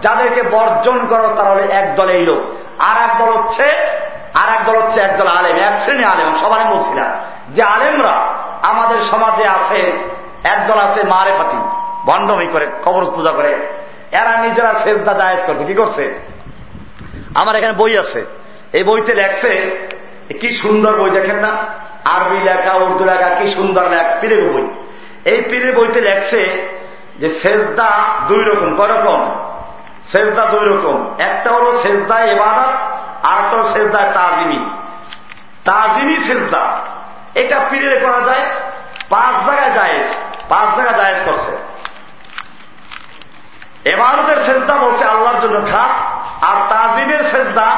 যাদেরকে বর্জন করো তারা হলে এক দলে এই লোক। আর এক দল হচ্ছে আর এক দল হচ্ছে একদল আলেম, এক শ্রেণি আলেম সবাই বলছিলাম যে আলেমরা আমাদের সমাজে আছে একদল আছে মারে ফাতি ভণ্ডমি করে, কবর পূজা করে। এরা নিজেরা সেজদা জায়েজ করছে, কি করছে? আমার এখানে বই আছে। এই বইতে লেখছে, কি সুন্দর বই দেখেন না? আরবি লেখা, উর্দু লেখা, কি সুন্দর লেখ, পীরের বই। এই পীরের বইতে লেখছে যে সেজদা দুই রকম করকম সেজদা দুই রকম। একটা হলো সেজদা এবাদত আর একটা হলো সেজদায় তাজিমি। তাজিমি সেজদা। এটা পীরে করা যায়, পাঁচ জায়গায় জায়েজ, পাঁচ জায়গায় জায়েজ করছে। এবারতের সেজদা বলছে আল্লাহর জন্য খাস, আর তাজিমের সেজদা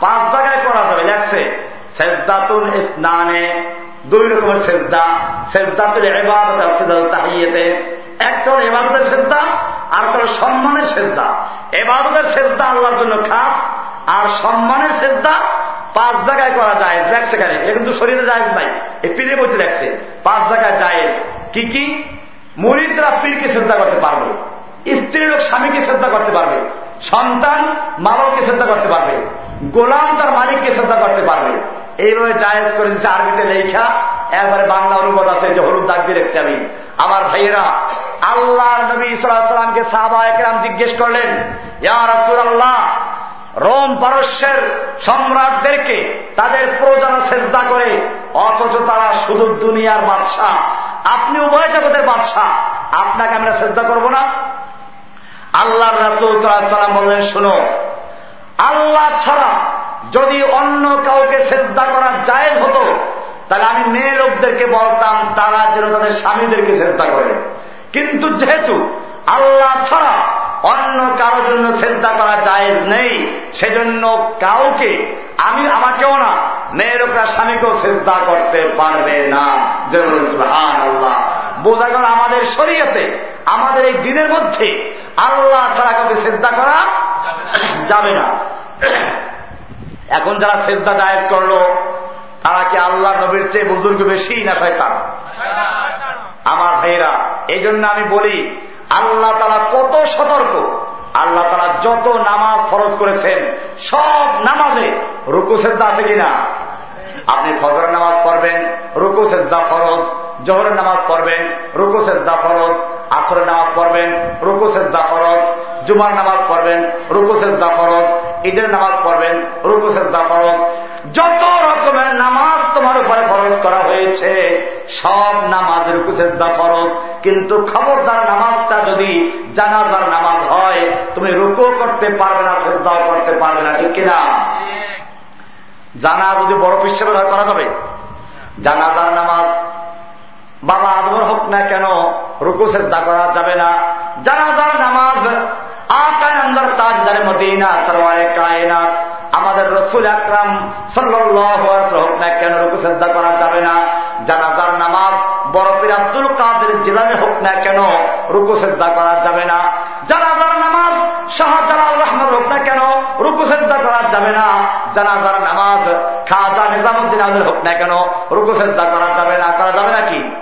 পাঁচ জায়গায় করা যাবে। লেখছে সেজদাতুল স্নানে দুই রকমের সেজদা। সেজদাতুল এবাদত তাহিয়েতে। একটা হল এবাদতের সেজদা, আর একটা সম্মানের সেজদা। এবাদতের সেজদা আল্লাহর জন্য খাস, আর সম্মানের সেজদা পাঁচ জায়গায় করা যায় লেখছে কেন এ কিন্তু শরীরে জায়েজ নাই এই পীরের বইতে লেখছে পাঁচ জায়গায় জায়েজ। কি কি? মরিদরা পীরকে শ্রদ্ধা করতে পারবে। স্ত্রী লোক স্বামীকে শ্রদ্ধা করতে পারবে। সন্তান মালককে শ্রদ্ধা করতে পারবে। গোলাম তার মালিককে শ্রদ্ধা করতে পারবে। এইভাবে জায়েজ করে দিচ্ছে আরবিতে লেখা একবারে বাংলা অনুবাদ আছে, যে হলুদ দাগ দিয়ে রেখেছি আমি। আমার ভাইয়েরা আল্লাহ নবী ইসলামকে সাহাবা একরাম জিজ্ঞেস করলেন, ইয়া আল্লাহ রোম পারস্যের সম্রাটদেরকে তাদের প্রজারা শ্রদ্ধা করে, অথচ তারা শুধু দুনিয়ার বাদশাহ। আপনি উভয় জগতের বাদশাহ, আপনাকে আমরা শ্রদ্ধা করব না? আল্লাহ রাসুল সাল্লাম বললেন, শুনো, আল্লাহ ছাড়া যদি অন্য কাউকে শ্রদ্ধা করা জায়েজ হতো, তাহলে আমি মেয়ে লোকদেরকে বলতাম, তারা যেন তাদের স্বামীদেরকে শ্রদ্ধা করে। কিন্তু যেহেতু আল্লাহ ছাড়া অন্য কারোর জন্য শ্রদ্ধা করা জায়েজ নেই, সেজন্য কাউকে আমি, আমাকেও না, মেয়ে লোকরা স্বামীকেও শ্রদ্ধা করতে পারবে না। আল্লাহ বোঝা গেল আমাদের শরীয়তে, আমাদের এই দিনের মধ্যে আল্লাহ ছাড়া কাউকে শ্রদ্ধা করা যাবে না। এখন যারা শ্রদ্ধা জায়েজ করল, তারা কি আল্লাহ নবীর চেয়ে বুজুর্গ বেশি না শয়তান? আমার ভাইয়েরা এই জন্য আমি বলি, আল্লাহ তারা কত সতর্ক। আল্লাহ তারা যত নামাজ ফরজ করেছেন, সব নামাজে রুকু সেদ্ধা আছে কিনা? আপনি ফজরের নামাজ পড়বেন, রুকু সেদ্ধা ফরজ জহরের নামাজ পড়বেন, রুকু সেদ্ধা ফরজ আসরের নামাজ পড়বেন, রুকু সেদ্ধা ফরজ, জুমার নামাজ পড়বেন, রুকু সেদ্ধা ফরজ, ঈদের নামাজ পড়বেন, রুকু সেদ্ধা ফরজ। যত রকমের নামাজ তোমার উপরে ফরজ করা হয়েছে, সব নামাজ রুকু সেদ্ধা ফরজ। কিন্তু খবরদার নামাজটা যদি জানাজার নামাজ হয়, তুমি রুকু করতে পারবে না শ্রদ্ধাও করতে পারবে না, ঠিক কিনা? জানা যদি বড় পিসের করা যাবে? জানাজার নামাজ বাবা আদমর হোক না কেন, রুকু শ্রদ্ধা করা যাবে না। জানাজার নামাজ আমাদের রসুল আকরাম হোক না কেন, রুকু শ্রদ্ধা করা যাবে না। জানাজার নামাজ বরফির আব্দুল কাদের জেলামে হোক না কেন, রুকু শ্রদ্ধা করা যাবে না। জানাজার নামাজ শাহজালাল রহমান হোক না কেন? রুকু শ্রদ্ধা করা যাবে না। জানাজার নামাজ খাজা নিজামুদ্দিন আজের হোক না কেন রুকু শ্রদ্ধা করা যাবে না। করা যাবে নাকি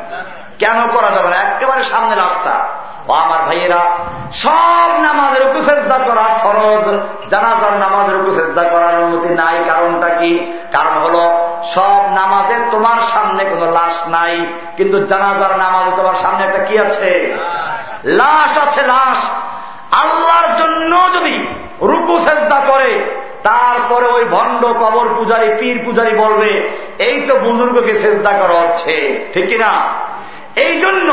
কেন করা যাবে না? একেবারে সামনে রাস্তা ও আমার ভাইয়েরা, সব নামাজের উপসেদ্ধা করা ফরজ। জানাজার নামাজের উপসেদ্ধা করার অনুমতি নাই। কারণটা কি? কারণ হলো, সব নামাজে তোমার সামনে কোনো লাশ নাই। কিন্তু জানাজার নামাজে তোমার সামনে একটা কি আছে? লাশ আছে, লাশ। আল্লাহর জন্য যদি রুকু শ্রদ্ধা করে, তারপরে ওই ভণ্ড কবর পূজারী, পীর পূজারী বলবে, এই তো বুজুর্গকে শ্রদ্ধা করা হচ্ছে। ঠিক কিনা এই জন্য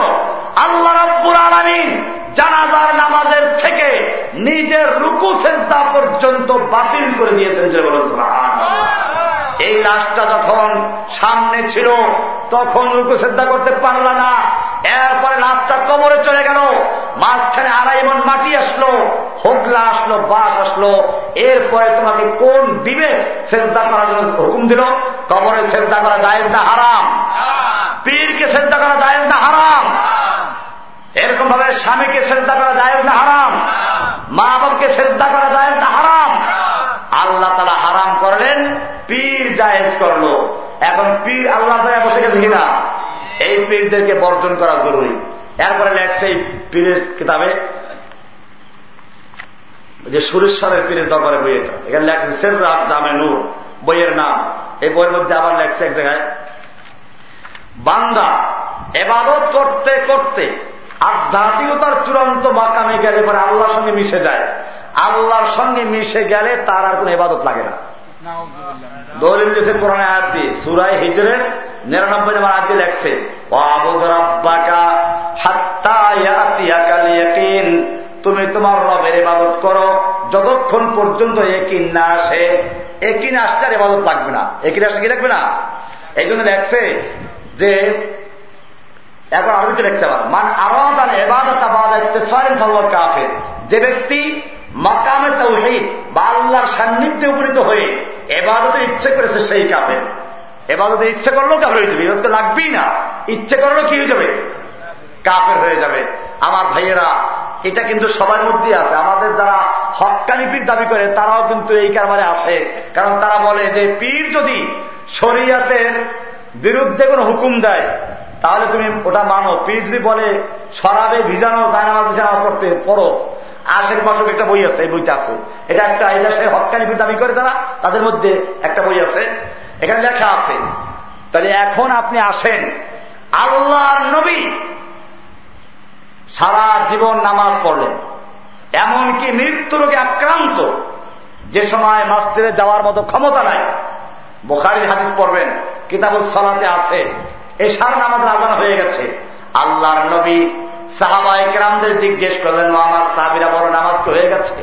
আল্লাহ রব্বুর আলমিন জানাজার নামাজের থেকে নিজের রুকু সেদ্ধা পর্যন্ত বাতিল করে দিয়েছেন যে এই লাশটা যখন সামনে ছিল, তখন রুকু সেদ্ধা করতে পারল না। এরপরে লাশটা কবরে চলে গেল। মাঝখানে আড়াই মন মাটি আসলো, হোগলা আসলো বাস আসলো। এরপরে তোমাকে কোন বিবেক শ্রদ্ধা করার জন্য হুকুম দিল? কবরে শ্রদ্ধা করা যায় না হারাম? পীরকে শ্রদ্ধা করা যায় না হারাম? এরকম ভাবে স্বামীকে শ্রদ্ধা করা যায় না হারাম? মা বাবকে শ্রদ্ধা করা যায় না হারাম? আল্লাহ তালা হারাম করলেন পীর জায়েজ করল। এখন পীর আল্লাহ দয়া বসে গেছে কিনা? এই পীরদেরকে বর্জন করা জরুরি। এরপরে লেখছে এই পীরের কিতাবে যে সুরেশ্বরের পীরের দরবারে বই এটা এখানে লেখছে সেরাফ জামে নূর, বইয়ের নাম। এই বইয়ের মধ্যে আবার লেখছে এক জায়গায়, বান্দা এবাদত করতে করতে আধ্যাত্মিকতার চূড়ান্ত মাকামে গেলে পরে আল্লাহর সঙ্গে মিশে যায়। আল্লাহর সঙ্গে মিশে গেলে তার আর কোন এবাদত লাগে না। দলিল দিয়েছে পুরানে আয়াত দিয়ে। সুরাই হিজরের নিরানব্বই নম্বর আয়াত দিয়ে লেখছে তুমি তোমার রবের ইবাদত করো, যতক্ষণ পর্যন্ত একিন না আসে। একিন আসতে আর ইবাদত লাগবে না। একিন আসতে কি লাগবে না? এই জন্য লেখছে যে, এখন আরবিতে লিখতে আবার, মান আরাদান এবাদত আবাদাইতেন কাফের। যে ব্যক্তি মাকামে তৌহিদ বা আল্লাহর সান্নিধ্যে উপনীত হয়ে এবাদতের ইচ্ছে করেছে সেই কাফের। এবাদতের ইচ্ছে করলেও কাফের হয়ে যাবে এবার তো লাগবেই না। ইচ্ছে করলেও কি হয়ে যাবে? কাপের হয়ে যাবে। আমার ভাইয়েরা, এটা কিন্তু সবার মধ্যেই আছে। আমাদের যারা হকানি পীর দাবি করে, তারাও কিন্তু এই কারবারে আছে। কারণ তারা বলে যে, পীর যদি শরিয়াতের বিরুদ্ধে কোনো হুকুম দেয়, তাহলে তুমি ওটা মানো। পীর যদি বলে সরাবে ভিজানো, জায়নামাজ করতে পড়ো। আশেক মাসক একটা বই আছে, এই বইটা আছে। এটা একটা এই দেশে হকানি দাবি করে তারা, তাদের মধ্যে একটা বই আছে। এখানে লেখা আছে, তাহলে এখন আপনি আসেন, আল্লাহর নবী সারা জীবন নামাজ পড়লেন। এমনকি মৃত্যু রোগে আক্রান্ত, যে সময় মাস্তিরে যাওয়ার মতো ক্ষমতা নাই। বোখারির হাদিস পড়বেন কিতাবুল সলাতে আছে, এশার নামাজ আজান হয়ে গেছে। আল্লাহর নবী সাহাবায় কেরামদের জিজ্ঞেস করলেন, ও আমার সাহাবিরা, বড় নামাজ তো হয়ে গেছে?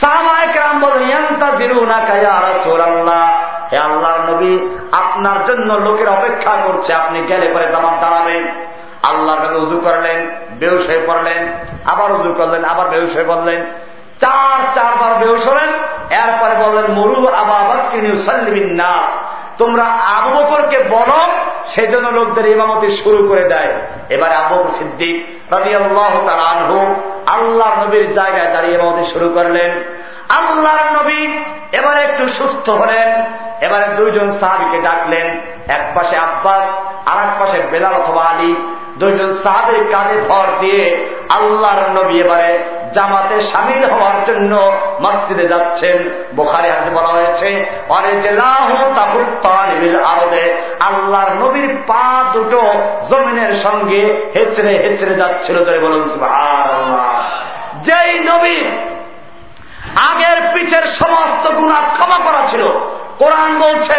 সাহাবায় কেরাম বলেন হে আল্লাহর নবী, আপনার জন্য লোকের অপেক্ষা করছে, আপনি গেলে পরে দামার দাঁড়াবেন। আল্লাহ নবী উজু করলেন বেউস হয়ে পড়লেন, আবার উজু করলেন, আবার বেউস হয়ে বললেন। চার, চারবার বেউস হলেন, এরপরে বললেন, মরু আবার নাস। তোমরা আবু বকরকে বলো সেই জন্য লোকদের ইমামতি শুরু করে দেয়। এবার আবু সিদ্দিক রাজি আল্লাহ তার আনহু আল্লাহ নবীর জায়গায় দাঁড়িয়ে ইমামতি শুরু করলেন। আল্লাহর নবী এবার একটু সুস্থ হলেন, এবারে দুইজন সাহাবিকে ডাকলেন। এক পাশে আব্বাস আর এক পাশে বেলাল অথবা আলী। দুইজন সাহাবের কাঁধে ভর দিয়ে আল্লাহর নবী এবারে জামাতে সামিল হওয়ার জন্য মসজিদে যাচ্ছেন। বোখারে হাতে বলা হয়েছে আরদে আল্লাহর নবীর পা দুটো জমিনের সঙ্গে হেচড়ে হেচড়ে যাচ্ছিল। ধরে বলুন যেই নবী আগের পিছের সমস্ত গুণা ক্ষমা করা ছিল। কোরআন বলছে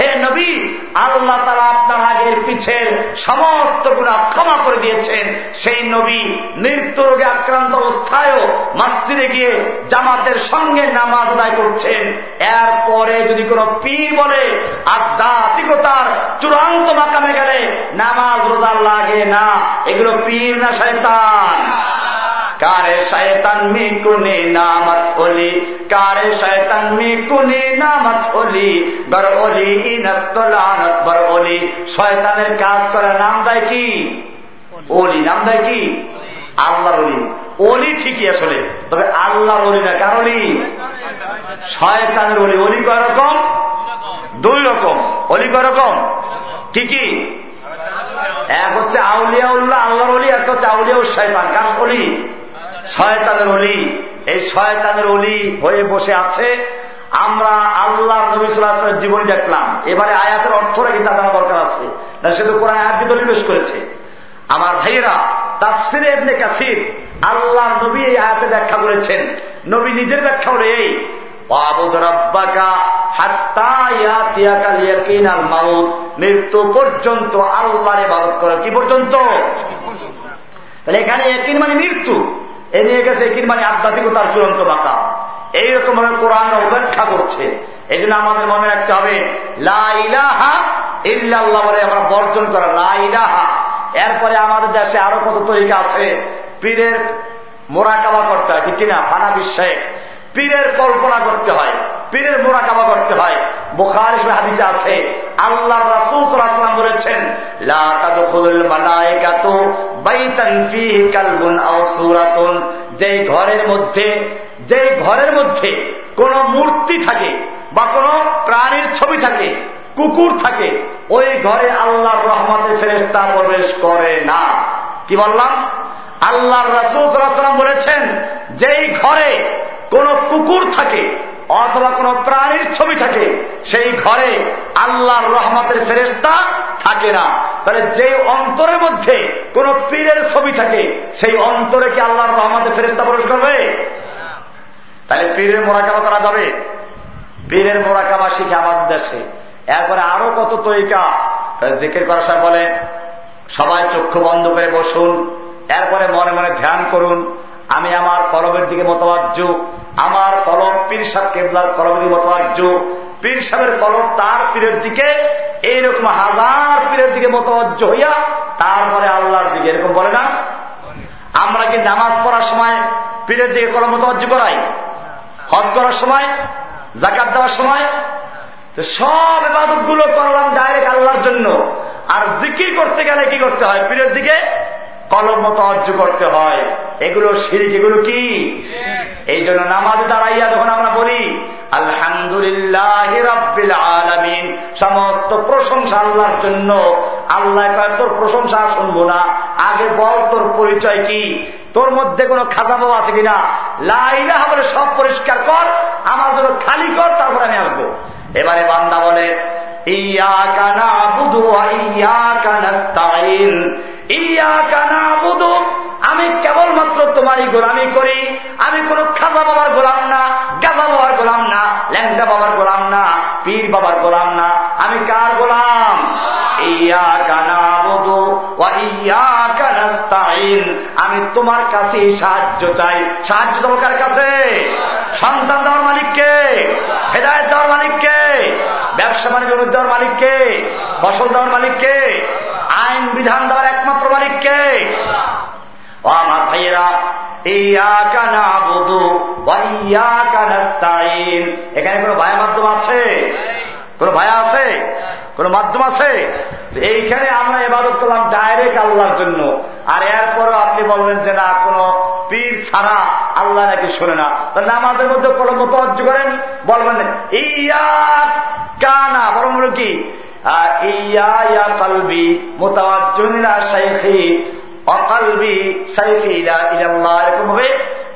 হে নবী আল্লাহ তারা আপনার আগের পিছের সমস্ত গুণা ক্ষমা করে দিয়েছেন। সেই নবী মৃত্যু রোগে আক্রান্ত অবস্থায়ও মাস্তিরে গিয়ে জামাতের সঙ্গে নামাজ আদায় করছেন। এরপরে যদি কোনো পীর বলে, আধ্যাত্মিকতার চূড়ান্ত মাকামে গেলে নামাজ রোজা লাগে না। এগুলো পীর না শয়তান। কারে শয়তান মি কুনি নামত ওলি, কারে শয়তান মি কুনি নামত ওলি, বর ওলি ইনস্তলানত বর ওলি। শয়তানের কাজ করে নাম দেয় কি? ওলি। নাম দেয় কি? আল্লাহর অলি ওলি ঠিকই আসলে, তবে আল্লাহর অলি না কার অলি শয়তানের অলি অলি কয় রকম? দুই রকম। অলি কয় রকম? কি কি? এক হচ্ছে আউলিয়া উল্লাহ আল্লাহর অলি এক হচ্ছে আউলিয়া শয়তান কার অলি শয়তানের অলি এই শয়তানের অলি হয়ে বসে আছে। আমরা আল্লাহ নবী জীবনী দেখলাম। এবারে আয়াতের অর্থ কি তা জানা দরকার আছে? সে তো কোরআন আয়াত নিবেশ করেছে। আমার ভাইয়েরা, তাফসিরে এমনি কাসির আল্লাহ নবী এই আয়াতে ব্যাখ্যা করেছেন। নবী নিজের ব্যাখ্যা হলে এই মৃত্যু পর্যন্ত আল্লাহর ইবাদত করে কি পর্যন্ত? তাহলে এখানে একিন মানে মৃত্যু। এ নিয়ে গেছে কিংবা মানে আধ্যাত্মিকতার চূড়ান্ত বাঁকা এইরকম ভাবে কোরআন উপেক্ষা করছে। এই জন্য আমাদের মনে রাখতে হবে লাহা ইল্লাহ বলে আমরা বর্জন করা লাহা এরপরে আমাদের দেশে আরও কত তরিকা আছে। পীরের মোরাকাবা করতে হয়, ঠিক কিনা? ফানা বিশ্বাস পীরের কল্পনা করতে হয়। পীরের মোরাকাবা করতে হয়। বোখার হাদিসে আছে আল্লাহ রাসুলাম বলেছেন যে ঘরের মধ্যে যে ঘরের মধ্যে কোন মূর্তি থাকে বা কোন প্রাণীর ছবি থাকে, কুকুর থাকে, ওই ঘরে আল্লাহর রহমতের ফেরেস্তা প্রবেশ করে না। কি বললাম? আল্লাহর রাসুলাম বলেছেন, যেই ঘরে কোন কুকুর থাকে অথবা কোন প্রাণীর ছবি থাকে, সেই ঘরে আল্লাহর রহমতের ফেরেস্তা থাকে না। তাহলে যে অন্তরের মধ্যে কোন পীরের ছবি থাকে, সেই অন্তরে কি আল্লাহর রহমতের ফেরেস্তা প্রবেশ করবে? তাহলে পীরের মোরাকাবা করা যাবে। পীরের মোরাকাবা শিখে আমাদের দেশে এরপরে আরও কত তরিকা জিকির করার সময় বলে, সবাই চক্ষু বন্ধ করে বসুন। এরপরে মনে মনে ধ্যান করুন। আমি আমার কলমের দিকে মতবাজ্য আমার কলম পীর সাহ কেবলার কলমের মতো মতবাজ্য পীর সাহেবের কলম তার পীরের দিকে, এইরকম হাজার পীরের দিকে মতো মতবাজ্য হইয়া তারপরে আল্লাহর দিকে, এরকম বলে না? আমরা কি নামাজ পড়ার সময় পীরের দিকে কলম মতো মতবাজ্য করাই? হজ করার সময়? জাকাত দেওয়ার সময়? তো সব ইবাদতগুলো করলাম ডাইরেক্ট আল্লাহর জন্য। আর জিকির করতে গেলে কি করতে হয়? পীরের দিকে কলম মতো অর্জ করতে হয়। এগুলো শিরিক এগুলো কি? এই জন্য নামাজ দাঁড়াইয়া যখন আমরা বলি আলহামদুলিল্লাহ রব্বিল আলমিন সমস্ত প্রশংসা আল্লাহর জন্য। আল্লাহ তোর প্রশংসা শুনব না। আগে বল তোর পরিচয় কি? তোর মধ্যে কোনো খাজা বাবা আছে কিনা? লাইলা বলে সব পরিষ্কার কর আমার জন্য খালি কর তারপর আমি আসব। এবারে বান্দা বলে ইয়া কানা বুধু ইয়া কানাস্তাইন কানা আমি কেবলমাত্র তোমারই গোলামি করি। আমি কোন খাজা বাবার গোলাম না গাজা বাবার গোলাম না ল্যাংটা বাবার গোলাম না, পীর বাবার গোলাম না। আমি কার গোলাম? ইয়া কানা বুধু ইয়া কানাস্তাইন আমি তোমার কাছে সাহায্য চাই। সাহায্য তোমার কার কাছে? সন্তান দেওয়ার মালিককে হেদায়ত দেওয়ার মালিককে ব্যবসা বাণিজ্য দেওয়ার মালিককে ফসল দেওয়ার মালিককে আইন বিধান দেওয়ার একমাত্র মালিককে ও আমার ভাইয়েরা এখানে কোন ভায়া মাধ্যম আছে? কোন ভায়া আছে? কোন মাধ্যম আছে? এইখানে আমরা এবাদত করলাম ডাইরেক্ট আল্লাহর জন্য। আর এরপরও আপনি বললেন যে না কোন পীর ছাড়া আল্লাহ নাকি শোনে না। তাহলে আমাদের মধ্যে কলম মতজ্জ করেন? বলবেন ইয়া কানা বরং হল ইয়া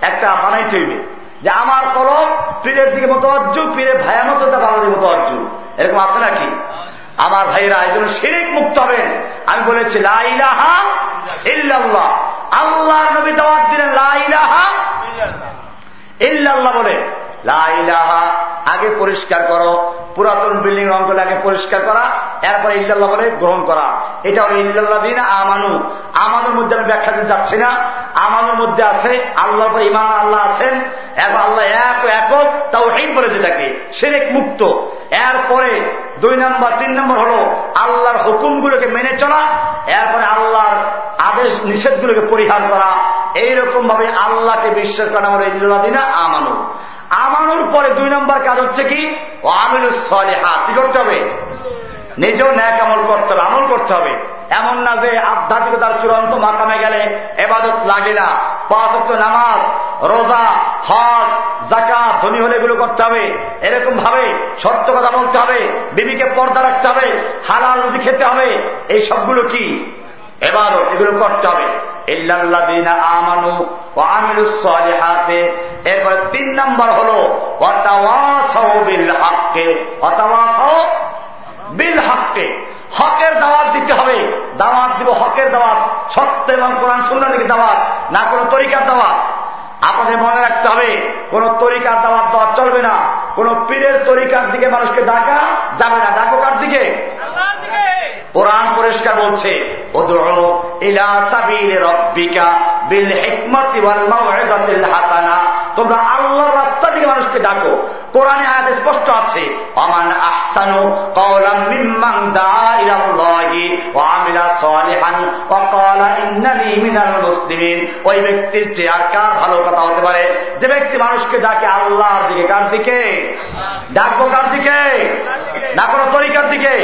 একটা বানাইতে হইবে। যে আমার কলম পীরের দিকে মতজ্জ পীরের ভয়ানকতা বাংলাদেশ মতজ্জ এরকম আছে নাকি? আমার ভাইরা এই জন্য শিরিক মুক্ত হবেন। আমি বলেছি আল্লাহর নবী দাওয়াত দিলেন লাইলাহা ইল্লাল্লাহ বলে। লাইলাহা আগে পরিষ্কার করো। পুরাতন বিল্ডিং রং করলে আগে পরিষ্কার করা, এরপরে ইল্লাল্লাহ বলে গ্রহণ করা। এটা হলো ইল্লাল্লাহ দিন আমানু। আমাদের মধ্যে আমি ব্যাখ্যা দিতে যাচ্ছি না। আমাদের মধ্যে আছে আল্লাহর পর ইমান আল্লাহ আছেন। এখন আল্লাহ এক একক তাও হেন বলে যেটাকে সেরেক মুক্ত। এরপরে দুই নম্বর, তিন নম্বর হলো আল্লাহর হুকুমগুলোকে মেনে চলা। এরপরে আল্লাহর আদেশ, নিষেধগুলোকে পরিহার করা। এইরকম ভাবে আল্লাহকে বিশ্বাস করা আমার ইল্লাহ দিনা আমানু। আমানুর পরে দুই নম্বর কাজ হচ্ছে কি? ও আমিনুল হাত কি করতে হবে? নিজেও ন্যাক আমল করতে হবে, আমল করতে হবে। এমন না যে আধ্যাত্মিকতার চূড়ান্ত মাকামে গেলে এবাদত লাগে না। পাঁচ নামাজ, রোজা, হজ জাকা ধনী হলে এগুলো করতে হবে। এরকম ভাবে সত্য কথা বলতে হবে, বিবিকে পর্দা রাখতে হবে, হালাল খেতে হবে। এই সবগুলো কি? এবাদত এগুলো করতে হবে। আমানু এরপরে তিন নম্বর হল বিল হাক্কে বিল হাক্কে হকের দাওয়াত দিতে হবে। দাওয়াত দিব হকের দাওয়াত। সত্য এবং কোরআন সুন্দর দিকে দাওয়াত, না কোনো তরিকার দাওয়াত। আপনাদের মনে রাখতে হবে, কোন তরিকার দাওয়াত দেওয়া চলবে না। কোন পীরের তরিকার দিকে মানুষকে ডাকা যাবে না। ডাকো কার দিকে? কোরআন পরিষ্কার বলছে ইলা বিল হাসানা। তোমরা আল্লাহর রাস্তা থেকে মানুষকে ডাকো। কোরআনে আয়াতে স্পষ্ট আছে অমান আহসানু কওলাম মিম্মান দা ইলাল্লাহি ওয়া আমিলা সালিহান ওয়া ক্বালা ইন্নানি মিনাল মুসলিমিন। ওই ব্যক্তির চেয়ে আর কার ভালো কথা হতে পারে? যে ব্যক্তি মানুষকে ডাকে আল্লাহর দিকে, কার দিকে? ডাকবো কার দিকে? না কোনো তরিকার দিকে?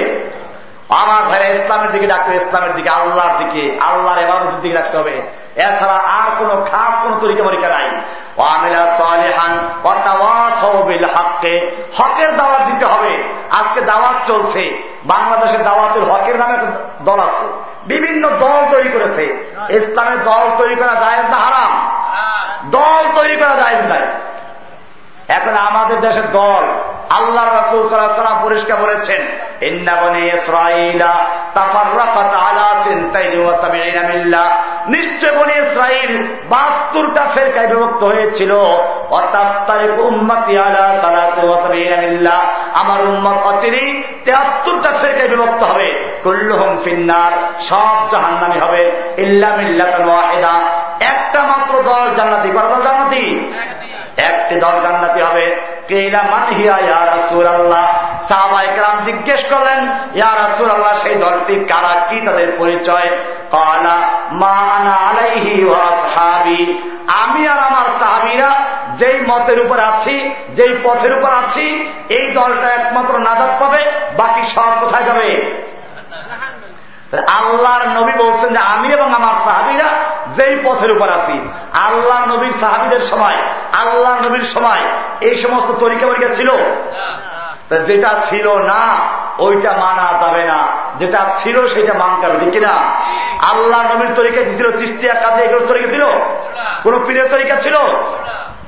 আমার ভাইরা ইসলামের দিকে ডাকতে ইসলামের দিকে, আল্লাহর দিকে, আল্লাহর এবাদতের দিকে ডাকতে হবে। এছাড়া আর কোন খাস কোন তরিকা মরিকা নাই। হকের দাওয়াত দিতে হবে। আজকে দাওয়াত চলছে। বাংলাদেশের দাওয়াতের হকের নামে দল আছে। বিভিন্ন দল তৈরি করেছে। ইসলামের দল তৈরি করা যায় না হারাম? দল তৈরি করা যায় না এখন আমাদের দেশের দল আল্লাহ রাসুল পরিষ্কার বলেছেন নিশ্চয় বনে বাহাত্তরটা ফেরকায় বিভক্ত হয়েছিল। আমার উম্মত অচিরি তেহাত্তরটা ফেরকায় বিভক্ত হবে। কুল্লুহম ফিন্নার, সব জাহান্নামি হবে। ইল্লামিল্লা একটা মাত্র দল জান্নাতি দল জান্নাতি? একটি দল জান্নাতি হবে। কেইলা মানহিয়া ইয়া রাসুল আল্লাহ সাহাবাইকরাম জিজ্ঞেস করলেন ইয়া রাসুল আল্লাহ সেই দলটি কারা? কি তাদের পরিচয়? কালা মা আনা আলাইহি ওয়াসহাবি আমি আর আমার সাহাবিরা যেই মতের উপর আছি যেই পথের উপর আছি এই দলটা একমাত্র নাজাদ পাবে বাকি সব কোথায় যাবে? আল্লাহর নবী বলছেন যে আমি এবং আমার সাহাবিরা যেই পথের উপর আছি। আল্লাহ নবীর সাহাবিদের সময়, আল্লাহ নবীর সময় এই সমস্ত তরিকা বরিকা ছিল? যেটা ছিল না, ওইটা মানা যাবে না। যেটা ছিল সেটা মানতে হবে, ঠিক না আল্লাহ নবীর তরিকা ছিল? চিস্তিয়া কাজে এগুলোর তরিকা ছিল? কোন পীরের তরিকা ছিল?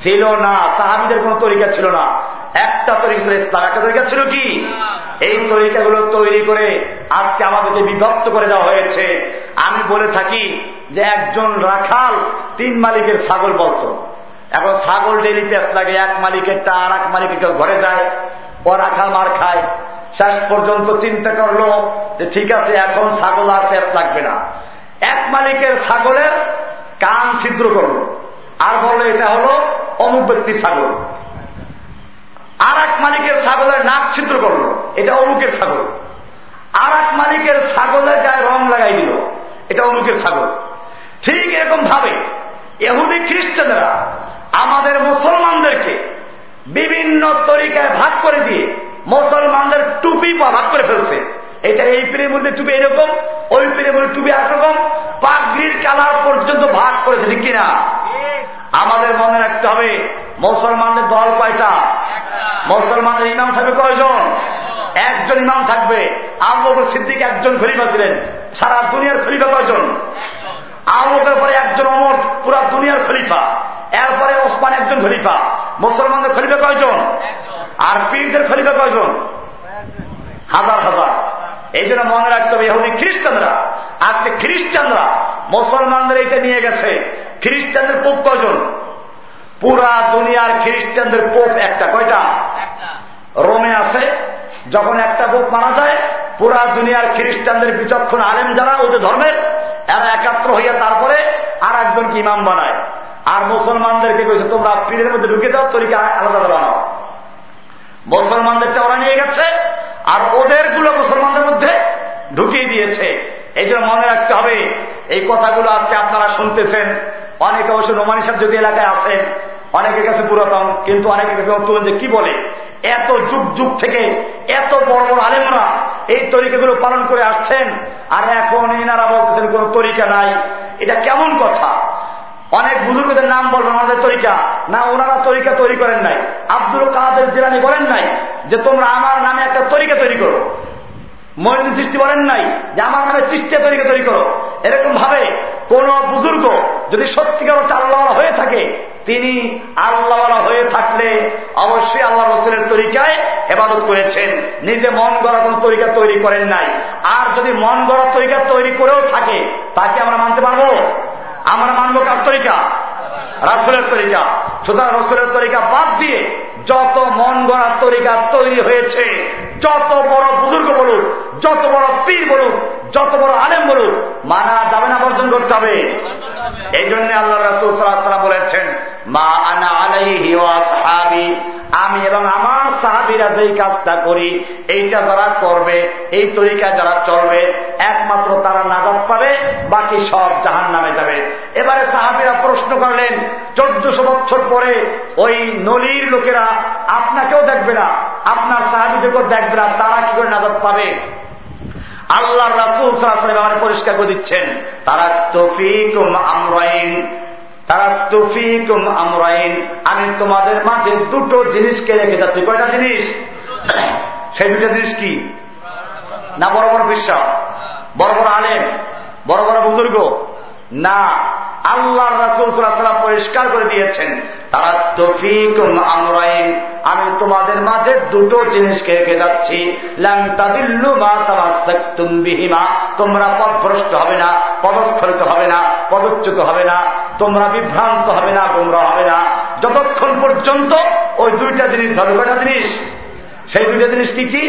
ছিল না সাহাবিদের কোন তরিকা ছিল না। একটা তরিকা ছিল ইসলাম একটা তরিকা ছিল কি? এই তরিকাগুলো তৈরি করে আজকে আমাদেরকে বিভক্ত করে দেওয়া হয়েছে। আমি বলে থাকি যে একজন রাখাল তিন মালিকের ছাগল বলত। এখন ছাগল ডেলি পেঁচ লাগে এক মালিকেরটা আর এক মালিকের ঘরে যায় ও রাখাল মার খায়। শেষ পর্যন্ত চিন্তা করল যে ঠিক আছে এখন ছাগল আর পেঁচ লাগবে না। এক মালিকের ছাগলের কান ছিদ্র করল। আর বলল এটা হলো অমুক ব্যক্তির ছাগল আর এক মালিকের ছাগলের নাক ছিদ্র করল। এটা অমুকের ছাগল আর এক মালিকের ছাগলের গায়ে রং লাগাই দিল। এটা অমুকের ছাগল ঠিক এরকম ভাবে এহুদি খ্রিস্টানরা আমাদের মুসলমানদেরকে বিভিন্ন তরিকায় ভাগ করে দিয়ে মুসলমানদের টুপি ভাগ করে ফেলছে। এটা এই পীরের মধ্যে টুপি এরকম, ওই পীরের মধ্যে টুপি একরকম, পাগড়ির কালার পর্যন্ত ভাগ করেছে, ঠিক কিনা? আমাদের মনে রাখতে হবে, মুসলমানদের দল কয়টা? মুসলমানদের ইমাম থাকবে কয়জন? একজন ইমাম থাকবে। আবু সিদ্দিক একজন খলিফা ছিলেন। সারা দুনিয়ার খলিফা কয়জন? আবুকের পরে একজন অমর পুরা দুনিয়ার খলিফা। এরপরে ওসমান একজন খলিফা। মুসলমানদের খলিফা কয়জন? আর পীরদের খলিফা কয়জন? হাজার হাজার। এই জন্য মনে রাখতে হবে এহুদি খ্রিস্টানরা আজকে খ্রিস্টানরা মুসলমানদের এটা নিয়ে গেছে। খ্রিস্টানদের পোপ কজন? পুরা দুনিয়ার খ্রিস্টানদের পোপ একটা কয়টা? রোমে আছে যখন একটা পোপ মারা যায় পুরা দুনিয়ার খ্রিস্টানদের বিচক্ষণ আলেম যারা ওদের ধর্মের এরা একাত্র হইয়া তারপরে আর একজনকে ইমাম বানায়। আর মুসলমানদেরকে কইছে তোমরা পীরের মধ্যে ঢুকে যাও তরিকা আলাদা বানাও। মুসলমানদেরটা ওরা নিয়ে গেছে, আর ওদেরগুলো মুসলমানদের মধ্যে ঢুকিয়ে দিয়েছে। এই জন্য মনে রাখতে হবে, এই কথাগুলো আজকে আপনারা শুনতেছেন। অনেকে অবশ্য নোমানি সাহেব যদি এলাকায় আছেন, অনেকের কাছে পুরাতন, কিন্তু অনেকের কাছে নতুন, যে কি বলে? এত যুগ যুগ থেকে এত বড় বড় আলেমরা এই তরিকাগুলো পালন করে আসছেন, আর এখন এনারা বলতেছেন কোন তরিকা নাই। এটা কেমন কথা? অনেক বুজুর্গদের নাম বলবেন আমাদের তরিকা। না, ওনারা তরিকা তৈরি করেন নাই। আব্দুল কাহাদের জিরানি বলেন নাই যে, তোমরা আমার নামে একটা তরিকা তৈরি করো। মহিন সৃষ্টি বলেন নাই যে, আমার নামে চিস্তিয়া তরিকা তৈরি করো। এরকম ভাবে কোন বুজুর্গ যদি সত্যিকার আল্লাহ হয়ে থাকে, তিনি আল্লাহওয়ালা হয়ে থাকলে অবশ্যই আল্লাহ রসুলের তরিকায় এবাদত করেছেন। নিজে মন গড়া কোন তরিকা তৈরি করেন নাই। আর যদি মন গড়া তরিকা তৈরি করেও থাকে, তাকে আমরা মানতে পারব? আমরা মানবো কার তরিকা? রাসুলের তরিকা। সুতরাং রসুলের তরিকা বাদ দিয়ে যত মন গড়ার তরিকা তৈরি হয়েছে, যত বড় বুজুর্গ বলুক, যত বড় পীর বলুক, যত বড় আলেম বলুক, মানা যাবে না, বর্জন করতে হবে। এই জন্য আল্লাহ রাসুল সাল্লাহ বলেছেন, মা আনা আলাইহি আমি এবং আমার সাহাবিরা যেই কাজটা করি, এইটা যারা করবে, এই তরিকা যারা চলবে, একমাত্র তারা নাজাদ পাবে, বাকি সব জাহান নামে যাবে। এবারে সাহাবিরা প্রশ্ন করলেন, চোদ্দশো বছর পরে ওই নলির লোকেরা আপনাকেও দেখবে না, আপনার সাহাবিদেরকেও দেখবে না, তারা কি করে নাজাদ পাবে? আল্লাহ রাসুল সাল্লাহ পরিষ্কার করে দিচ্ছেন, তারা তফিক আমরাইন তারা তুফিকুম আমরাইন। আমি তোমাদের মাঝে দুটো জিনিসকে রেখে যাচ্ছি। কয়টা জিনিস? সেই দুটো জিনিস কি? না, বড় বড় বিশ্বাস বড় বড় আলেম, বড় বড় বুজুর্গ। না আল্লাহ রাসুল সাল্লাম পরিষ্কার করে দিয়েছেন, তারা তফিকুম আমরাইন, আমি তোমাদের মাঝে দুটো জিনিসকে রেখে যাচ্ছি বিহিমা, তোমরা পথভ্রষ্ট হবে না, পদস্খলিত হবে না, পদচ্যুত হবে না, তোমরা বিভ্রান্ত হবে না তোমরা হবে না। যতক্ষণ পর্যন্ত ওই দুইটা জিনিস ধরবে কয়টা জিনিস, সেই দুইটা জিনিস কি কি?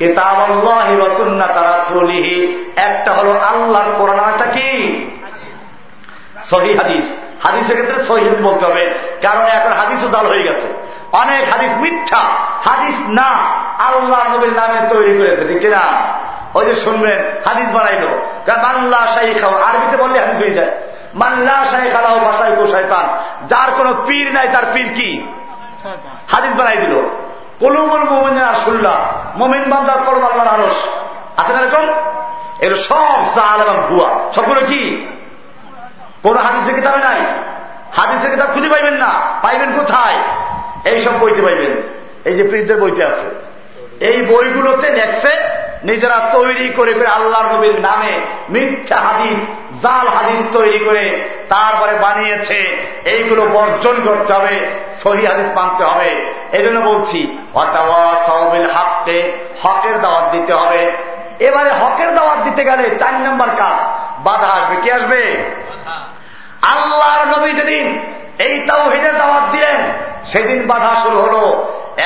কিতাব তারা একটা হলো আল্লাহর কোরআন কোরআনটা কি? সহি হাদিস। হাদিসের ক্ষেত্রে সহি হাদিস বলতে হবে, কারণ এখন হাদিসও জাল হয়ে গেছে। অনেক হাদিস মিথ্যা, হাদিস না, আল্লাহ নবীর নামে তৈরি করেছে, ঠিক না ওই যে শুনবেন, হাদিস বানাইলো। মাল্লা শাহী খাও আরবিতে বললে হাদিস হয়ে যায়। মাল্লা শাহী খালাও বাসায় কোষায়তান যার কোন পীর নাই, তার পীর কি? হাদিস বানাই দিল। কলুমুল মোমেনের শুনলা মোমেন বান্দার কলম আল্লাহর আরস আছে না এরকম? এগুলো সব জাল এবং ভুয়া। সবগুলো কি? কোন হাদিসের কিতাবে নাই? হাদিসের কিতাব খুঁজে পাইবেন না। পাইবেন কোথায়? এইসব বইতে পাইবেন। এই যে প্রিন্টের বইতে আছে। এই বইগুলোতে লেখছে, নিজেরা তৈরি করে করে আল্লাহ নবীর নামে মিথ্যা হাদিস, জাল হাদিস তৈরি করে তারপরে বানিয়েছে। এইগুলো বর্জন করতে হবে, সহি হাদিস মানতে হবে। এই জন্য বলছি হাকতে হকের দাওয়াত দিতে হবে। এবারে হকের দাওয়াত দিতে গেলে চার নম্বর কাজ, বাধা আসবে। কি আসবে? আল্লাহর নবী যেদিন এই তাও হেদের দাওয়াত দিলেন, সেদিন বাধা শুরু হলো।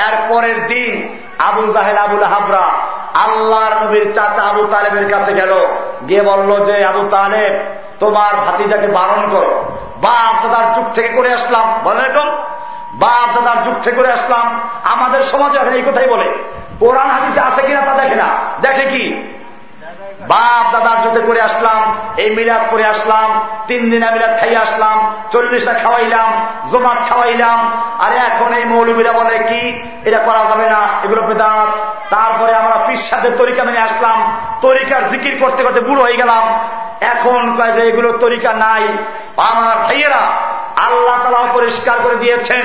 এর পরের দিন আবু জাহেদ আবুল হাবরা আল্লাহর নবীর চাচা আবু তালেবের কাছে গেল। গিয়ে বলল যে, আবু তালেব, তোমার ভাতিজাকে বারণ করো। বাপ দাদার যুগ থেকে করে আসলাম। বলেন এরকম? বাপ দাদার যুগ থেকে করে আসলাম। আমাদের সমাজে এখন এই কথাই বলে। কোরআন হাদিসে আছে কিনা তা দেখে না। দেখে কি? বাপ দাদার জুতে করে আসলাম, এই মিলাদ করে আসলাম, তিন দিনা মিলাদ খাইয়ে আসলাম, চল্লিশটা খাওয়াইলাম, জমাত খাওয়াইলাম, আর এখন এই মৌলবীরা বলে কি, এটা করা যাবে না, এগুলো বেদাত। তারপরে আমরা পিস সাথে তরিকা মেনে আসলাম, তরিকার জিকির করতে করতে বুড়ো হয়ে গেলাম। এখন এগুলো তরিকা নাই। আমার ভাইয়েরা, আল্লাহ তালা পরিষ্কার করে দিয়েছেন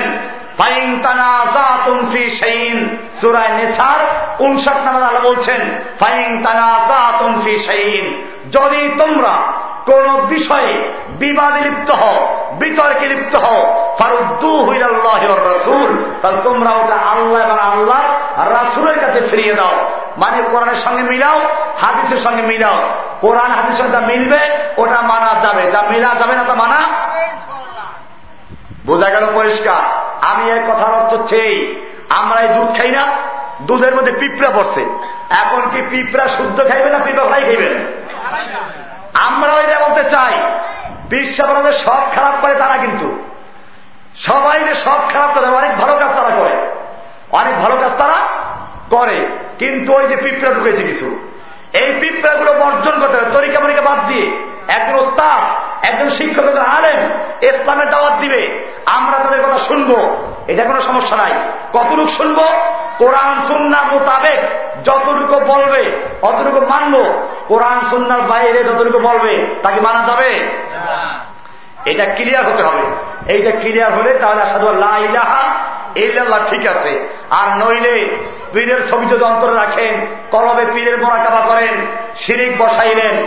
বলছেন যদি তোমরা কোন বিষয়ে বিবাদে লিপ্ত হও বিতর্কে লিপ্ত হও ফারুদ্দু হইল্লাহ রসুল তাহলে তোমরা ওটা আল্লাহ এবং আল্লাহ রাসুলের কাছে ফিরিয়ে দাও। মানে কোরআনের সঙ্গে মিলাও হাদিসের সঙ্গে মিলাও। কোরআন হাদিসের যা মিলবে ওটা মানা যাবে। যা মিলা যাবে না তা মানা বোঝা গেল পরিষ্কার? আমি এক কথার অর্থ হচ্ছে আমরা এই দুধ খাই না, দুধের মধ্যে পিঁপড়া পড়ছে। এখন কি পিঁপড়া শুদ্ধ খাইবে না পিঁপড়া ফ্রাই খাইবে? আমরা ওইটা বলতে চাই বিশ্বাপরাধের সব খারাপ করে তারা কিন্তু। সবাই যে সব খারাপ করে, অনেক ভালো কাজ তারা করে। অনেক ভালো কাজ তারা করে। কিন্তু ওই যে পিঁপড়া ঢুকেছে কিছু। এই পিঁপড়াগুলো বর্জন করতে হবে, তরিকা মরিকা বাদ দিয়ে। একজন ওস্তাদ, একজন শিক্ষক আলেন ইসলামের দাওয়াত দিবে। আমরা তাদের কথা শুনব। এটা কোনো সমস্যা নাই। কতটুকু শুনব? কোরআন সুন্না মোতাবেক যতটুকু বলবে, অতটুকু মানবো। কোরআন সুন্নার বাইরে যতটুকু বলবে, তাকে মানা যাবে? এটা ক্লিয়ার হতে হবে। এইটা ক্লিয়ার হলে তাহলে আল্লাহ ইলাহা ইল্লাল্লাহ ঠিক আছে। আর নইলে পীরের ছবি যদি অন্তরে রাখেন কলবে পীরের মোরাকাবা করেন, শিরিক বসাইলেন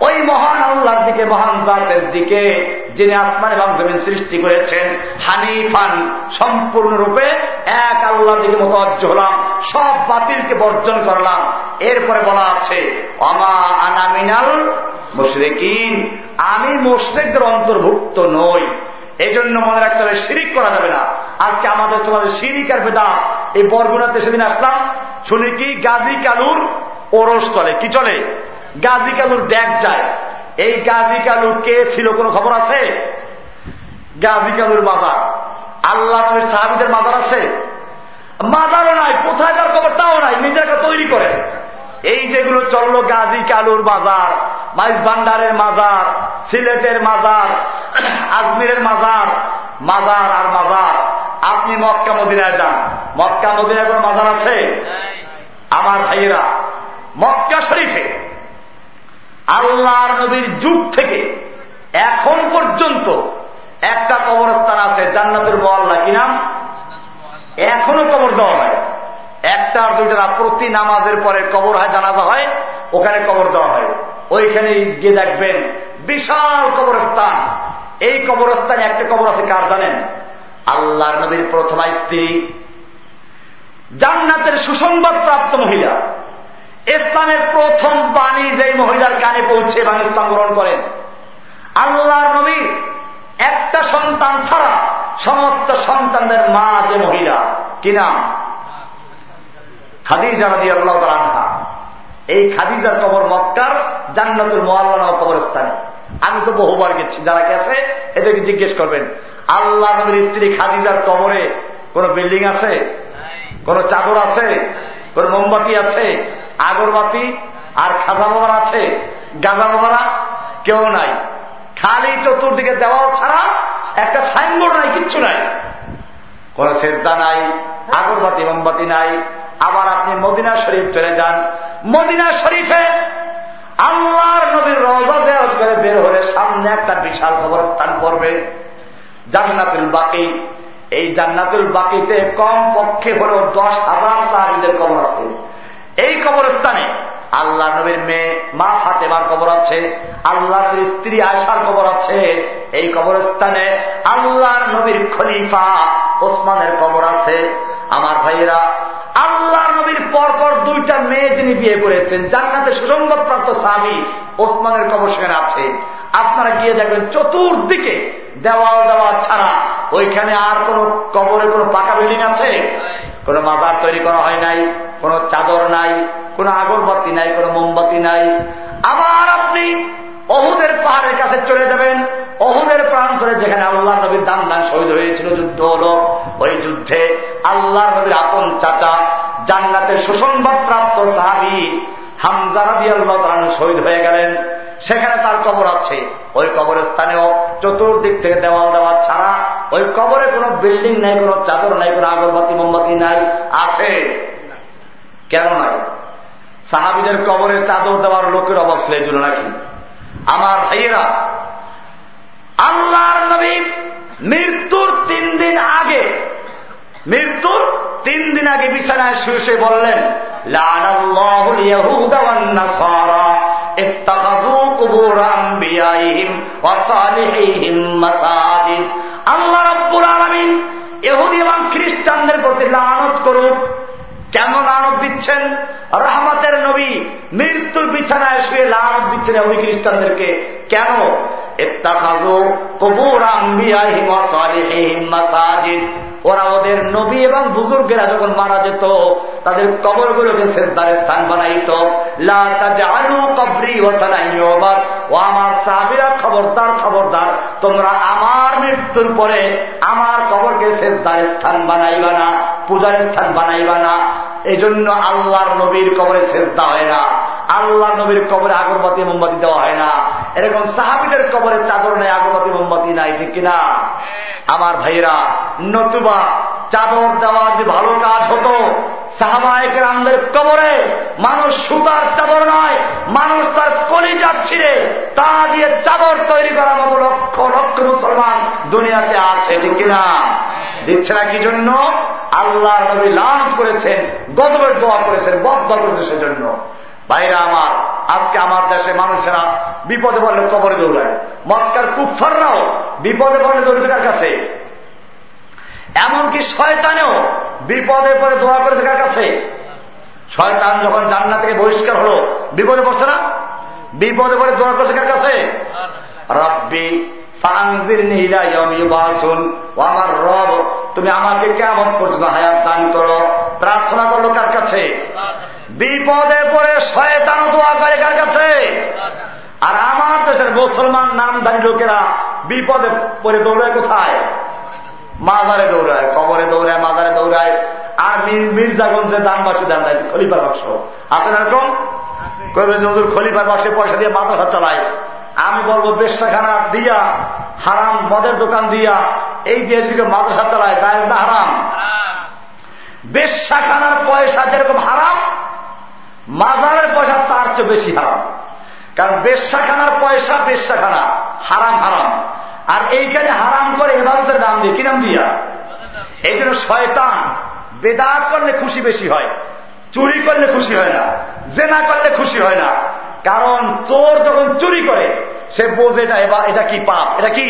ওই মহান আল্লাহর দিকে, মহান জাতের দিকে, যিনি আসমান এবং জমিন সৃষ্টি করেছেন, হানিফান, সম্পূর্ণরূপে এক আল্লাহর দিকে মতো অর্জ হলাম, সব বাতিলকে বর্জন করলাম। এরপরে বলা আছে অমা আনামিনাল মুশরেকিন। আমি মুশরেকদের অন্তর্ভুক্ত নই। এই জন্য মনে রাখতে হবে, শিরিক করা যাবে না। আজকে আমাদের সমাজে শিরিক আর বেদা এই বরগুনাতে সেদিন আসলাম, শুনি কি গাজী কালুর ওরস চলে, কি চলে? গাজী কালুর ড্যাক যায়। এই গাজী কালুর কে ছিল কোনো খবর আছে? গাজী কালুর মাজার। আল্লাহ নবীর সাহাবিদের মাজার আছে? মাজারও নাই কোথায় তার খবর তাও নাই নিজেরা তৈরি করে। এই যেগুলো চলল গাজী কালুর মাজার মাইজ ভান্ডারের মাজার সিলেটের মাজার আজমিরের মাজার মাজার আর মাজার। আপনি মক্কা মদিনায় যান। মক্কা মদিনায় কোনো মাজার আছে? আমার ভাইয়েরা মক্কা শরীফে আল্লাহর নবীর যুগ থেকে এখন পর্যন্ত একটা কবরস্থান আছে জান্নাতুর মোয়াল্লা কি নাম? এখনও কবর দেওয়া হয়। একটা আর দুইটা প্রতি নামাজের পরে কবর হয়, জানাজা হয়, ওখানে কবর দেওয়া হয়। ওইখানে গিয়ে দেখবেন বিশাল কবরস্থান। এই কবরস্থানে একটা কবর আছে, কার জানেন? আল্লাহর নবীর প্রথমা স্ত্রী। জান্নাতের সুসংবাদ প্রাপ্ত মহিলা। ইসলামের প্রথম বাণী যেই মহিলার কানে পৌঁছে এবং ইসলাম গ্রহণ করেন। আল্লাহর নবীর একটা সন্তান ছাড়া সমস্ত সন্তানদের মা যে মহিলা, কি নাম? খাদিজা রাজি আল্লাহ আনহা। এই খাদিজার কবর মক্কার জান্নাতুল মোয়াল্লা কবরস্থানে। আমি তো বহুবার গেছি, যারা গেছে, এদেরকে জিজ্ঞেস করবেন আল্লাহ নবীর স্ত্রী খাদিজার কবরে কোন বিল্ডিং আছে? কোন চাদর আছে? কোন মোমবাতি আছে আগরবাতি আর খাজা বাবার আছে। গাজা বাবারা কেউ নাই। খালি চতুর্দিকে দেওয়াল ছাড়া একটা সাইনবোর্ড নাই, কিচ্ছু নাই। কোন সেজদা নাই আগরবাতি মোমবাতি নাই। আবার আপনি মদিনা শরীফ চলে যান। মদিনা শরীফে আল্লাহর নবীর রজা দেওয়াত করে বের হলে সামনে একটা বিশাল কবরস্থান পড়বে। জান্নাতুল বাকি। এই জান্নাতুল বাকিতে কম পক্ষে হলেও দশ হাজার সাহাবিদের কবর আছে এই কবরস্থানে আল্লাহ নবীর মেয়ে মা ফাতেমার কবর আছে, আল্লাহ নবীর স্ত্রী আয়সার কবর আছে। এই কবরস্থানে আল্লাহ নবীর খলিফা ওসমানের কবর আছে। আমার ভাইয়েরা আল্লাহ নবীর পরপর দুইটা মেয়ে যিনি বিয়ে করেছেন, জান্নাতে সুসংবাদ প্রাপ্ত স্বামী ওসমানের কবর সেখানে আছে। আপনারা গিয়ে দেখবেন চতুর্দিকে দেওয়াল দেওয়া ছাড়া ওইখানে আর কোন কবরে কোনো পাকা বিল্ডিং আছে? কোন মাজার তৈরি করা হয় নাই, কোন চাদর নাই, কোন আগরবাতি নাই, কোন মোমবাতি নাই। আবার আপনি অহুদের পাহাড়ের কাছে চলে যাবেন। অহুদের প্রাণ করে যেখানে আল্লাহ নবীর দান দান শহীদ হয়েছিল যুদ্ধ হল, ওই যুদ্ধে আল্লাহ নবীর আপন চাচা, জান্নাতের সুসংবাদ প্রাপ্ত সাহাবি দিয়ে আল্লাহ শহীদ হয়ে গেলেন। সেখানে তার কবর আছে। ওই কবরস্থানেও চতুর্দিক থেকে দেওয়াল দেওয়া ছাড়া ওই কবরে কোনো বিল্ডিং নাই, কোনো চাদর নাই, কোনো আগরবাতি, মোমবাতি নাই, আছে। কেন নাই? সাহাবিদের কবরে চাদর দেওয়ার লোকের অভাব ছিল এই জন্য নাকি? আমার ভাইয়েরা, আল্লাহর নবী মৃত্যুর তিন দিন আগে, মৃত্যুর তিন দিন আগে বিছানায় শুয়ে বললেন আল্লাহ রব্বুল আলমিন এহুদি এবং খ্রিস্টানদের প্রতি লানত করুক। কেন লানত দিচ্ছেন? রহমতের নবী মৃত্যুর বিছানায় শুয়ে লানত দিচ্ছেন এহুদি খ্রিস্টানদেরকে। কেন? ওরা ওদের নবী এবং বুজুর্গেরা যখন মারা যেত, তাদের কবরগুলোকে সেদ্দারের স্থান বানাইত। আলু কবরি ও আমার সাহাবিরা খবরদার খবরদার। তোমরা আমার মৃত্যুর পরে আমার কবরকে সেদ্দারের স্থান বানাইবা না, পূজার স্থান বানাইবা না। এই জন্য আল্লাহর নবীর কবরে শ্রদ্ধা হয় না। আল্লাহ নবীর কবরে আগরবাতি, মোমবাতি দেওয়া হয় না। এরকম সাহাবিদের কবরে চাদর নেই, আগরবাতি, মোমবাতি নাই, ঠিক কিনা? আমার ভাইরা নতুবা চাদর দেওয়া যে ভালো কাজ হতো সাহাবায়কের কবরে মানুষ সুতার চাদর নয়, মানুষ তার কলি যাচ্ছিলে তা দিয়ে চাদর তৈরি করার মতো লক্ষ লক্ষ মুসলমান দুনিয়াতে আছে, ঠিক কিনা? দিচ্ছে না কি জন্য? আল্লাহ নবী লাভ করেছেন, গজবের দোয়া করেছেন বদ্ধ করেছেন সেজন্য। ভাইরা আমার, আজকে আমার দেশে মানুষেরা বিপদে পড়লে কবরে দৌড়ায়। মক্কার কুফাররাও বিপদে পড়লে কার কাছে? এমনকি শয়তানেও বিপদে পরে দোয়া কার কাছে। শয়তান যখন জান্না থেকে বহিষ্কার হলো, বিপদে পড়ছে না? বিপদে পরে দোয়া কার কাছে? রব্বি আমার রব, তুমি আমাকে কেমন পর্যন্ত হায়াত দান করো। প্রার্থনা করল কার কাছে? বিপদে পড়ে শয়তান দোয়া করে কার কাছে? আর আমার দেশের মুসলমান নামধারী লোকেরা বিপদে পড়ে দৌড়ায় কোথায়? মাজারে দৌড়ায়, কবরে দৌড়ায়, মাজারে দৌড়ায়। আর মির্জাগঞ্জে দান বাক্স দেন দেয়, খলিফার বাক্স। আছে না এরকম কবে খলিফার বাক্সে পয়সা দিয়ে মাদ্রাসা চালায়। আমি বলব বেশাখানা দিয়া, হারাম মদের দোকান দিয়া, এই দেশ থেকে মাদ্রাসা চালায় তাই না হারাম। বেশাখানার পয়সা যেরকম হারাম, মাজারের পয়সা তার চেয়ে বেশি হারাম। কারণ বেশাখানার পয়সা বেশাখানা হারাম হারাম। আর এইখানে হারাম করে এবাদতের নাম দিয়ে, কি নাম দিয়া? এই জন্য শয়তান বেদাত করলে খুশি বেশি হয়, চুরি করলে খুশি হয় না, জেনা করলে খুশি হয় না। কারণ চোর যখন চুরি করে, সে বোঝে এটা এবার এটা কি পাপ, এটা কি?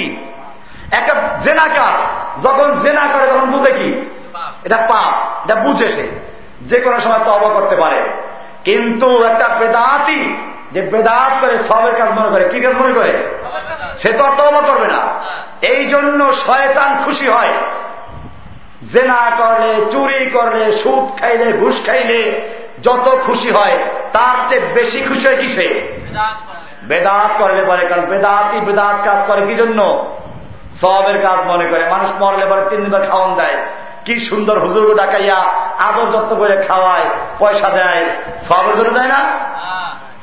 একটা জেনাকার যখন জেনা করে, তখন বুঝে কি? এটা পাপ, এটা বুঝে সে। যে কোনো সময় তো অব করতে পারে। কিন্তু একটা বেদাতি যে বেদাত করে সবের কাজ মনে করে, কি কাজ মনে করে? সে তো আর তবা করবে না। এই জন্য শয়তান খুশি হয়। জেনা করলে, চুরি করলে, সুদ খাইলে, ঘুষ খাইলে যত খুশি হয়, তার চেয়ে বেশি খুশি হয় কিসে? বেদাত করলে পরে কারণ বেদাতি বেদাত কাজ করে কি জন্য? সবের কাজ মনে করে। মানুষ মরলে পরে তিন দিনবার খাওয়ান দেয়। কি সুন্দর হুজুর ডাকাইয়া আদর যত্ন করে খাওয়ায়, পয়সা দেয়। সবের জন্য দেয় না?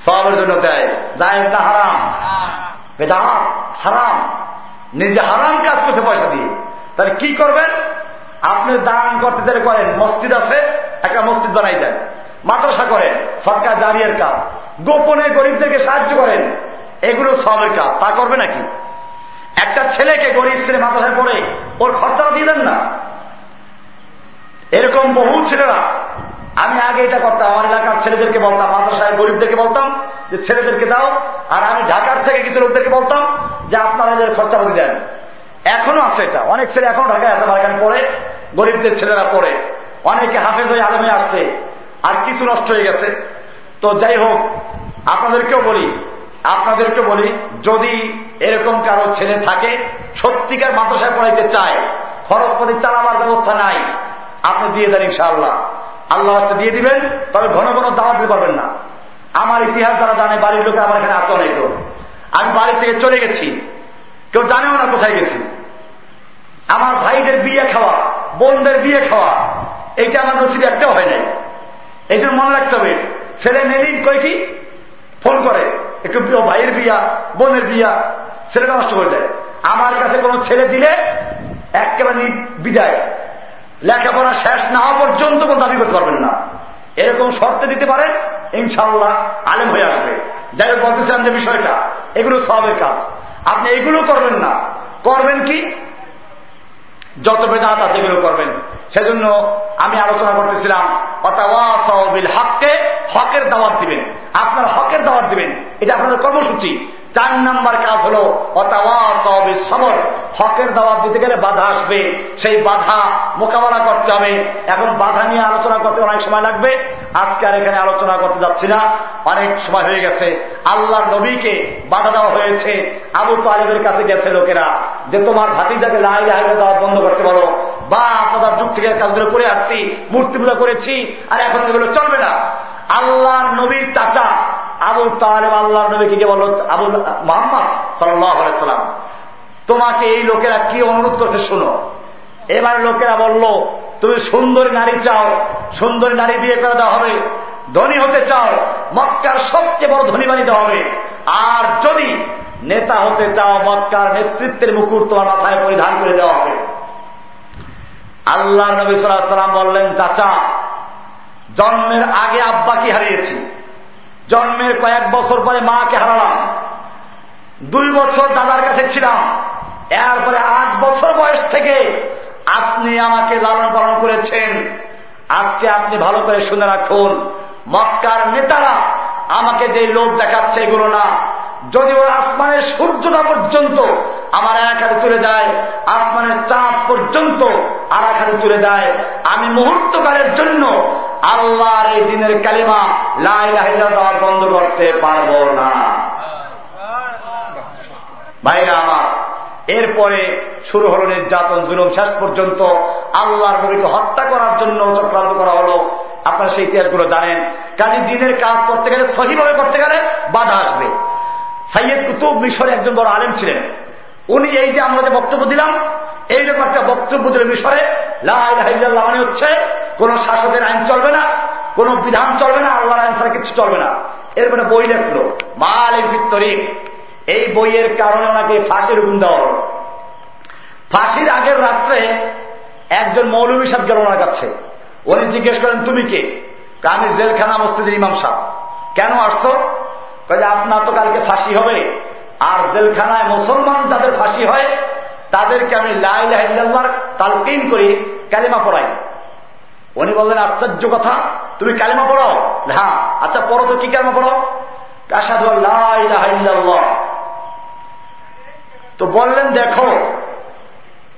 সবের জন্য দেয়। যায় তা হারাম বেদাত হারাম। নিজে হারাম কাজ করছে পয়সা দিয়ে। তাহলে কি করবেন? আপনি দান করতে দেরি করেন। মসজিদ আছে একটা মসজিদ বানাই দেন। মাদ্রাসা করেন সরকার জারিয়ার কাজ। গোপনে গরিবদেরকে সাহায্য করেন। এগুলো সবের কাজ। তা করবে নাকি? একটা ছেলেকে গরিব ছেলে মাদ্রাসায় পড়ে ওর খরচাও দিয়ে দেন না। এরকম বহু ছেলেরা আমি আগে এটা করতাম, আমার এলাকার ছেলেদেরকে বলতাম, মাদ্রাসায় গরিবদেরকে বলতাম যে, ছেলেদেরকে দাও। আর আমি ঢাকার থেকে কিছু লোকদেরকে বলতাম যে, আপনারা এদের খরচাপাতি দেন। এখনও আছে এটা। অনেক ছেলে এখনও ঢাকায় আছে এখানে পড়ে। গরিবদের ছেলেরা পড়ে। অনেকে হাফেজ হয়ে আলমে আসছে। আর কিছু নষ্ট হয়ে গেছে। তো যাই হোক, আপনাদেরকেও বলি আপনাদেরকে বলি, যদি এরকম কারও ছেলে থাকে, সত্যিকার মাদ্রাসায় পড়াইতে চায়, খরচপাতি চালাবার ব্যবস্থা নাই, আপনি দিয়ে দেন ইনশাআল্লাহ। আল্লাহ আস্তে দিয়ে দিবেন, তবে ঘন ঘন দাওয়াত দিতে পারবেন না। আমার ইতিহাস যারা জানে, বাড়ির লোকে আমার এখানে আসতে অনেক লোক আমি বাড়ি থেকে চলে গেছি। কেউ জানেও না কোথায় গেছি। আমার ভাইদের বিয়ে খাওয়া, বোনদের বিয়ে খাওয়া, এইটা আমার নসিবে একটাও হয় নাই। এই জন্য মনে রাখতে হবে, ছেলে নেলি কই কি? ফোন করে, একটু ভাইয়ের বিয়া, বোনের বিয়া, ছেলেটা নষ্ট করে দেয়। আমার কাছে কোনো ছেলে দিলে একেবারে বিদায় লেখাপড়া শেষ না হওয়া পর্যন্ত কোন দাবি করতে পারবেন না। এরকম শর্তে দিতে পারেন ইনশাল্লাহ আলেম হয়ে আসবে। যাই হোক, বলতেছিলাম যে বিষয়টা, এগুলো সবের কাজ। আপনি এগুলো করবেন না। করবেন কি? যত বেদাত আছে এগুলো করবেন। সেজন্য আমি আলোচনা করতেছিলাম হকের দাওয়াত দিবেন। আপনার হকের দাওয়াত দিবেন। এটা আপনাদের কর্মসূচি। চার নাম্বার কাজ হল সবর হকের দাওয়াত দিতে গেলে বাধা আসবে। সেই বাধা মোকাবেলা করতে হবে। এখন বাধা নিয়ে আলোচনা করতে অনেক সময় লাগবে। আজকে আর এখানে আলোচনা করতে যাচ্ছি না। অনেক সময় হয়ে গেছে। আল্লাহ নবীকে বাধা দেওয়া হয়েছে। আবু তালিবের কাছে গেছে লোকেরা। যে তোমার ভাতিজাকে লাই লাই দাওয়াত বন্ধ করতে পারো বা আপনার যুগ থেকে কাজগুলো করে আসছি। মূর্তি পূজা করেছি। আর এখন এগুলো চলবে না। আল্লাহর নবীর চাচা আবু তালেব, আল্লাহর নবীকে কে বলো? আবুল মোহাম্মদ সাল্লাম। তোমাকে এই লোকেরা কি অনুরোধ করছে শুনো। এবার লোকেরা বলল, তুমি সুন্দরী নারী চাও, সুন্দরী নারী বিয়ে করে দেওয়া হবে, ধনী হতে চাও, মক্কার সবচেয়ে বড় ধনী বানিতে হবে। আর যদি নেতা হতে চাও, মক্কার নেতৃত্বের মুকুর তোমার মাথায় পরিধান করে দেওয়া হবে। আল্লাহ নবী সাল্লাহ সাল্লাম বললেন, চাচা জন্মের আগে আব্বাকে হারিয়েছি। জন্মের কয়েক বছর পরে মাকে হারালাম। দুই বছর দাদার কাছে ছিলাম। এরপরে আট বছর বয়স থেকে আপনি আমাকে লালন পালন করেছেন। আজকে আপনি ভালো করে শুনে রাখুন। মক্কার নেতারা আমাকে যে লোভ দেখাচ্ছে এগুলো না। যদি ওর আসমানের সূর্যটা পর্যন্ত আমার এক হাতে তুলে দেয়, আসমানের চাঁদ পর্যন্ত আর এক হাতে তুলে দেয়, আমি মুহূর্তকালের জন্য আল্লাহর এই দিনের কালিমা লাই দেওয়া বন্ধ করতে পারব না। ভাইরা আমার, এরপরে শুরু হল নির্যাতন, জুলুম, শেষ পর্যন্ত আল্লাহর নবীকে হত্যা করার জন্য চক্রান্ত করা হলো। আপনারা সেই ইতিহাসগুলো জানেন। কাজী দিনের কাজ করতে গেলে সহিভাবে করতে গেলে বাধা আসবে। সাইয়েদ কুতুব মিশরে একজন বড় আলেম ছিলেন। উনি এই যে আমরা যে বক্তব্য দিলাম এইরকম একটা বক্তব্য দিল মিশরে মানে হচ্ছে কোন শাসকের আইন চলবে না, কোন বিধান চলবে না, আল্লাহর আইন ছাড়া কিছু চলবে না। এরপরে বই লেখলো, মাল তরিক। এই বইয়ের কারণে ওনাকে ফাঁসির হুকুম দেওয়া হল। ফাঁসির আগের রাত্রে একজন মৌলবী সাহেব গেল ওনার কাছে। উনি জিজ্ঞেস করেন, তুমি কে? আমি জেলখানা মসজিদের ইমাম সাহ কেন আসছো? আপনার তো কালকে ফাঁসি হবে। আর জেলখানায় মুসলমান যাদের ফাঁসি হয়, তাদেরকে আমি লাইল্লাহর তালকিন করি, কালিমা পড়াই। উনি বললেন, আশ্চর্য কথা, তুমি কালিমা পড়াও? হ্যাঁ। আচ্ছা পড়ো তো, কি কালিমা পড়ো কাসাদু লাইল্লাহ তো বললেন, দেখো,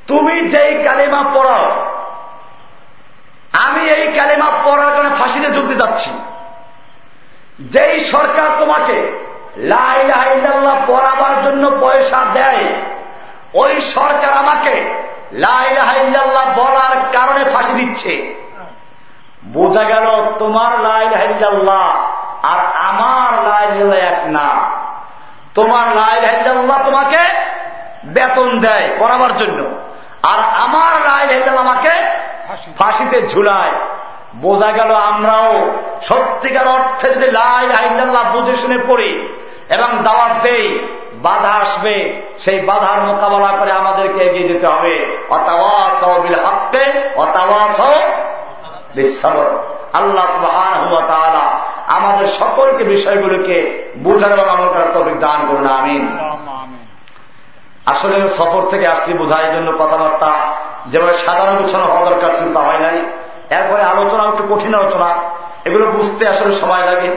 তুমি যেই কালিমা পড়াও, আমি এই কালিমা পড়ার কারণে ফাঁসিতে ঝুলতে যাচ্ছি। যেই সরকার তোমাকে লাইল্লাহ পড়াবার জন্য পয়সা দেয় ওই সরকার আমাকে লাইল্লাহ বলার কারণে ফাঁসি দিচ্ছে। বোঝা গেল তোমার লাইল্লাহ আর আমার লাইল্লাহ এক না। তোমার লাইল্লাহ তোমাকে বেতন দেয় পড়াবার জন্য আর আমার লাইল্লাহ আমাকে ফাঁসিতে ঝুলায়। বোঝা গেল আমরাও সত্যিকার অর্থে যদি লাই আইল্লাহ বুঝে শুনে পড়ি এবং দাওয়াত দেই, বাধা আসবে, সেই বাধার মোকাবেলা করে আমাদেরকে এগিয়ে যেতে হবে। অতাওয়াসবিল হকতে অতাওয়াস বিশ্বর আল্লাহ সুবাহ আমাদের সকলকে বিষয়গুলোকে বুঝার এবং আমল করার তফিক দান করুন, আমিন। আসলে সফর থেকে আসছি বোঝার জন্য কথাবার্তা যেভাবে সাধারণ গুছানো হওয়া দরকার, চিন্তা হয় নাই। এরপরে আলোচনা একটু কঠিন আলোচনা, এগুলো বুঝতে আসলে সময় লাগে।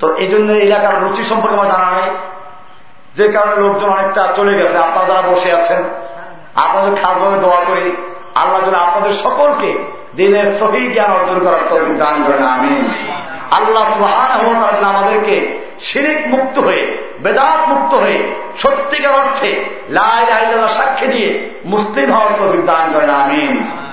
তো এই জন্য এলাকার রুচি সম্পর্কে আমার জানা নাই। যে কারণে লোকজন অনেকটা চলে গেছে। আপনারা যারা বসে আছেন, আপনাদের খাসভাবে দোয়া করি, আল্লাহ যেন আপনাদের সকলকে দিনের সহি জ্ঞান অর্জন করার তৌফিক দান করেন আমি আল্লাহ সুহান আমাদেরকে শিরিক মুক্ত হয়ে, বেদাত মুক্ত হয়ে, সত্যিকার অর্থে লাই সাক্ষী দিয়ে মুসলিম হওয়ার তৌফিক দান করেন, আমিন।